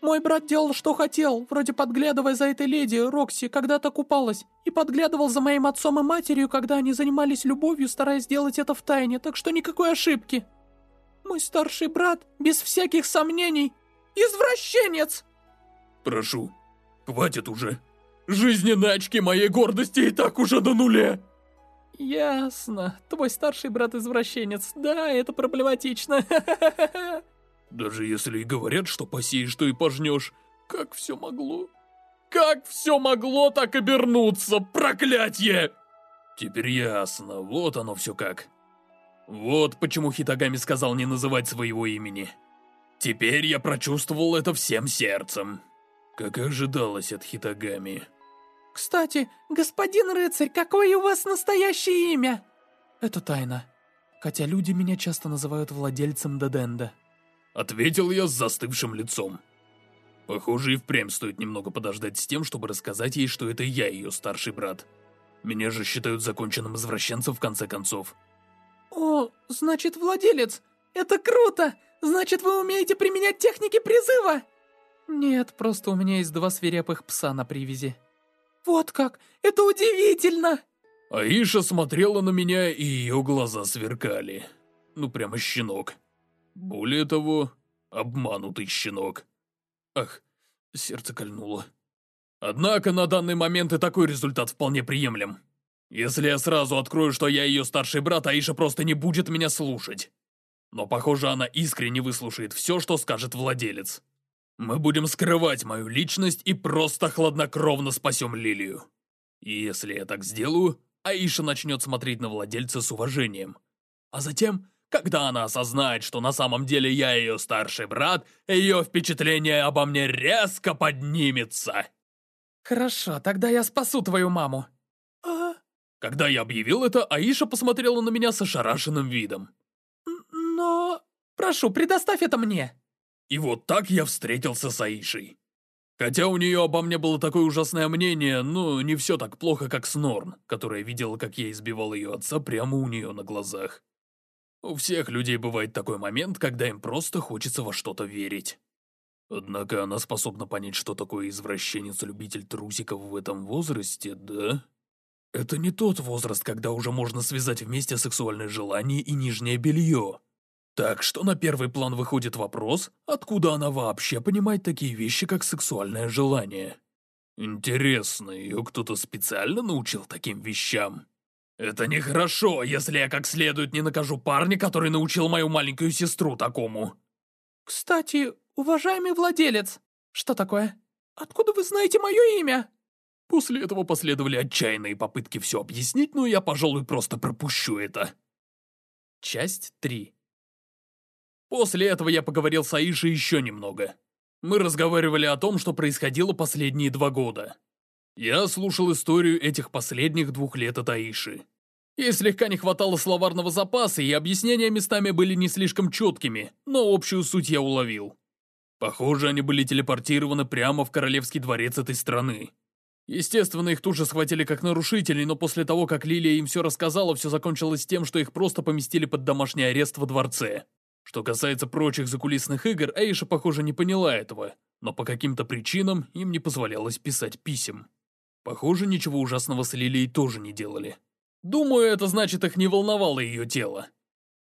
Мой брат делал, что хотел, вроде подглядывая за этой леди, Рокси, когда-то купалась, и подглядывал за моим отцом и матерью, когда они занимались любовью, стараясь сделать это в тайне, так что никакой ошибки. Мой старший брат, без всяких сомнений, извращенец! Прошу, хватит уже. Жизненные очки моей гордости и так уже на нуле. Ясно. Твой старший брат извращенец. Да, это проблематично. Даже если и говорят, что посеешь, что и пожнешь, как все могло? Как все могло так обернуться, проклятье! Теперь ясно, вот оно все как. Вот почему Хитагами сказал не называть своего имени. Теперь я прочувствовал это всем сердцем. Как и ожидалось от Хитагами. Кстати, господин рыцарь, какое у вас настоящее имя? Это тайна. Хотя люди меня часто называют владельцем Деденда. Ответил я с застывшим лицом. Похоже, и впрямь стоит немного подождать с тем, чтобы рассказать ей, что это я ее старший брат. Меня же считают законченным извращенцем в конце концов. О, значит, владелец. Это круто! Значит, вы умеете применять техники призыва? Нет, просто у меня есть два свирепых пса на привязи. Вот как! Это удивительно! Аиша смотрела на меня, и ее глаза сверкали. Ну, прямо щенок. Более того, обманутый щенок. Ах, сердце кольнуло. Однако на данный момент и такой результат вполне приемлем. Если я сразу открою, что я ее старший брат, Аиша просто не будет меня слушать. Но похоже, она искренне выслушает все, что скажет владелец. Мы будем скрывать мою личность и просто хладнокровно спасем Лилию. И если я так сделаю, Аиша начнет смотреть на владельца с уважением. А затем когда она осознает, что на самом деле я ее старший брат, ее впечатление обо мне резко поднимется. Хорошо, тогда я спасу твою маму. А? Когда я объявил это, Аиша посмотрела на меня с ошарашенным видом. Но... Прошу, предоставь это мне. И вот так я встретился с Аишей. Хотя у нее обо мне было такое ужасное мнение, но не все так плохо, как с Норн, которая видела, как я избивал ее отца прямо у нее на глазах. У всех людей бывает такой момент, когда им просто хочется во что-то верить. Однако она способна понять, что такое извращенец-любитель трусиков в этом возрасте, да? Это не тот возраст, когда уже можно связать вместе сексуальное желание и нижнее белье. Так что на первый план выходит вопрос, откуда она вообще понимает такие вещи, как сексуальное желание. Интересно, ее кто-то специально научил таким вещам? «Это нехорошо, если я как следует не накажу парня, который научил мою маленькую сестру такому». «Кстати, уважаемый владелец, что такое? Откуда вы знаете мое имя?» После этого последовали отчаянные попытки все объяснить, но я, пожалуй, просто пропущу это. Часть 3 После этого я поговорил с Аишей еще немного. Мы разговаривали о том, что происходило последние два года. Я слушал историю этих последних двух лет от Аиши. Ей слегка не хватало словарного запаса, и объяснения местами были не слишком четкими, но общую суть я уловил. Похоже, они были телепортированы прямо в королевский дворец этой страны. Естественно, их тут же схватили как нарушителей, но после того, как Лилия им все рассказала, все закончилось тем, что их просто поместили под домашний арест во дворце. Что касается прочих закулисных игр, Аиша, похоже, не поняла этого, но по каким-то причинам им не позволялось писать писем. Похоже, ничего ужасного с Лилией тоже не делали. Думаю, это значит, их не волновало ее тело.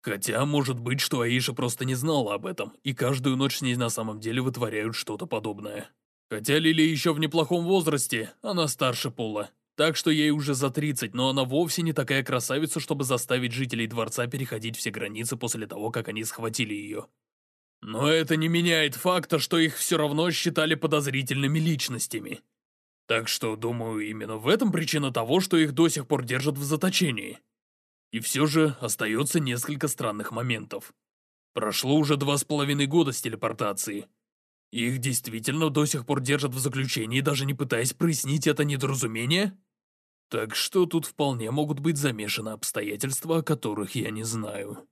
Хотя, может быть, что Аиша просто не знала об этом, и каждую ночь с ней на самом деле вытворяют что-то подобное. Хотя Лилия еще в неплохом возрасте, она старше Пола. Так что ей уже за 30, но она вовсе не такая красавица, чтобы заставить жителей дворца переходить все границы после того, как они схватили ее. Но это не меняет факта, что их все равно считали подозрительными личностями. Так что, думаю, именно в этом причина того, что их до сих пор держат в заточении. И все же остается несколько странных моментов. Прошло уже два с половиной года с телепортации. Их действительно до сих пор держат в заключении, даже не пытаясь прояснить это недоразумение? Так что тут вполне могут быть замешаны обстоятельства, о которых я не знаю.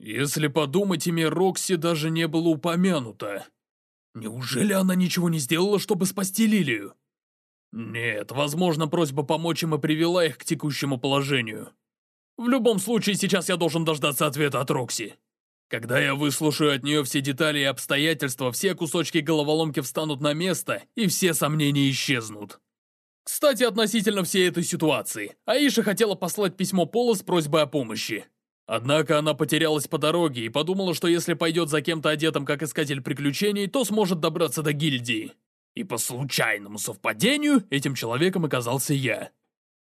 Если подумать, имя Рокси даже не было упомянуто. Неужели она ничего не сделала, чтобы спасти Лилию? Нет, возможно, просьба помочь им и привела их к текущему положению. В любом случае, сейчас я должен дождаться ответа от Рокси. Когда я выслушаю от нее все детали и обстоятельства, все кусочки головоломки встанут на место, и все сомнения исчезнут. Кстати, относительно всей этой ситуации, Аиша хотела послать письмо Пола с просьбой о помощи. Однако она потерялась по дороге и подумала, что если пойдет за кем-то одетым как искатель приключений, то сможет добраться до гильдии. И по случайному совпадению этим человеком оказался я.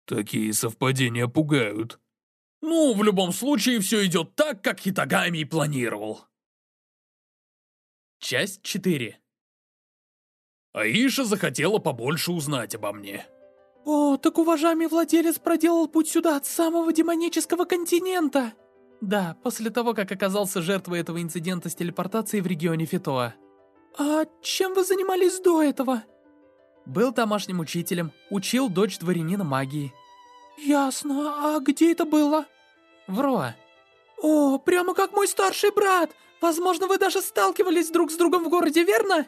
Такие совпадения пугают. Ну, в любом случае, все идет так, как Хитагами и планировал. Часть 4 Аиша захотела побольше узнать обо мне. «О, так уважаемый владелец проделал путь сюда от самого демонического континента!» «Да, после того, как оказался жертвой этого инцидента с телепортацией в регионе Фитоа». «А чем вы занимались до этого?» «Был домашним учителем, учил дочь дворянина магии». «Ясно. А где это было?» «В Роа». «О, прямо как мой старший брат! Возможно, вы даже сталкивались друг с другом в городе, верно?»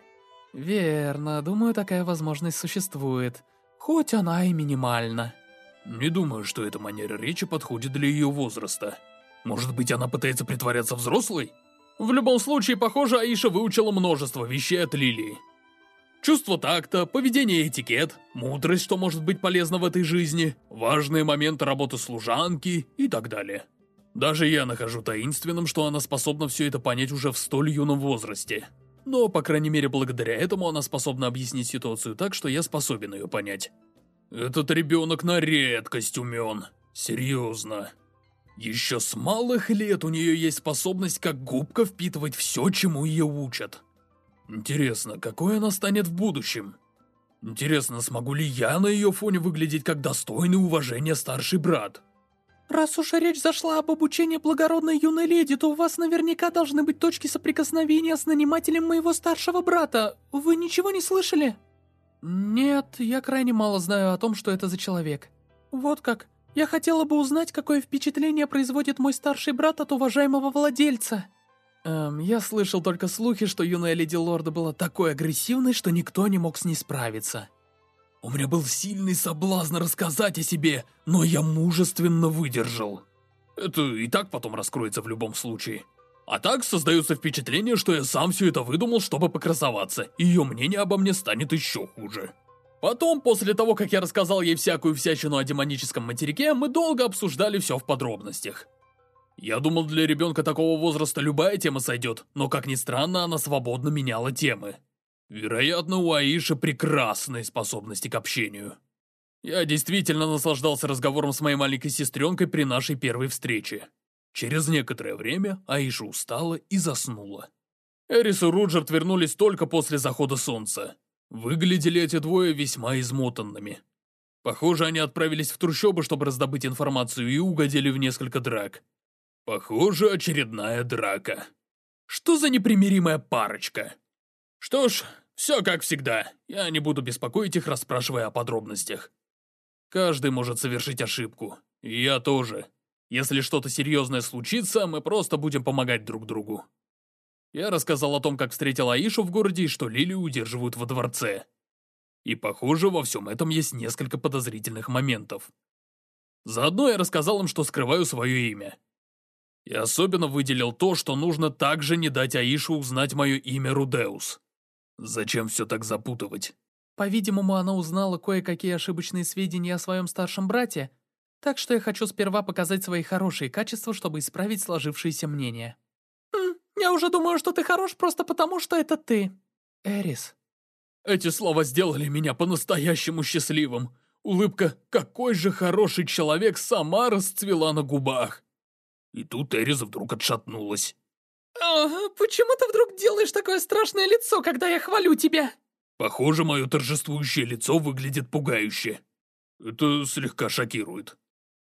«Верно. Думаю, такая возможность существует. Хоть она и минимальна». Не думаю, что эта манера речи подходит для ее возраста. Может быть, она пытается притворяться взрослой? В любом случае, похоже, Аиша выучила множество вещей от Лилии. Чувство такта, поведение этикет, мудрость, что может быть полезно в этой жизни, важные моменты работы служанки и так далее. Даже я нахожу таинственным, что она способна все это понять уже в столь юном возрасте. Но, по крайней мере, благодаря этому она способна объяснить ситуацию так, что я способен ее понять. Этот ребенок на редкость умен. Серьезно. Еще с малых лет у нее есть способность как губка впитывать все, чему ее учат. Интересно, какой она станет в будущем? Интересно, смогу ли я на ее фоне выглядеть как достойный уважения старший брат? Раз уж речь зашла об обучении благородной юной леди, то у вас наверняка должны быть точки соприкосновения с нанимателем моего старшего брата. Вы ничего не слышали? Нет, я крайне мало знаю о том, что это за человек. Вот как. Я хотела бы узнать, какое впечатление производит мой старший брат от уважаемого владельца. Эм, я слышал только слухи, что юная леди Лорда была такой агрессивной, что никто не мог с ней справиться. У меня был сильный соблазн рассказать о себе, но я мужественно выдержал. Это и так потом раскроется в любом случае. А так создается впечатление, что я сам все это выдумал, чтобы покрасоваться, ее мнение обо мне станет еще хуже. Потом, после того, как я рассказал ей всякую всячину о демоническом материке, мы долго обсуждали все в подробностях. Я думал, для ребенка такого возраста любая тема сойдет, но, как ни странно, она свободно меняла темы. Вероятно, у Аиши прекрасные способности к общению. Я действительно наслаждался разговором с моей маленькой сестренкой при нашей первой встрече. Через некоторое время Аиша устала и заснула. Эрис и Руджерт вернулись только после захода солнца. Выглядели эти двое весьма измотанными. Похоже, они отправились в трущобы, чтобы раздобыть информацию, и угодили в несколько драк. Похоже, очередная драка. Что за непримиримая парочка? Что ж, все как всегда. Я не буду беспокоить их, расспрашивая о подробностях. Каждый может совершить ошибку. И я тоже. Если что-то серьезное случится, мы просто будем помогать друг другу. Я рассказал о том, как встретил Аишу в городе и что Лилию удерживают во дворце. И похоже, во всем этом есть несколько подозрительных моментов. Заодно я рассказал им, что скрываю свое имя. И особенно выделил то, что нужно также не дать Аише узнать мое имя Рудеус. Зачем все так запутывать? По-видимому, она узнала кое-какие ошибочные сведения о своем старшем брате, так что я хочу сперва показать свои хорошие качества, чтобы исправить сложившееся мнение. «Хм, я уже думаю, что ты хорош просто потому, что это ты. Эрис». Эти слова сделали меня по-настоящему счастливым. Улыбка «какой же хороший человек» сама расцвела на губах. И тут Эрис вдруг отшатнулась. «Ага, почему ты вдруг делаешь такое страшное лицо, когда я хвалю тебя?» Похоже, мое торжествующее лицо выглядит пугающе. Это слегка шокирует.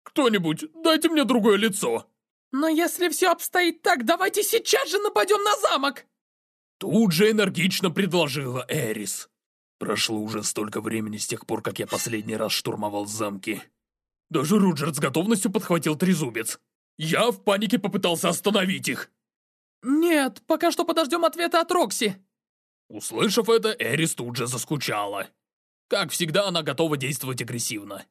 «Кто-нибудь, дайте мне другое лицо!» «Но если все обстоит так, давайте сейчас же нападем на замок!» Тут же энергично предложила Эрис. Прошло уже столько времени с тех пор, как я последний раз штурмовал замки. Даже Руджерт с готовностью подхватил трезубец. Я в панике попытался остановить их. «Нет, пока что подождем ответа от Рокси». Услышав это, Эрис тут же заскучала. Как всегда, она готова действовать агрессивно.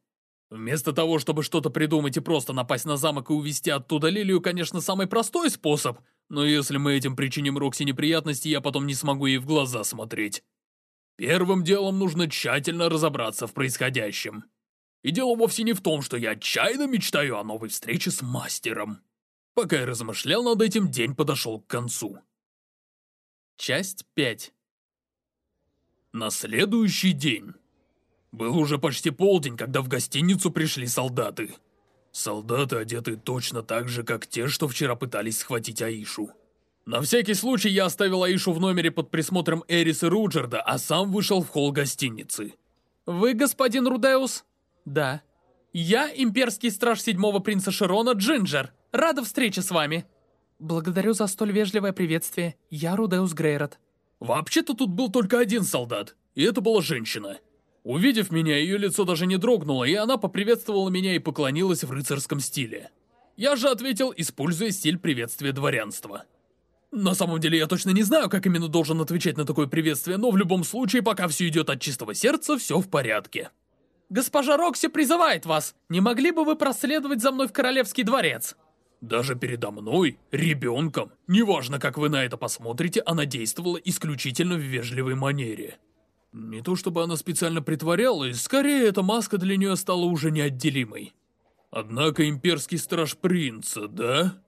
Вместо того, чтобы что-то придумать и просто напасть на замок и увести оттуда Лилию, конечно, самый простой способ, но если мы этим причиним Рокси неприятности, я потом не смогу ей в глаза смотреть. Первым делом нужно тщательно разобраться в происходящем. И дело вовсе не в том, что я отчаянно мечтаю о новой встрече с мастером. Пока я размышлял над этим, день подошел к концу. Часть 5 На следующий день. Был уже почти полдень, когда в гостиницу пришли солдаты. Солдаты одеты точно так же, как те, что вчера пытались схватить Аишу. На всякий случай я оставил Аишу в номере под присмотром Эриса Руджерда, а сам вышел в холл гостиницы. «Вы господин Рудеус?» «Да». «Я имперский страж седьмого принца Широна Джинджер. Рада встрече с вами». «Благодарю за столь вежливое приветствие. Я Рудеус Грейрот». Вообще-то тут был только один солдат, и это была женщина. Увидев меня, ее лицо даже не дрогнуло, и она поприветствовала меня и поклонилась в рыцарском стиле. Я же ответил, используя стиль приветствия дворянства. На самом деле, я точно не знаю, как именно должен отвечать на такое приветствие, но в любом случае, пока все идет от чистого сердца, все в порядке. «Госпожа Рокси призывает вас. Не могли бы вы проследовать за мной в Королевский дворец?» Даже передо мной, ребенком, неважно, как вы на это посмотрите, она действовала исключительно в вежливой манере. Не то чтобы она специально притворялась, скорее эта маска для нее стала уже неотделимой. Однако имперский страж принца, да?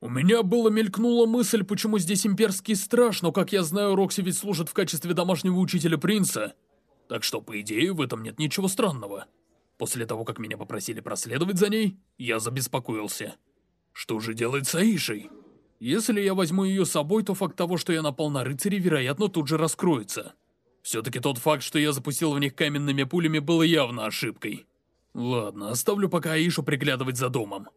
У меня было мелькнула мысль, почему здесь имперский страж, но, как я знаю, Рокси ведь служит в качестве домашнего учителя принца. Так что, по идее, в этом нет ничего странного. После того, как меня попросили проследовать за ней, я забеспокоился. Что же делать с Аишей? Если я возьму ее с собой, то факт того, что я напал на рыцарей, вероятно, тут же раскроется. Все-таки тот факт, что я запустил в них каменными пулями, было явно ошибкой. Ладно, оставлю пока Аишу приглядывать за домом.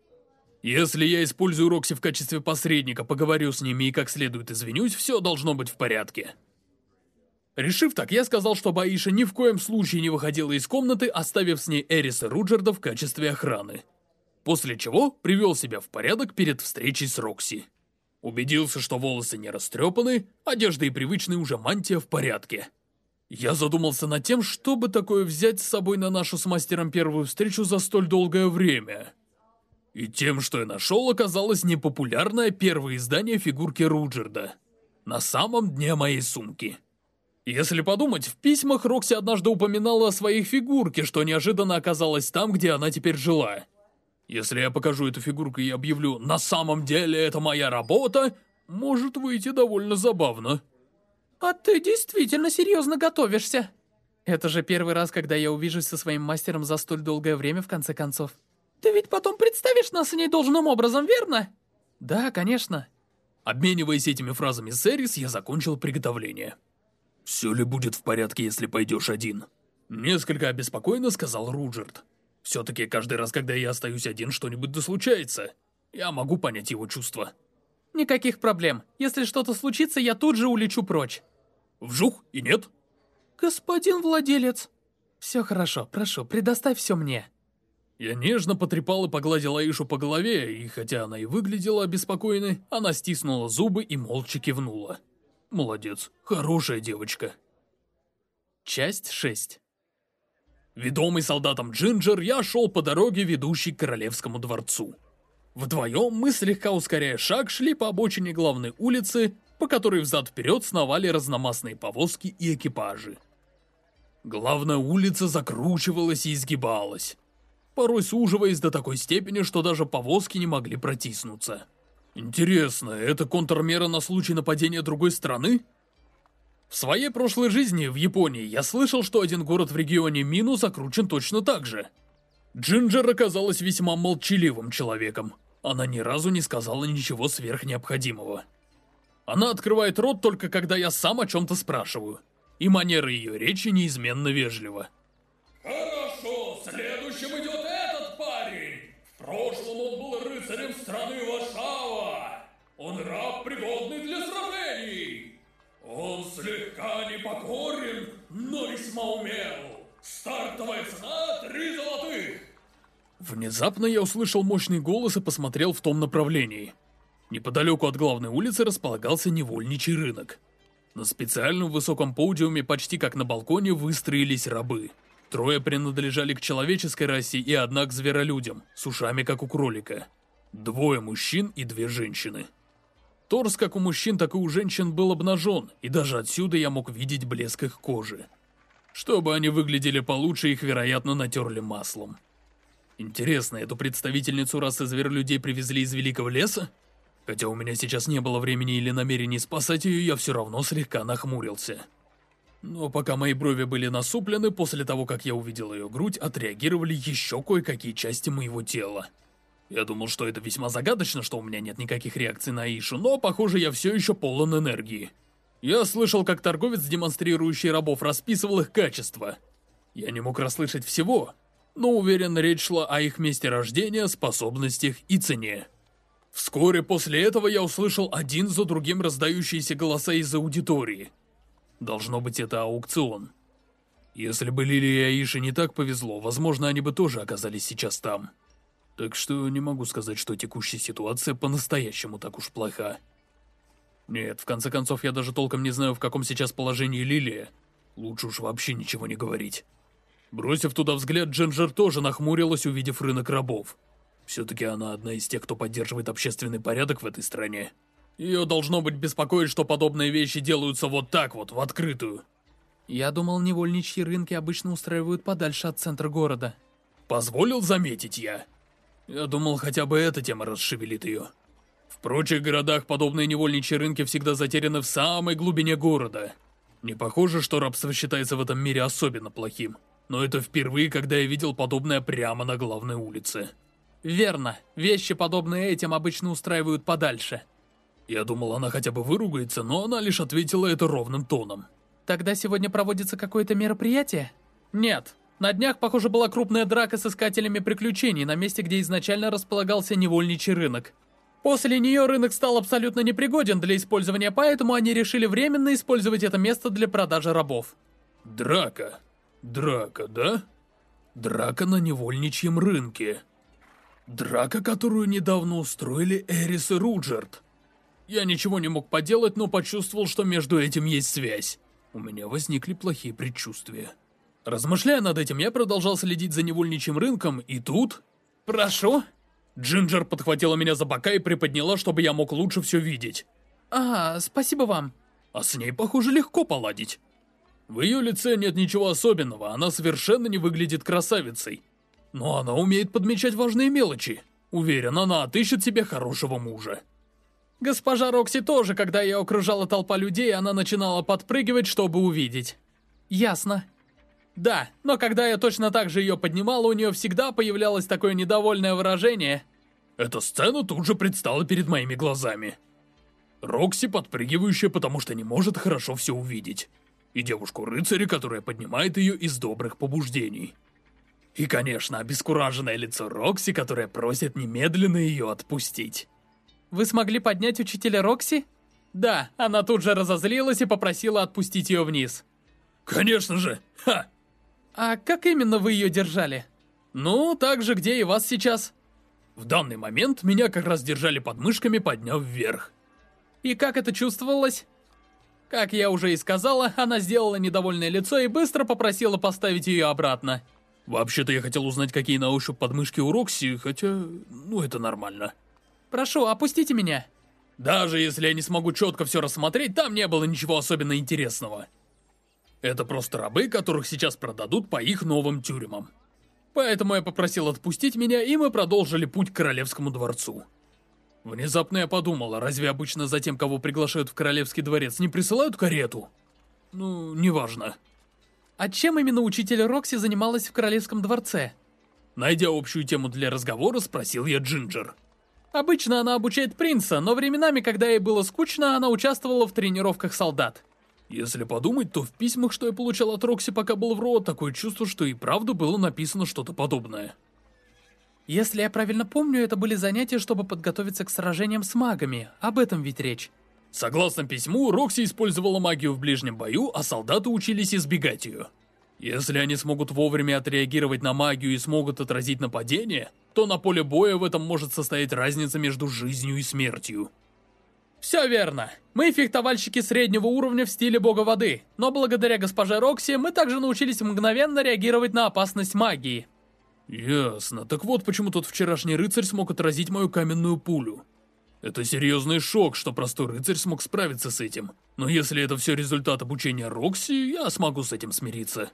Если я использую Рокси в качестве посредника, поговорю с ними и как следует извинюсь, все должно быть в порядке. Решив так, я сказал, чтобы Аиша ни в коем случае не выходила из комнаты, оставив с ней Эриса Руджерда в качестве охраны. После чего привел себя в порядок перед встречей с Рокси. Убедился, что волосы не растрепаны, одежда и привычная уже мантия в порядке. Я задумался над тем, чтобы такое взять с собой на нашу с мастером первую встречу за столь долгое время. И тем, что я нашел, оказалось непопулярное первое издание фигурки Руджерда. На самом дне моей сумки. Если подумать, в письмах Рокси однажды упоминала о своей фигурке, что неожиданно оказалось там, где она теперь жила. Если я покажу эту фигурку и объявлю «На самом деле это моя работа», может выйти довольно забавно. «А ты действительно серьезно готовишься?» «Это же первый раз, когда я увижусь со своим мастером за столь долгое время, в конце концов». «Ты ведь потом представишь нас с ней должным образом, верно?» «Да, конечно». Обмениваясь этими фразами с Эрис, я закончил приготовление. «Все ли будет в порядке, если пойдешь один?» Несколько обеспокоенно сказал Руджерт. «Все-таки каждый раз, когда я остаюсь один, что-нибудь да случается. Я могу понять его чувства». «Никаких проблем. Если что-то случится, я тут же улечу прочь». Вжух и нет? Господин владелец. Все хорошо, прошу, предоставь все мне. Я нежно потрепал и погладил Аишу по голове, и хотя она и выглядела обеспокоенной, она стиснула зубы и молча кивнула. Молодец, хорошая девочка. Часть 6 Ведомый солдатом Джинджер, я шел по дороге, ведущей к Королевскому дворцу. Вдвоем мы, слегка ускоряя шаг, шли по обочине главной улицы, по которой взад-вперед сновали разномастные повозки и экипажи. Главная улица закручивалась и изгибалась, порой суживаясь до такой степени, что даже повозки не могли протиснуться. Интересно, это контрмера на случай нападения другой страны? В своей прошлой жизни в Японии я слышал, что один город в регионе Мину закручен точно так же. Джинджер оказалась весьма молчаливым человеком. Она ни разу не сказала ничего сверхнеобходимого. Она открывает рот только когда я сам о чем-то спрашиваю. И манера ее речи неизменно вежлива. Хорошо, следующим идет этот парень. В прошлом он был рыцарем страны Вашава. Он раб, пригодный для сражений. Он слегка непокорен, но весьма умел. Стартовая цена — три золотых. Внезапно я услышал мощный голос и посмотрел в том направлении. Неподалеку от главной улицы располагался невольничий рынок. На специальном высоком подиуме, почти как на балконе, выстроились рабы. Трое принадлежали к человеческой расе и одна к зверолюдям, с ушами как у кролика. Двое мужчин и две женщины. Торс как у мужчин, так и у женщин был обнажен, и даже отсюда я мог видеть блеск их кожи. Чтобы они выглядели получше, их, вероятно, натерли маслом. Интересно, эту представительницу расы зверолюдей привезли из Великого Леса? Хотя у меня сейчас не было времени или намерений спасать ее, я все равно слегка нахмурился. Но пока мои брови были насуплены, после того, как я увидел ее грудь, отреагировали еще кое-какие части моего тела. Я думал, что это весьма загадочно, что у меня нет никаких реакций на Ишу, но, похоже, я все еще полон энергии. Я слышал, как торговец, демонстрирующий рабов, расписывал их качества. Я не мог расслышать всего, но уверен, речь шла о их месте рождения, способностях и цене. Вскоре после этого я услышал один за другим раздающиеся голоса из аудитории. Должно быть, это аукцион. Если бы Лили и Аише не так повезло, возможно, они бы тоже оказались сейчас там. Так что не могу сказать, что текущая ситуация по-настоящему так уж плоха. Нет, в конце концов, я даже толком не знаю, в каком сейчас положении Лилия. Лучше уж вообще ничего не говорить. Бросив туда взгляд, Джинджер тоже нахмурилась, увидев рынок рабов. Все-таки она одна из тех, кто поддерживает общественный порядок в этой стране. Ее должно быть беспокоить, что подобные вещи делаются вот так вот, в открытую. Я думал, невольничьи рынки обычно устраивают подальше от центра города. Позволил заметить я. Я думал, хотя бы эта тема расшевелит ее. В прочих городах подобные невольничьи рынки всегда затеряны в самой глубине города. Не похоже, что рабство считается в этом мире особенно плохим. Но это впервые, когда я видел подобное прямо на главной улице. Верно. Вещи, подобные этим, обычно устраивают подальше. Я думал, она хотя бы выругается, но она лишь ответила это ровным тоном. Тогда сегодня проводится какое-то мероприятие? Нет. На днях, похоже, была крупная драка с искателями приключений на месте, где изначально располагался невольничий рынок. После нее рынок стал абсолютно непригоден для использования, поэтому они решили временно использовать это место для продажи рабов. Драка. Драка, да? Драка на невольничьем рынке. Драка, которую недавно устроили Эрис и Руджерт. Я ничего не мог поделать, но почувствовал, что между этим есть связь. У меня возникли плохие предчувствия. Размышляя над этим, я продолжал следить за невольничьим рынком, и тут... «Прошу?» Джинджер подхватила меня за бока и приподняла, чтобы я мог лучше все видеть. «А, спасибо вам». А с ней, похоже, легко поладить. В ее лице нет ничего особенного, она совершенно не выглядит красавицей. Но она умеет подмечать важные мелочи. Уверен, она отыщет себе хорошего мужа. Госпожа Рокси тоже, когда ее окружала толпа людей, она начинала подпрыгивать, чтобы увидеть. Ясно. Да, но когда я точно так же ее поднимал, у нее всегда появлялось такое недовольное выражение. Эта сцена тут же предстала перед моими глазами. Рокси, подпрыгивающая, потому что не может хорошо все увидеть. И девушку-рыцаря, которая поднимает ее из добрых побуждений. И, конечно, обескураженное лицо Рокси, которая просит немедленно ее отпустить. Вы смогли поднять учителя Рокси? Да, она тут же разозлилась и попросила отпустить ее вниз. Конечно же! Ха! А как именно вы ее держали? Ну, так же, где и вас сейчас. В данный момент меня как раз держали под мышками, подняв вверх. И как это чувствовалось? Как я уже и сказала, она сделала недовольное лицо и быстро попросила поставить ее обратно. Вообще-то я хотел узнать, какие на ощупь подмышки у Рокси, хотя... ну это нормально. Прошу, опустите меня. Даже если я не смогу четко все рассмотреть, там не было ничего особенно интересного. Это просто рабы, которых сейчас продадут по их новым тюрьмам. Поэтому я попросил отпустить меня, и мы продолжили путь к Королевскому дворцу. Внезапно я подумала, разве обычно за тем, кого приглашают в Королевский дворец, не присылают карету? Ну, неважно. А чем именно учитель Рокси занималась в Королевском дворце? Найдя общую тему для разговора, спросил я Джинджер. Обычно она обучает принца, но временами, когда ей было скучно, она участвовала в тренировках солдат. Если подумать, то в письмах, что я получал от Рокси, пока был в РО, такое чувство, что и правда было написано что-то подобное. Если я правильно помню, это были занятия, чтобы подготовиться к сражениям с магами. Об этом ведь речь. Согласно письму, Рокси использовала магию в ближнем бою, а солдаты учились избегать ее. Если они смогут вовремя отреагировать на магию и смогут отразить нападение, то на поле боя в этом может состоять разница между жизнью и смертью. Все верно. Мы фехтовальщики среднего уровня в стиле бога воды, но благодаря госпоже Рокси мы также научились мгновенно реагировать на опасность магии. Ясно. Так вот почему тот вчерашний рыцарь смог отразить мою каменную пулю. Это серьезный шок, что простой рыцарь смог справиться с этим. Но если это все результат обучения Рокси, я смогу с этим смириться.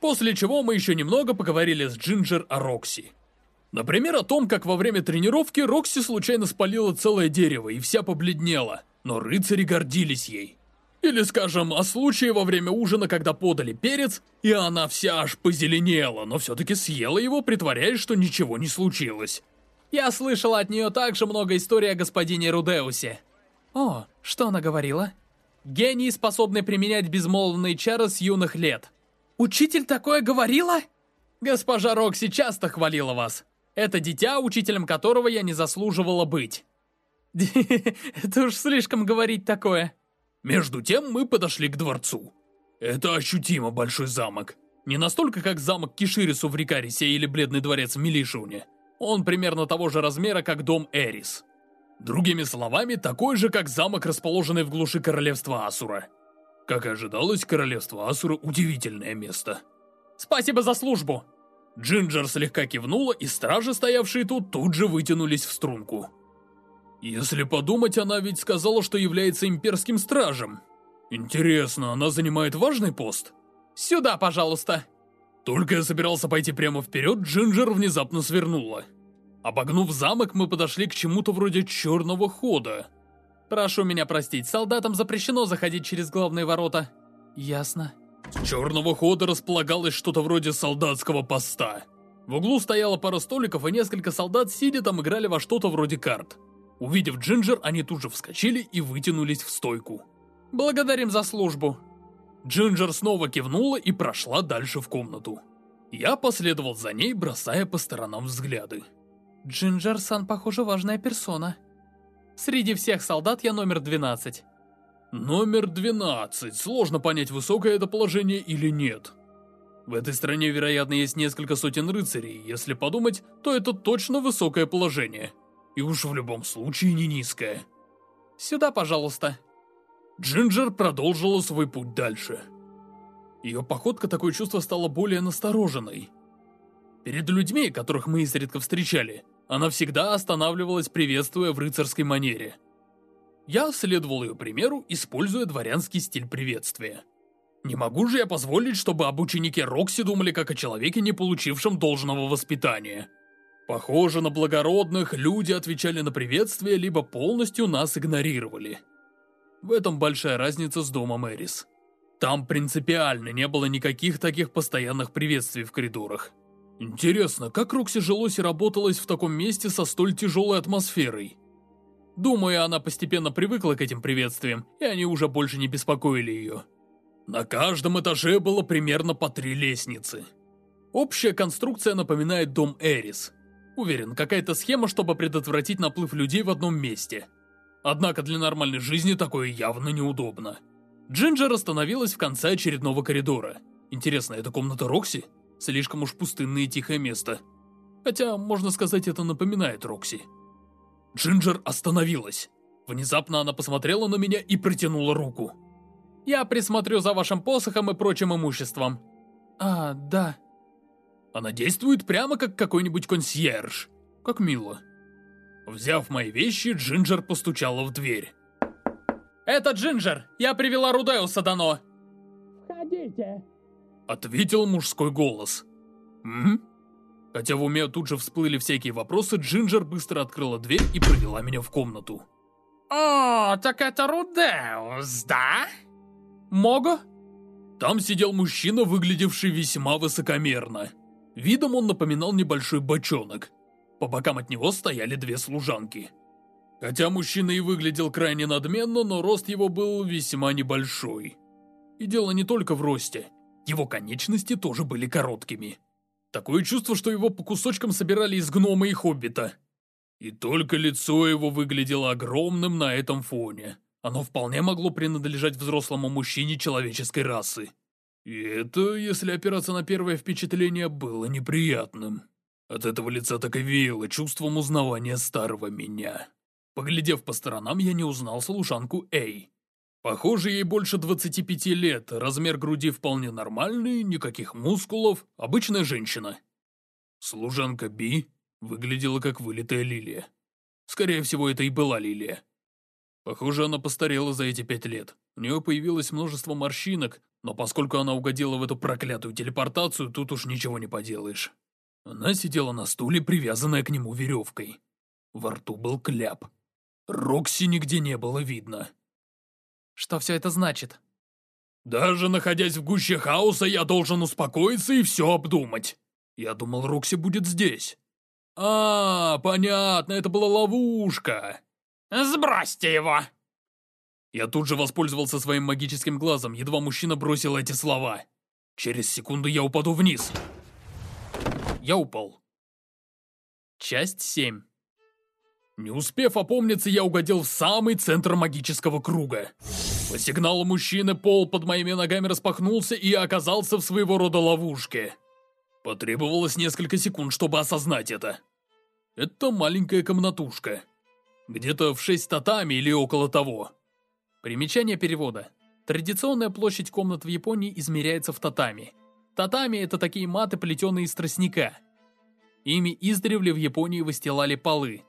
После чего мы еще немного поговорили с Джинджер о Рокси. Например, о том, как во время тренировки Рокси случайно спалила целое дерево и вся побледнела, но рыцари гордились ей. Или, скажем, о случае во время ужина, когда подали перец, и она вся аж позеленела, но все-таки съела его, притворяясь, что ничего не случилось. Я слышала от нее также много историй о господине Рудеусе. О, что она говорила? Гений, способный применять безмолвные чары с юных лет. Учитель такое говорила? Госпожа Рокси часто хвалила вас. Это дитя, учителем которого я не заслуживала быть. Это уж слишком говорить такое. Между тем мы подошли к дворцу. Это ощутимо большой замок. Не настолько, как замок Киширису в Рикарисе или Бледный дворец в Милишуне. Он примерно того же размера, как дом Эрис. Другими словами, такой же, как замок, расположенный в глуши королевства Асура. Как и ожидалось, королевство Асура – удивительное место. Спасибо за службу. Джинджер слегка кивнула, и стражи, стоявшие тут, тут же вытянулись в струнку. Если подумать, она ведь сказала, что является имперским стражем. Интересно, она занимает важный пост? Сюда, пожалуйста. Только я собирался пойти прямо вперед, Джинджер внезапно свернула. Обогнув замок, мы подошли к чему-то вроде черного хода. Прошу меня простить, солдатам запрещено заходить через главные ворота. Ясно. С черного хода располагалось что-то вроде солдатского поста. В углу стояла пара столиков, и несколько солдат, сидя там, играли во что-то вроде карт. Увидев Джинджер, они тут же вскочили и вытянулись в стойку. «Благодарим за службу!» Джинджер снова кивнула и прошла дальше в комнату. Я последовал за ней, бросая по сторонам взгляды. Джинджер-сан, похоже, важная персона. Среди всех солдат я номер 12. Номер 12. Сложно понять, высокое это положение или нет. В этой стране, вероятно, есть несколько сотен рыцарей. Если подумать, то это точно высокое положение. И уж в любом случае не низкое. Сюда, пожалуйста. Джинджер продолжила свой путь дальше. Ее походка такое чувство стало более настороженной. Перед людьми, которых мы изредка встречали, она всегда останавливалась, приветствуя в рыцарской манере. Я следовал ее примеру, используя дворянский стиль приветствия. Не могу же я позволить, чтобы об ученике Рокси думали как о человеке, не получившем должного воспитания. Похоже, на благородных люди отвечали на приветствие, либо полностью нас игнорировали. В этом большая разница с домом Эрис. Там принципиально не было никаких таких постоянных приветствий в коридорах. Интересно, как Рокси жилось и работалось в таком месте со столь тяжелой атмосферой? Думаю, она постепенно привыкла к этим приветствиям, и они уже больше не беспокоили ее. На каждом этаже было примерно по три лестницы. Общая конструкция напоминает дом Эрис – Уверен, какая-то схема, чтобы предотвратить наплыв людей в одном месте. Однако для нормальной жизни такое явно неудобно. Джинджер остановилась в конце очередного коридора. Интересно, это комната Рокси? Слишком уж пустынное и тихое место. Хотя, можно сказать, это напоминает Рокси. Джинджер остановилась. Внезапно она посмотрела на меня и протянула руку. «Я присмотрю за вашим посохом и прочим имуществом». «А, да», она действует прямо как какой-нибудь консьерж. Как мило. Взяв мои вещи, Джинджер постучала в дверь. «Это Джинджер! Я привела Рудеуса Дано!» «Входите!» Ответил мужской голос. «М?», Хотя в уме тут же всплыли всякие вопросы, Джинджер быстро открыла дверь и провела меня в комнату. «О, так это Рудеус, да?» «Мого?» Там сидел мужчина, выглядевший весьма высокомерно. Видом он напоминал небольшой бочонок. По бокам от него стояли две служанки. Хотя мужчина и выглядел крайне надменно, но рост его был весьма небольшой. И дело не только в росте. Его конечности тоже были короткими. Такое чувство, что его по кусочкам собирали из гнома и хоббита. И только лицо его выглядело огромным на этом фоне. Оно вполне могло принадлежать взрослому мужчине человеческой расы. И это, если опираться на первое впечатление, было неприятным. От этого лица так и веяло чувством узнавания старого меня. Поглядев по сторонам, я не узнал служанку Эй. Похоже, ей больше 25 лет, размер груди вполне нормальный, никаких мускулов, обычная женщина. Служанка Би выглядела как вылитая лилия. Скорее всего, это и была лилия. Похоже, она постарела за эти пять лет. У нее появилось множество морщинок, но поскольку она угодила в эту проклятую телепортацию, тут уж ничего не поделаешь. Она сидела на стуле, привязанная к нему веревкой. Во рту был кляп. Рокси нигде не было видно. Что все это значит? Даже находясь в гуще хаоса, я должен успокоиться и все обдумать. Я думал, Рокси будет здесь. А, понятно, это была ловушка. Сбросьте его! Я тут же воспользовался своим магическим глазом, едва мужчина бросил эти слова. Через секунду я упаду вниз. Я упал. Часть 7. Не успев опомниться, я угодил в самый центр магического круга. По сигналу мужчины пол под моими ногами распахнулся и оказался в своего рода ловушке. Потребовалось несколько секунд, чтобы осознать это. Это маленькая комнатушка. Где-то в шесть татами или около того. Примечание перевода. Традиционная площадь комнат в Японии измеряется в татами. Татами – это такие маты, плетеные из тростника. Ими издревле в Японии выстилали полы.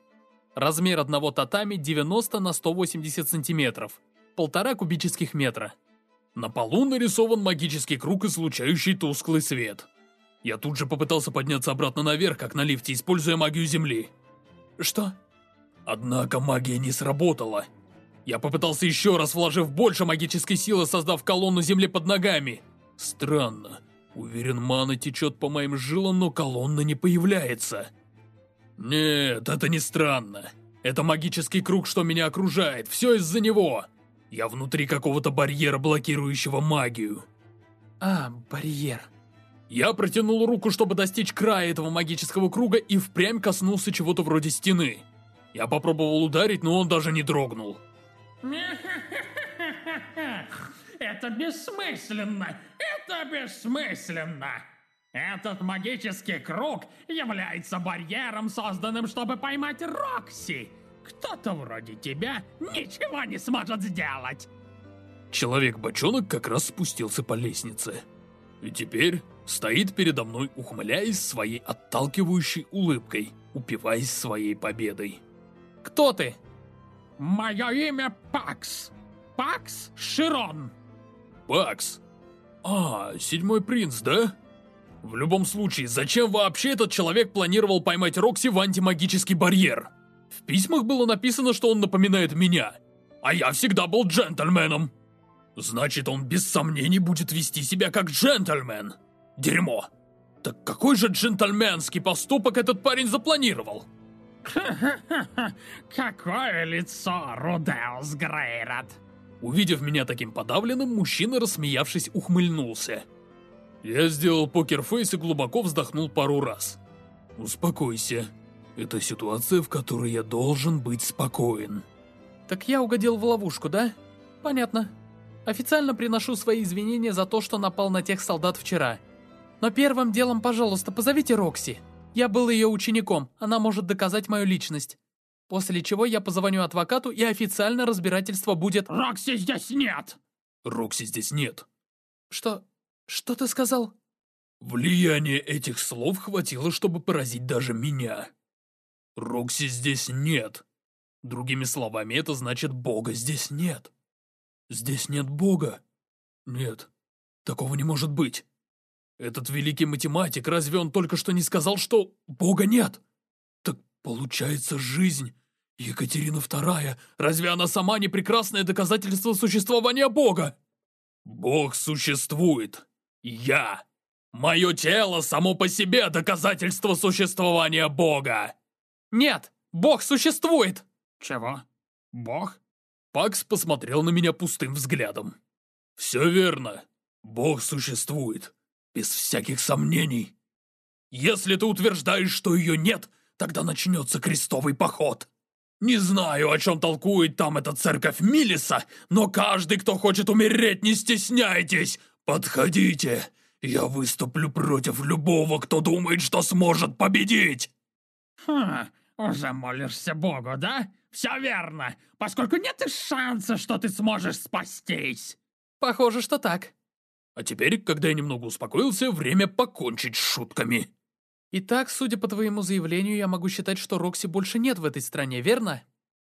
Размер одного татами 90 на 180 сантиметров, полтора кубических метра. На полу нарисован магический круг, излучающий тусклый свет. Я тут же попытался подняться обратно наверх, как на лифте, используя магию Земли. Что? Однако магия не сработала. Я попытался еще раз, вложив больше магической силы, создав колонну Земли под ногами. Странно. Уверен, мана течет по моим жилам, но колонна не появляется. Нет, это не странно. Это магический круг, что меня окружает. Все из-за него. Я внутри какого-то барьера, блокирующего магию. А, барьер. Я протянул руку, чтобы достичь края этого магического круга и впрямь коснулся чего-то вроде стены. Я попробовал ударить, но он даже не дрогнул. Это бессмысленно! Это бессмысленно! Этот магический круг является барьером, созданным, чтобы поймать Рокси. Кто-то вроде тебя ничего не сможет сделать. Человек-бочонок как раз спустился по лестнице. И теперь стоит передо мной, ухмыляясь своей отталкивающей улыбкой, упиваясь своей победой. Кто ты? Мое имя Пакс. Пакс Широн. Пакс? А, седьмой принц, да? В любом случае, зачем вообще этот человек планировал поймать Рокси в антимагический барьер? В письмах было написано, что он напоминает меня. А я всегда был джентльменом. Значит, он без сомнений будет вести себя как джентльмен. Дерьмо. Так какой же джентльменский поступок этот парень запланировал? Какое лицо, Рудеус Грейрот. Увидев меня таким подавленным, мужчина, рассмеявшись, ухмыльнулся. Я сделал покерфейс и глубоко вздохнул пару раз. Успокойся. Это ситуация, в которой я должен быть спокоен. Так я угодил в ловушку, да? Понятно. Официально приношу свои извинения за то, что напал на тех солдат вчера. Но первым делом, пожалуйста, позовите Рокси. Я был ее учеником, она может доказать мою личность. После чего я позвоню адвокату, и официально разбирательство будет... Рокси здесь нет! Рокси здесь нет. Что... что ты сказал? Влияние этих слов хватило, чтобы поразить даже меня. Рокси здесь нет. Другими словами, это значит, Бога здесь нет. Здесь нет Бога. Нет, такого не может быть. Этот великий математик, разве он только что не сказал, что Бога нет? Так получается жизнь. Екатерина Вторая, разве она сама не прекрасное доказательство существования Бога? Бог существует. Я. Мое тело само по себе доказательство существования Бога. Нет, Бог существует. Чего? Бог? Пакс посмотрел на меня пустым взглядом. Все верно. Бог существует. Без всяких сомнений. Если ты утверждаешь, что ее нет, тогда начнется крестовый поход. Не знаю, о чем толкует там эта церковь Милиса, но каждый, кто хочет умереть, не стесняйтесь. Подходите. Я выступлю против любого, кто думает, что сможет победить. Хм, уже молишься Богу, да? все верно, поскольку нет и шанса, что ты сможешь спастись. Похоже, что так. А теперь, когда я немного успокоился, время покончить с шутками. Итак, судя по твоему заявлению, я могу считать, что Рокси больше нет в этой стране, верно?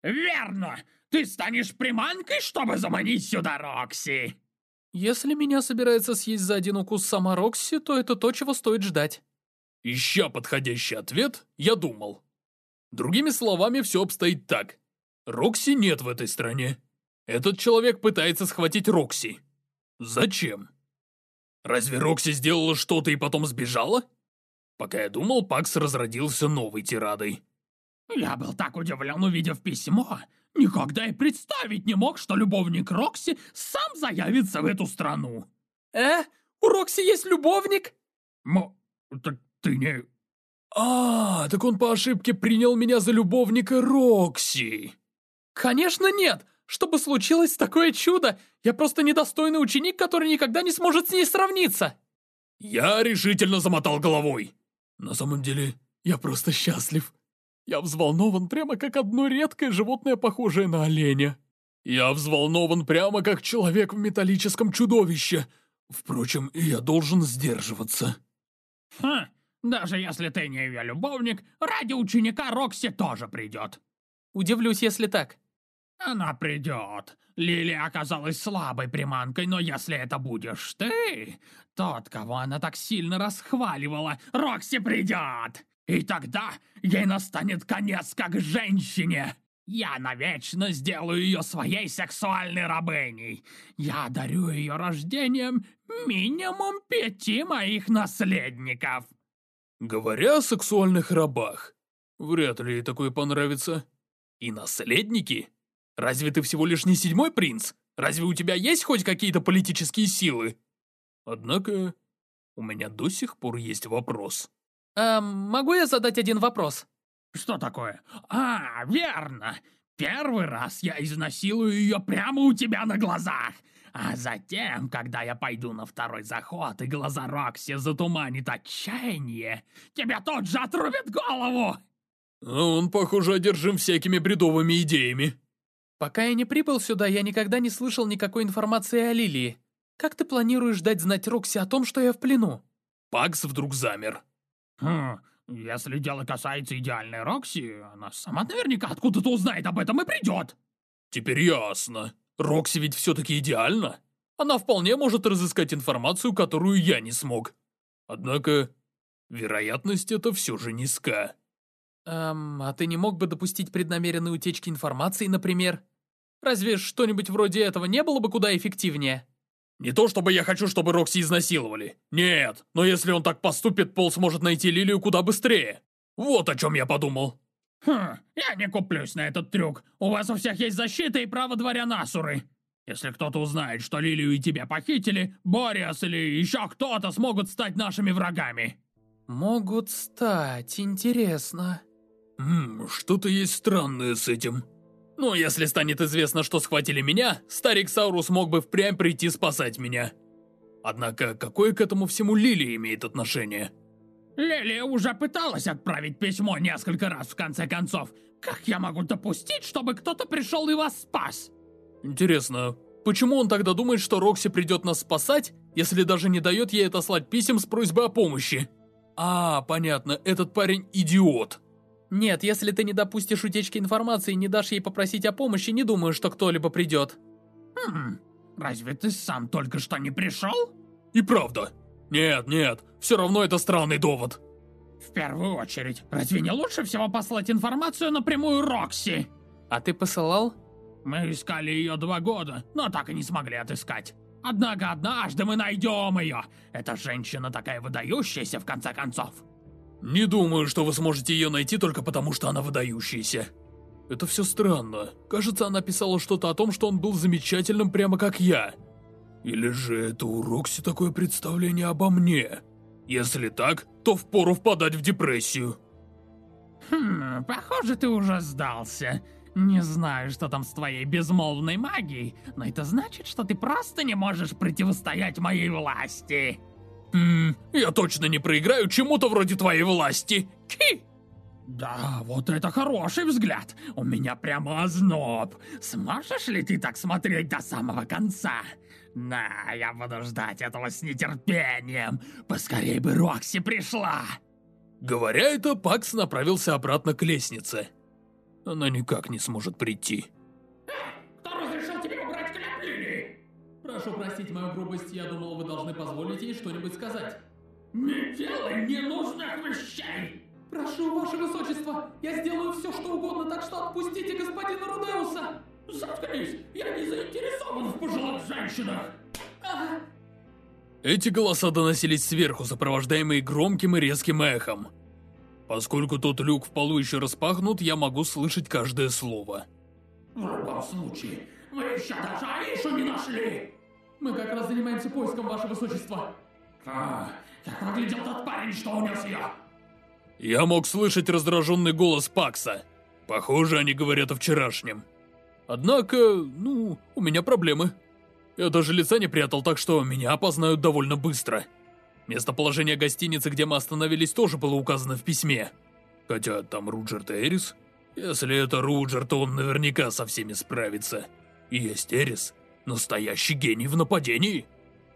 Верно! Ты станешь приманкой, чтобы заманить сюда Рокси! Если меня собирается съесть за один укус сама Рокси, то это то, чего стоит ждать. Ища подходящий ответ, я думал. Другими словами, все обстоит так. Рокси нет в этой стране. Этот человек пытается схватить Рокси. Зачем? Разве Рокси сделала что-то и потом сбежала? Пока я думал, Пакс разродился новой тирадой. Я был так удивлен, увидев письмо. Никогда и представить не мог, что любовник Рокси сам заявится в эту страну. Э? У Рокси есть любовник? Мо... Так ты не... А, так он по ошибке принял меня за любовника Рокси. Конечно нет! Чтобы случилось такое чудо, я просто недостойный ученик, который никогда не сможет с ней сравниться. Я решительно замотал головой. На самом деле, я просто счастлив. Я взволнован прямо как одно редкое животное, похожее на оленя. Я взволнован прямо как человек в металлическом чудовище. Впрочем, я должен сдерживаться. Хм, даже если ты не ее любовник, ради ученика Рокси тоже придет. Удивлюсь, если так. Она придет. Лили оказалась слабой приманкой, но если это будешь ты, тот, кого она так сильно расхваливала, Рокси придет. И тогда ей настанет конец как женщине. Я навечно сделаю ее своей сексуальной рабыней. Я дарю ее рождением минимум пяти моих наследников. Говоря о сексуальных рабах, вряд ли ей такое понравится. И наследники? Разве ты всего лишь не седьмой принц? Разве у тебя есть хоть какие-то политические силы? Однако, у меня до сих пор есть вопрос. Эм, могу я задать один вопрос? Что такое? А, верно. Первый раз я изнасилую ее прямо у тебя на глазах. А затем, когда я пойду на второй заход, и глаза Рокси затуманит отчаяние, тебя тут же отрубят голову! А он, похоже, одержим всякими бредовыми идеями. Пока я не прибыл сюда, я никогда не слышал никакой информации о Лилии. Как ты планируешь дать знать Рокси о том, что я в плену? Пакс вдруг замер. Хм, если дело касается идеальной Рокси, она сама наверняка откуда-то узнает об этом и придет. Теперь ясно. Рокси ведь все-таки идеальна. Она вполне может разыскать информацию, которую я не смог. Однако, вероятность это все же низка. Эм, а ты не мог бы допустить преднамеренной утечки информации, например? Разве что-нибудь вроде этого не было бы куда эффективнее? Не то чтобы я хочу, чтобы Рокси изнасиловали. Нет, но если он так поступит, Пол сможет найти Лилию куда быстрее. Вот о чем я подумал. Хм, я не куплюсь на этот трюк. У вас у всех есть защита и право дворяна Асуры. Если кто-то узнает, что Лилию и тебя похитили, Бориас или еще кто-то смогут стать нашими врагами. Могут стать, интересно. Хм, что-то есть странное с этим. Ну, если станет известно, что схватили меня, старик Саурус мог бы впрямь прийти спасать меня. Однако, какое к этому всему Лили имеет отношение? Лилия уже пыталась отправить письмо несколько раз в конце концов. Как я могу допустить, чтобы кто-то пришел и вас спас? Интересно, почему он тогда думает, что Рокси придет нас спасать, если даже не дает ей отослать писем с просьбой о помощи? А, понятно, этот парень идиот. Нет, если ты не допустишь утечки информации и не дашь ей попросить о помощи, не думаю, что кто-либо придет. Хм, разве ты сам только что не пришел? И правда. Нет, нет, все равно это странный довод. В первую очередь, разве не лучше всего послать информацию напрямую Рокси? А ты посылал? Мы искали ее два года, но так и не смогли отыскать. Однако однажды мы найдем ее. Эта женщина такая выдающаяся в конце концов. Не думаю, что вы сможете ее найти только потому, что она выдающаяся. Это все странно. Кажется, она писала что-то о том, что он был замечательным прямо как я. Или же это у Рокси такое представление обо мне? Если так, то впору впадать в депрессию. Хм, похоже, ты уже сдался. Не знаю, что там с твоей безмолвной магией, но это значит, что ты просто не можешь противостоять моей власти. Хм, я точно не проиграю чему-то вроде твоей власти. Ки! Да, вот это хороший взгляд. У меня прямо озноб. Сможешь ли ты так смотреть до самого конца? Да, я буду ждать этого с нетерпением. Поскорей бы Рокси пришла. Говоря это, Пакс направился обратно к лестнице. Она никак не сможет прийти. Прошу простить мою грубость, я думал, вы должны позволить ей что-нибудь сказать. Не делай ненужных вещей! Прошу, ваше высочество, я сделаю все, что угодно, так что отпустите господина Рудеуса! Заткнись! Я не заинтересован в пожилых женщинах! Эти голоса доносились сверху, сопровождаемые громким и резким эхом. Поскольку тот люк в полу еще распахнут, я могу слышать каждое слово. В любом случае, вы еще даже Аишу не нашли! Мы как раз занимаемся поиском, ваше высочество. А, как выглядел тот парень, что унес ее? Я мог слышать раздраженный голос Пакса. Похоже, они говорят о вчерашнем. Однако, ну, у меня проблемы. Я даже лица не прятал, так что меня опознают довольно быстро. Местоположение гостиницы, где мы остановились, тоже было указано в письме. Хотя там Руджер Эрис. Если это Руджер, то он наверняка со всеми справится. И есть Эрис, настоящий гений в нападении.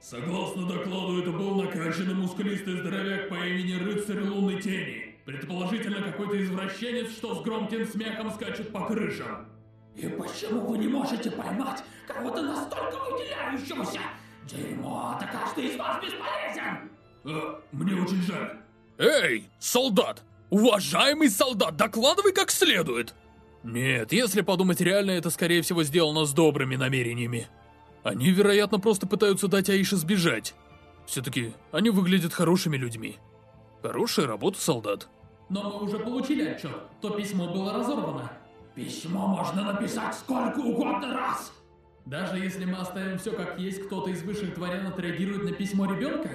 Согласно докладу, это был накачанный мускулистый здоровяк по имени Рыцарь Лунной Тени. Предположительно, какой-то извращенец, что с громким смехом скачет по крышам. И почему вы не можете поймать кого-то настолько выделяющегося? Дерьмо, да каждый из вас бесполезен! А, мне очень жаль. Эй, солдат! Уважаемый солдат, докладывай как следует! Нет, если подумать реально, это скорее всего сделано с добрыми намерениями. Они, вероятно, просто пытаются дать Аише сбежать. Все-таки они выглядят хорошими людьми. Хорошая работа, солдат. Но мы уже получили отчет. То письмо было разорвано. Письмо можно написать сколько угодно раз! Даже если мы оставим все как есть, кто-то из высших дворян отреагирует на письмо ребенка?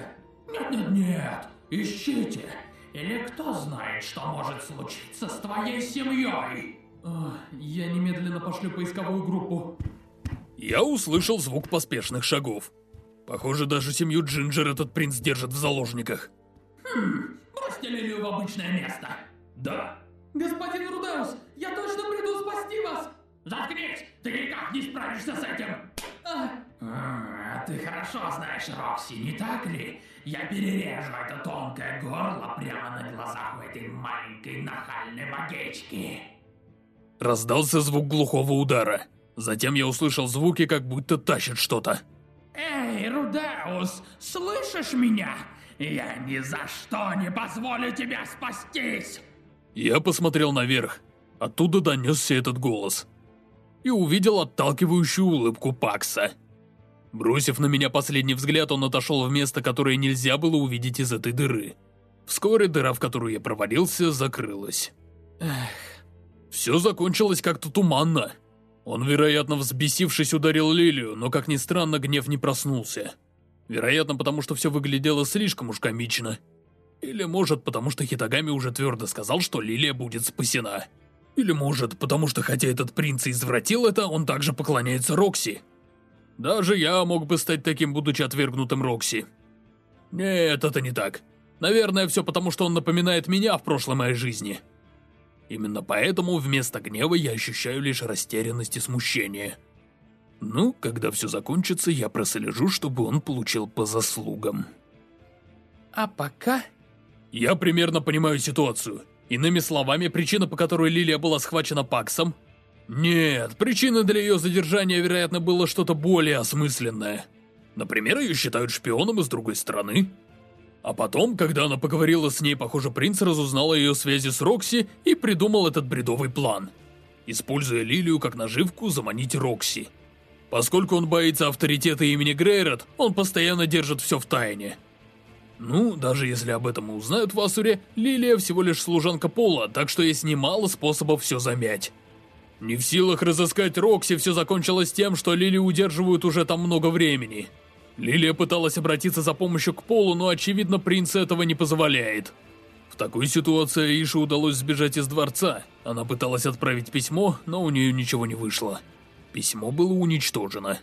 Нет-нет-нет, ищите. Или кто знает, что может случиться с твоей семьей? Я немедленно пошлю поисковую группу. Я услышал звук поспешных шагов. Похоже, даже семью Джинджер этот принц держит в заложниках. Хм, бросьте Лилию в обычное место. Да. Господин Рудеус, я точно приду спасти вас! Заткнись! Ты никак не справишься с этим! А, А, ты хорошо знаешь Рокси, не так ли? Я перережу это тонкое горло прямо на глазах у этой маленькой нахальной магички. Раздался звук глухого удара. Затем я услышал звуки, как будто тащит что-то. Эй, Рудеус, слышишь меня? Я ни за что не позволю тебе спастись! Я посмотрел наверх. Оттуда донесся этот голос. И увидел отталкивающую улыбку Пакса. Бросив на меня последний взгляд, он отошел в место, которое нельзя было увидеть из этой дыры. Вскоре дыра, в которую я провалился, закрылась. Эх. Все закончилось как-то туманно. Он, вероятно, взбесившись, ударил Лилию, но, как ни странно, гнев не проснулся. Вероятно, потому что все выглядело слишком уж комично. Или, может, потому что Хитагами уже твердо сказал, что Лилия будет спасена. Или, может, потому что, хотя этот принц и извратил это, он также поклоняется Рокси. Даже я мог бы стать таким, будучи отвергнутым Рокси. Нет, это не так. Наверное, все потому, что он напоминает меня в прошлой моей жизни. Именно поэтому вместо гнева я ощущаю лишь растерянность и смущение. Ну, когда все закончится, я прослежу, чтобы он получил по заслугам. А пока... Я примерно понимаю ситуацию. Иными словами, причина, по которой Лилия была схвачена Паксом... Нет, причиной для ее задержания, вероятно, было что-то более осмысленное. Например, ее считают шпионом из другой страны. А потом, когда она поговорила с ней, похоже, принц разузнал о ее связи с Рокси и придумал этот бредовый план. Используя Лилию как наживку, заманить Рокси. Поскольку он боится авторитета имени Грейрот, он постоянно держит все в тайне. Ну, даже если об этом узнают в Асуре, Лилия всего лишь служанка Пола, так что есть немало способов все замять. Не в силах разыскать Рокси, все закончилось тем, что Лилию удерживают уже там много времени. Лилия пыталась обратиться за помощью к Полу, но, очевидно, принц этого не позволяет. В такой ситуации Аише удалось сбежать из дворца. Она пыталась отправить письмо, но у нее ничего не вышло. Письмо было уничтожено.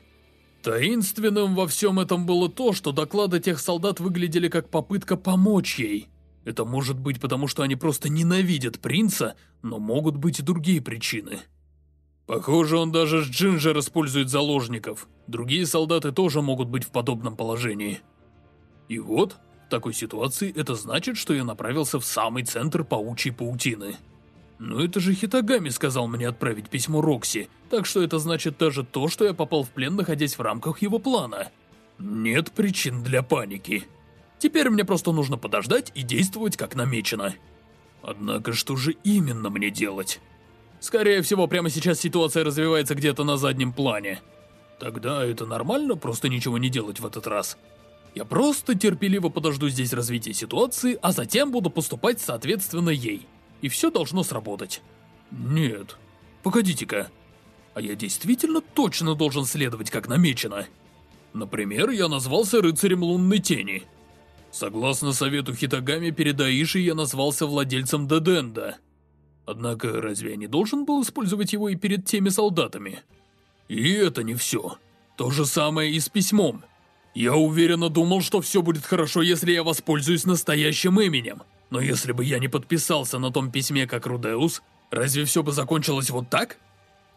Таинственным во всем этом было то, что доклады тех солдат выглядели как попытка помочь ей. Это может быть потому, что они просто ненавидят принца, но могут быть и другие причины. Похоже, он даже с Джинджер использует заложников. Другие солдаты тоже могут быть в подобном положении. И вот, в такой ситуации, это значит, что я направился в самый центр паучьей паутины. Но это же Хитагами сказал мне отправить письмо Рокси, так что это значит даже то, что я попал в плен, находясь в рамках его плана. Нет причин для паники. Теперь мне просто нужно подождать и действовать как намечено. Однако что же именно мне делать? Скорее всего, прямо сейчас ситуация развивается где-то на заднем плане. Тогда это нормально просто ничего не делать в этот раз. Я просто терпеливо подожду здесь развития ситуации, а затем буду поступать соответственно ей. И все должно сработать. Нет. Погодите-ка. А я действительно точно должен следовать как намечено. Например, я назвался рыцарем лунной тени. Согласно совету Хитагами перед Аиши, я назвался владельцем Деденда. Однако, разве я не должен был использовать его и перед теми солдатами? И это не все. То же самое и с письмом. Я уверенно думал, что все будет хорошо, если я воспользуюсь настоящим именем. Но если бы я не подписался на том письме как Рудеус, разве все бы закончилось вот так?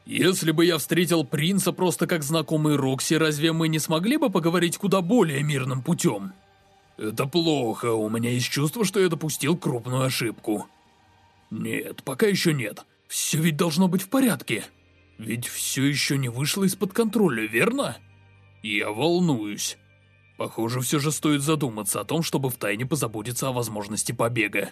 Если бы я встретил принца просто как знакомый Рокси, разве мы не смогли бы поговорить куда более мирным путем? Это плохо, у меня есть чувство, что я допустил крупную ошибку. Нет, пока еще нет. Все ведь должно быть в порядке. Ведь все еще не вышло из-под контроля, верно? Я волнуюсь. Похоже, все же стоит задуматься о том, чтобы втайне позаботиться о возможности побега.